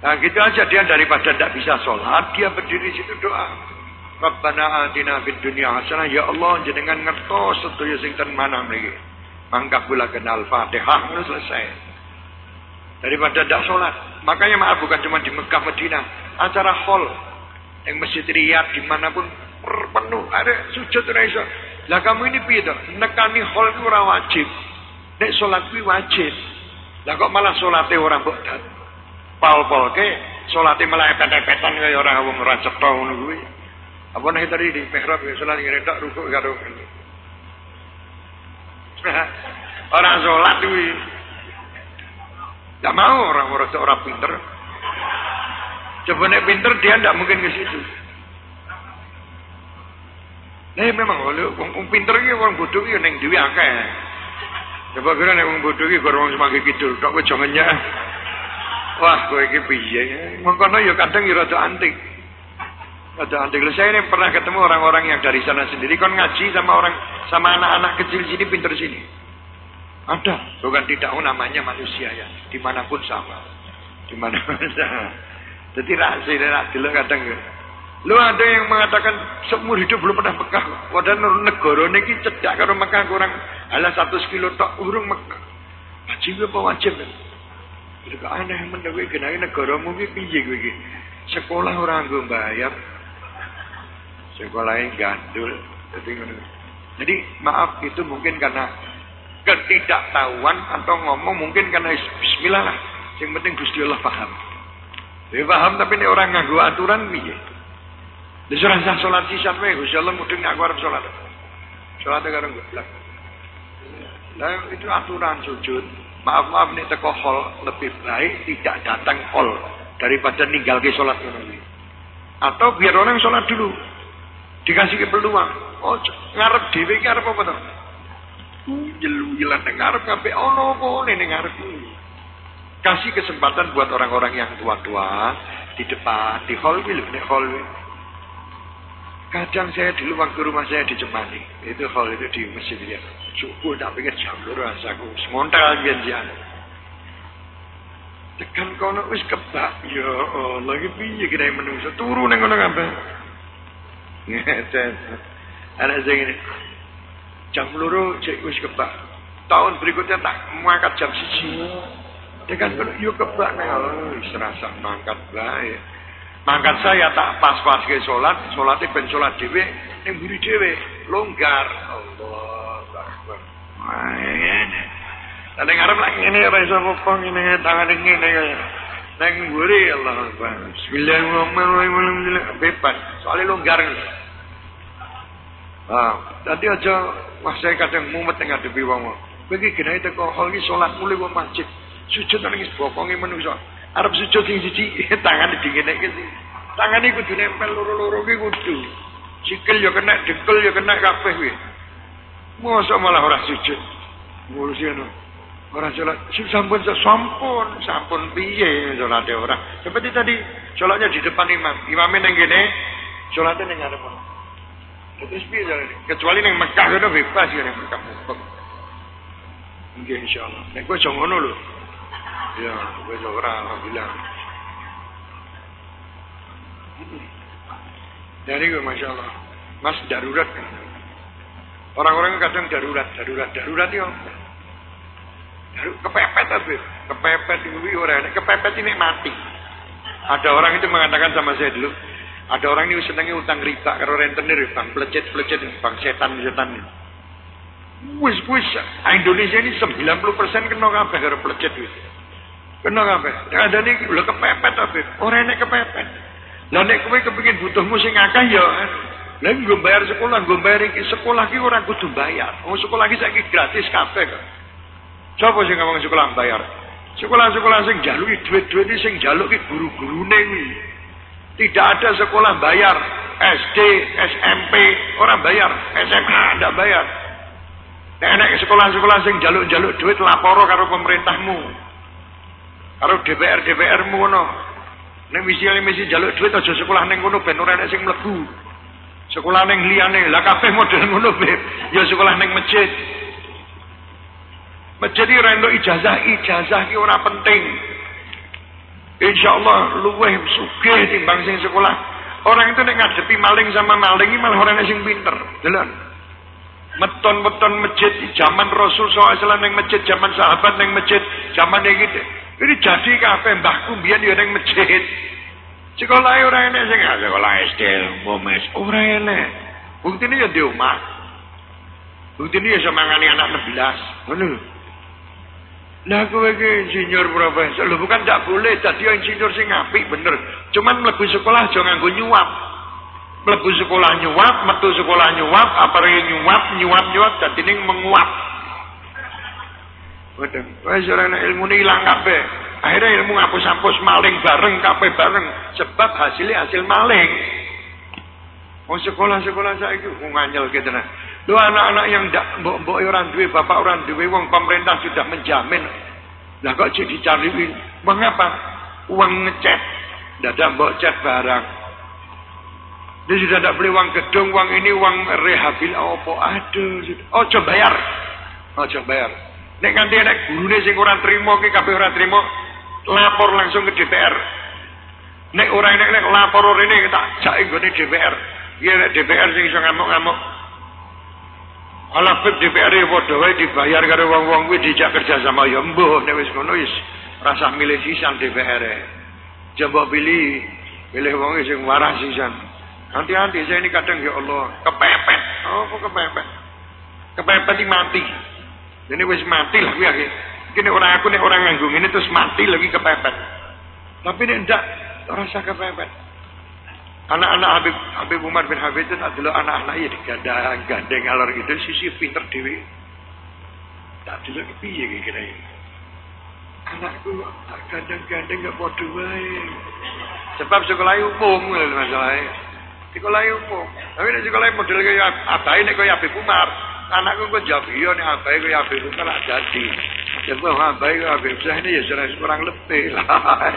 Nah gitu aja dia daripada tidak bisa sholat, dia berdiri situ doa. Rabbana atina fid dunya hasanah ya Allah jenengan ngertos sedaya sing ten mana mriki. Mangka kula kenal Fatihah ngono selesai. Daripada tidak sholat. Makanya maaf bukan cuma di Mekah Madinah, acara hall yang masjid Riyadh di mana pun penuh ada sujud iso. Lah kamu ini piye to? Nekani hall itu ora wajib. Nek sholat kuwi wajib. Lah kok malah salate ora mbok pal-pal ke salate malah epet-epetan kaya ora wong ora cetha ngono kuwi. Apa nih tadi di mihrab ya sholat ngene tak rukuk karo Orang sholat kuwi. Tidak mau orang-orang orang pinter. Coba nek pinter dia tidak mungkin ke situ. Nah memang kalau orang pinter ini orang bodoh ini neng dewi akeh. Coba kira nek orang bodoh ini orang semakin kidul, tak kau jangan Wah, kowe iki piye? Mengkono ya kadang ya antik. Antik. Saya ini pernah ketemu orang-orang yang dari sana sendiri kon ngaji sama orang sama anak-anak kecil sini pinter sini. Ada, bukan tidak oh, namanya manusia ya, di mana pun sama. Di mana pun sama. Jadi rahasia dulu kadang ya. Lu ada yang mengatakan seumur hidup belum pernah Mekah. Padahal negara ini cedak karo Mekah kurang ala satu kilo tok urung Mekah. Wajib apa wajib? Itu aneh mendewe kenai negaramu ki piye kowe? Sekolah orang nggo bayar. Sekolahnya gandul. Jadi maaf itu mungkin karena ketidaktahuan atau ngomong mungkin karena bismillah lah. Yang penting Gusti Allah paham. Dia paham tapi ini orang nganggo aturan piye? Wis ora sah salat sisan wae Gusti Allah mudeng aku arep salat. Salat karo goblok. Lah itu aturan sujud. Maaf maaf nih teko hall lebih baik tidak datang hall daripada ninggal ke sholat. Atau biar orang sholat dulu dikasih ke peluang. Oh ngarep dewi ngarep apa tuh? Jelu jelas ngarep kabeh ono apa nih ngarep Kasih kesempatan buat orang-orang yang tua-tua di depan di hall ini nih hall Kadang saya dulu waktu rumah saya di Cemani, itu hall itu di masjid ya. Subuh tak pikir jam loro aku semontel biyen. Tekan kono wis kebak ya Allah iki piye kira menungso turu ning kono kabeh. Ada sing ini. Jam loro cek wis kebak. Tahun berikutnya tak mangkat jam siji. Tekan kono yo kebak nek wis rasa mangkat bae. Mangkat saya tak pas-pas ke sholat, sholatnya ben sholat dewe, yang buri dewe, longgar. Allah Akbar. Ini. Yang ngarep lagi ini, rasa popong ini, tangan ini, ini. Neng buri, Allah Akbar. Bismillahirrahmanirrahim. Bebas. Soalnya longgar. Nah, tadi aja, wah saya kadang mumet yang ngadepi wong. Bagi kena itu kok hal ini sholat mulai wong masjid. Sujud nangis bokongnya manusia. Arab sujud sing siji tangan dingeneke sih. Tangan iku kudu nempel loro-loro ki kudu. Sikil ya kena, dekel ya kena kabeh kuwi. Mosok malah ora sujud. Ngurusi ngono. Ora salat, sampun sampun, sampun piye salate ora. Seperti tadi salatnya di depan imam. Imamnya nang kene, salatnya ning ngarep. Terus piye jalane? Kecuali ning Mekah ngono bebas ya ning Mekah. Mungkin insyaallah. Nek kowe ngono lho. Ya, wis ora alhamdulillah. Dari gue masya Allah, mas darurat kan. Orang-orang kadang darurat, darurat, darurat ya. Daru, kepepet tapi, kepepet itu orang, kepepet ini mati. Ada orang itu mengatakan sama saya dulu, ada orang ini senangnya utang riba karo rentenir, bang pelecet pelecet, bang setan setan. Wis wis Indonesia ini 90% kena kabeh karo pelecet wis. Kena kabeh. Ada nih lho kepepet tapi orang ini kepepet. Lah nek kowe kepengin butuhmu sing akeh ya Lah nggo bayar sekolah, nggo bayar iki sekolah ki ora kudu bayar. Wong sekolah iki saiki gratis kabeh kok. Coba sing ngomong sekolah bayar? Sekolah-sekolah sing jaluki duit-duit sing jaluki guru-gurune kuwi. Tidak ada sekolah bayar. SD, SMP orang bayar, SMA ndak bayar. Nek sekolah-sekolah sing jaluk-jaluk duit lapor karo pemerintahmu. Karo DPR DPR mu ngono. Nek misi misi jaluk duit aja sekolah ning ngono ben ora sing mlebu. Sekolah ning liyane. Lah kabeh model ngono, Beb. Ya sekolah ning masjid. Masjid iki ijazah, ijazah ki ora penting. Insyaallah luweh sugih timbang sing sekolah. Orang itu nek ngadepi maling sama maling malah orang sing pinter. Delon. Meton-meton masjid zaman Rasul SAW ning masjid, zaman sahabat ning masjid, zaman yang gitu. Ini jadi kafe mbahku biyen yo ning masjid. Sekolah ora enek sing sekolah SD, momes ora enek. Buktine yo di omah. Buktine yo semangani anak 16. Ngono. Lah kowe iki insinyur profesor, lho bukan tak boleh dadi insinyur sing apik bener. Cuman mlebu sekolah aja nganggo nyuap. Mlebu sekolah nyuap, metu sekolah nyuap, apa nyuap, nyuap nyuap dadi ning menguap. Boten. Wis ora ana ilmune ilang kabeh. Akhirnya ilmu ngapus-hapus maling bareng, kabeh bareng. Sebab hasilnya hasil maling. Oh sekolah-sekolah saya itu nganyel gitu nah. Lu anak-anak yang ndak mbok-mbok orang duwe, bapak orang duwe, wong pemerintah sudah menjamin. Lah kok jadi cariin? Mengapa? Uang ngecek. Ndak ada mbok cek barang. Dia sudah tidak beli uang gedung, uang ini uang rehabil apa? Aduh, oh coba bayar. Oh coba bayar. Nek kanthi nek gurune sing ora trimo ki kabeh ora trimo, lapor langsung ke DPR. Nek ora nek nek lapor rene tak jak nggone DPR. Iya nek DPR sing iso ngamuk-ngamuk. Ala pep DPR padha wae dibayar karo wong-wong kuwi dijak kerja sama ya mbuh nek rasa milih sisan DPR. -e. Coba pilih pilih wong sing waras sisan. Hati-hati saya ini kadang ya Allah kepepet. Oh, kok kepepet? Kepepet ini mati. Ini wis mati lah ya. Ini orang aku nih orang nganggung ini terus mati lagi kepepet. Tapi ini enggak rasa kepepet. Anak-anak Habib Habib Umar bin Habib itu adalah anak-anak ya digandeng gandeng alor itu sisi pinter dewi. Tak dulu piye kira ini. Anakku gandeng-gandeng gak bodoh wae. Sebab sekolah umum masalahnya. Sekolah umum. Tapi nek sekolah model kaya abai nek kaya Habib Umar, anakku kok jawab iya nek abai kaya Habib Umar jadi. Sebab abai kaya Habib ini ya kurang lebih lah.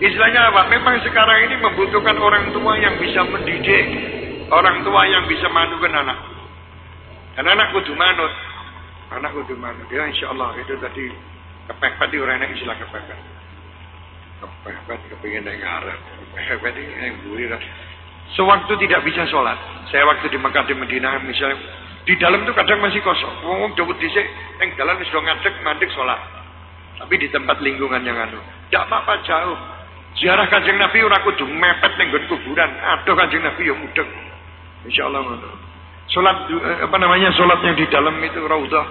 Istilahnya apa? Memang sekarang ini membutuhkan orang tua yang bisa mendidik. Orang tua yang bisa manukan anak. Dan anak kudu manut. Anak kudu manut. Ya insya Allah itu tadi kepepet orang enak istilah kepepet. Kepepet kepingin yang ngarep. Kepepet ini yang buri Sewaktu tidak bisa sholat. Saya waktu di Mekah di Medina misalnya di dalam itu kadang masih kosong. Wong jauh dhisik yang dalam sudah ngadeg mandek sholat. Tapi di tempat lingkungan yang anu. Tidak apa-apa jauh. Ziarah kanjeng Nabi ora kudu mepet ning kuburan. Aduh kanjeng Nabi ya mudeng. Insyaallah ngono. Salat eh, apa namanya salat yang di dalam itu raudhah.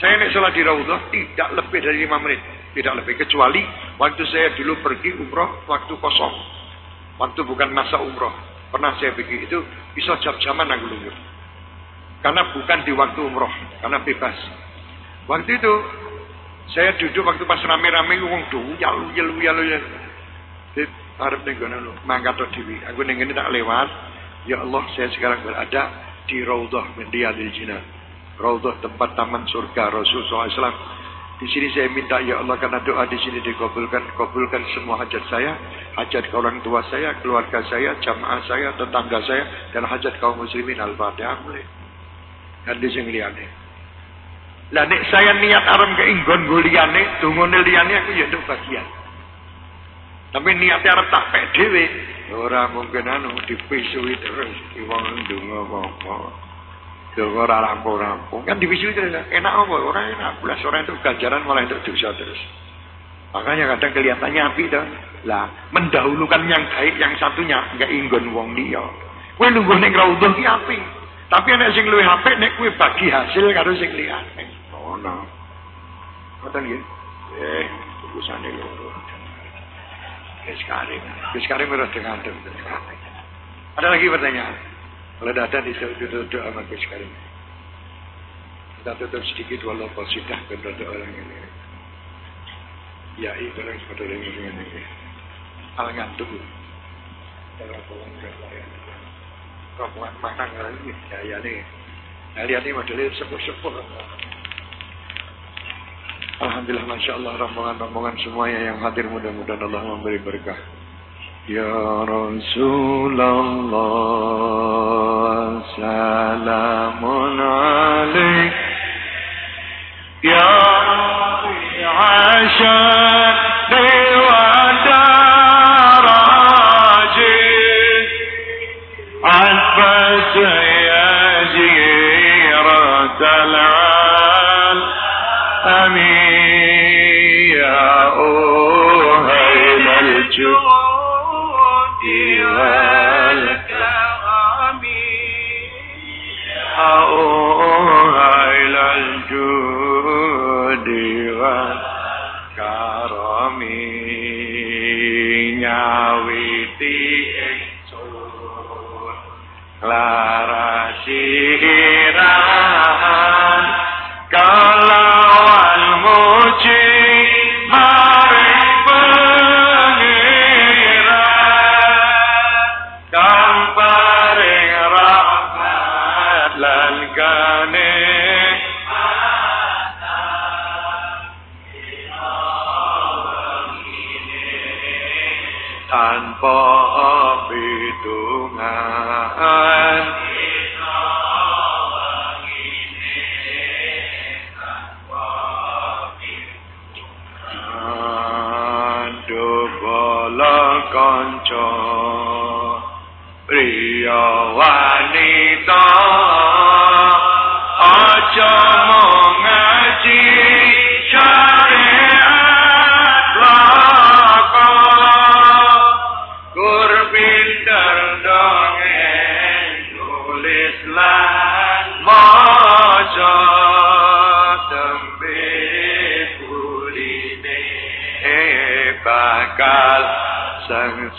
Saya nek salat di raudhah tidak lebih dari lima menit. Tidak lebih kecuali waktu saya dulu pergi umroh waktu kosong. Waktu bukan masa umroh. Pernah saya pergi itu bisa jam-jaman aku nunggu. Karena bukan di waktu umroh, karena bebas. Waktu itu saya duduk waktu pas rame-rame ngomong tuh yalu yalu yalu ya. Di harap nih gue mangkat dewi. Aku nih ini tak lewat. Ya Allah, saya sekarang berada di Raudhah min Riyadil Jinan. Raudhah tempat taman surga Rasulullah SAW di sini saya minta ya Allah karena doa di sini dikabulkan, kabulkan semua hajat saya, hajat orang tua saya, keluarga saya, jamaah saya, tetangga saya, dan hajat kaum muslimin al-fatihah. Dan di sini liane. Lah saya niat aram ke inggon guliane, tungone liyane aku ya bagian. Tapi niatnya arep tak pek dhewe, ora mungkin anu dipisui terus wong ndonga apa-apa. Jawa ora rampung-rampung. Kan divisi itu enak apa? Orang enak. Belas orang itu ganjaran malah itu dosa terus. Makanya kadang kelihatannya api tuh. Lah, mendahulukan yang baik yang satunya enggak inggon wong dia. Kowe nunggu ning raudhah ki api. Tapi nek sing luwih apik nek kowe bagi hasil karo sing liyane. Oh, no. Ngoten nggih. Eh, urusane loro. Wis kare merah dengan Ada lagi pertanyaan? Kalau ada duduk sama sekali. Kita tutup sedikit walaupun sudah kepada orang ini. Ya itu orang seperti orang ini. Al ngantuk. Rombongan makan lagi. Ya ya nih. Nah lihat ini modelnya sepuh-sepuh. Alhamdulillah Masya Allah rombongan-rombongan semuanya yang hadir mudah-mudahan Allah memberi berkah. Ya Rasulullah Salamun alaik. Ya Rasulullah Asyari jirat Amin gawiti ingsun larasihiran kalawan muji tanpa pitungan. Dobola konco Pria wanita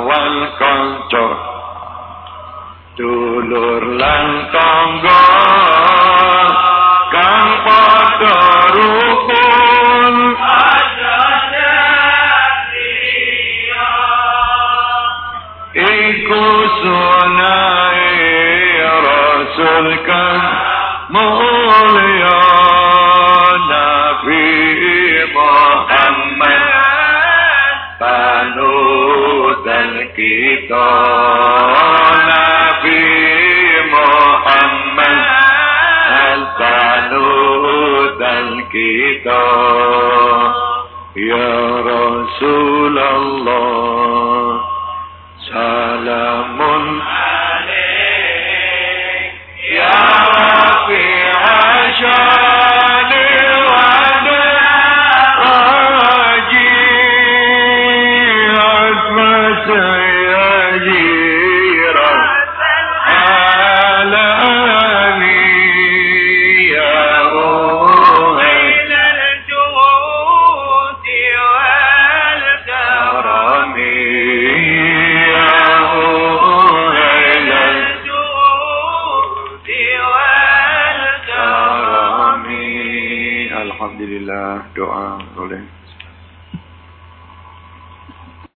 kelawan kanca. Dulur lan tangga. Kang padha rukun. Iku sunae rasul kang mulia kita Nabi Muhammad panutan kita Ya Rasulullah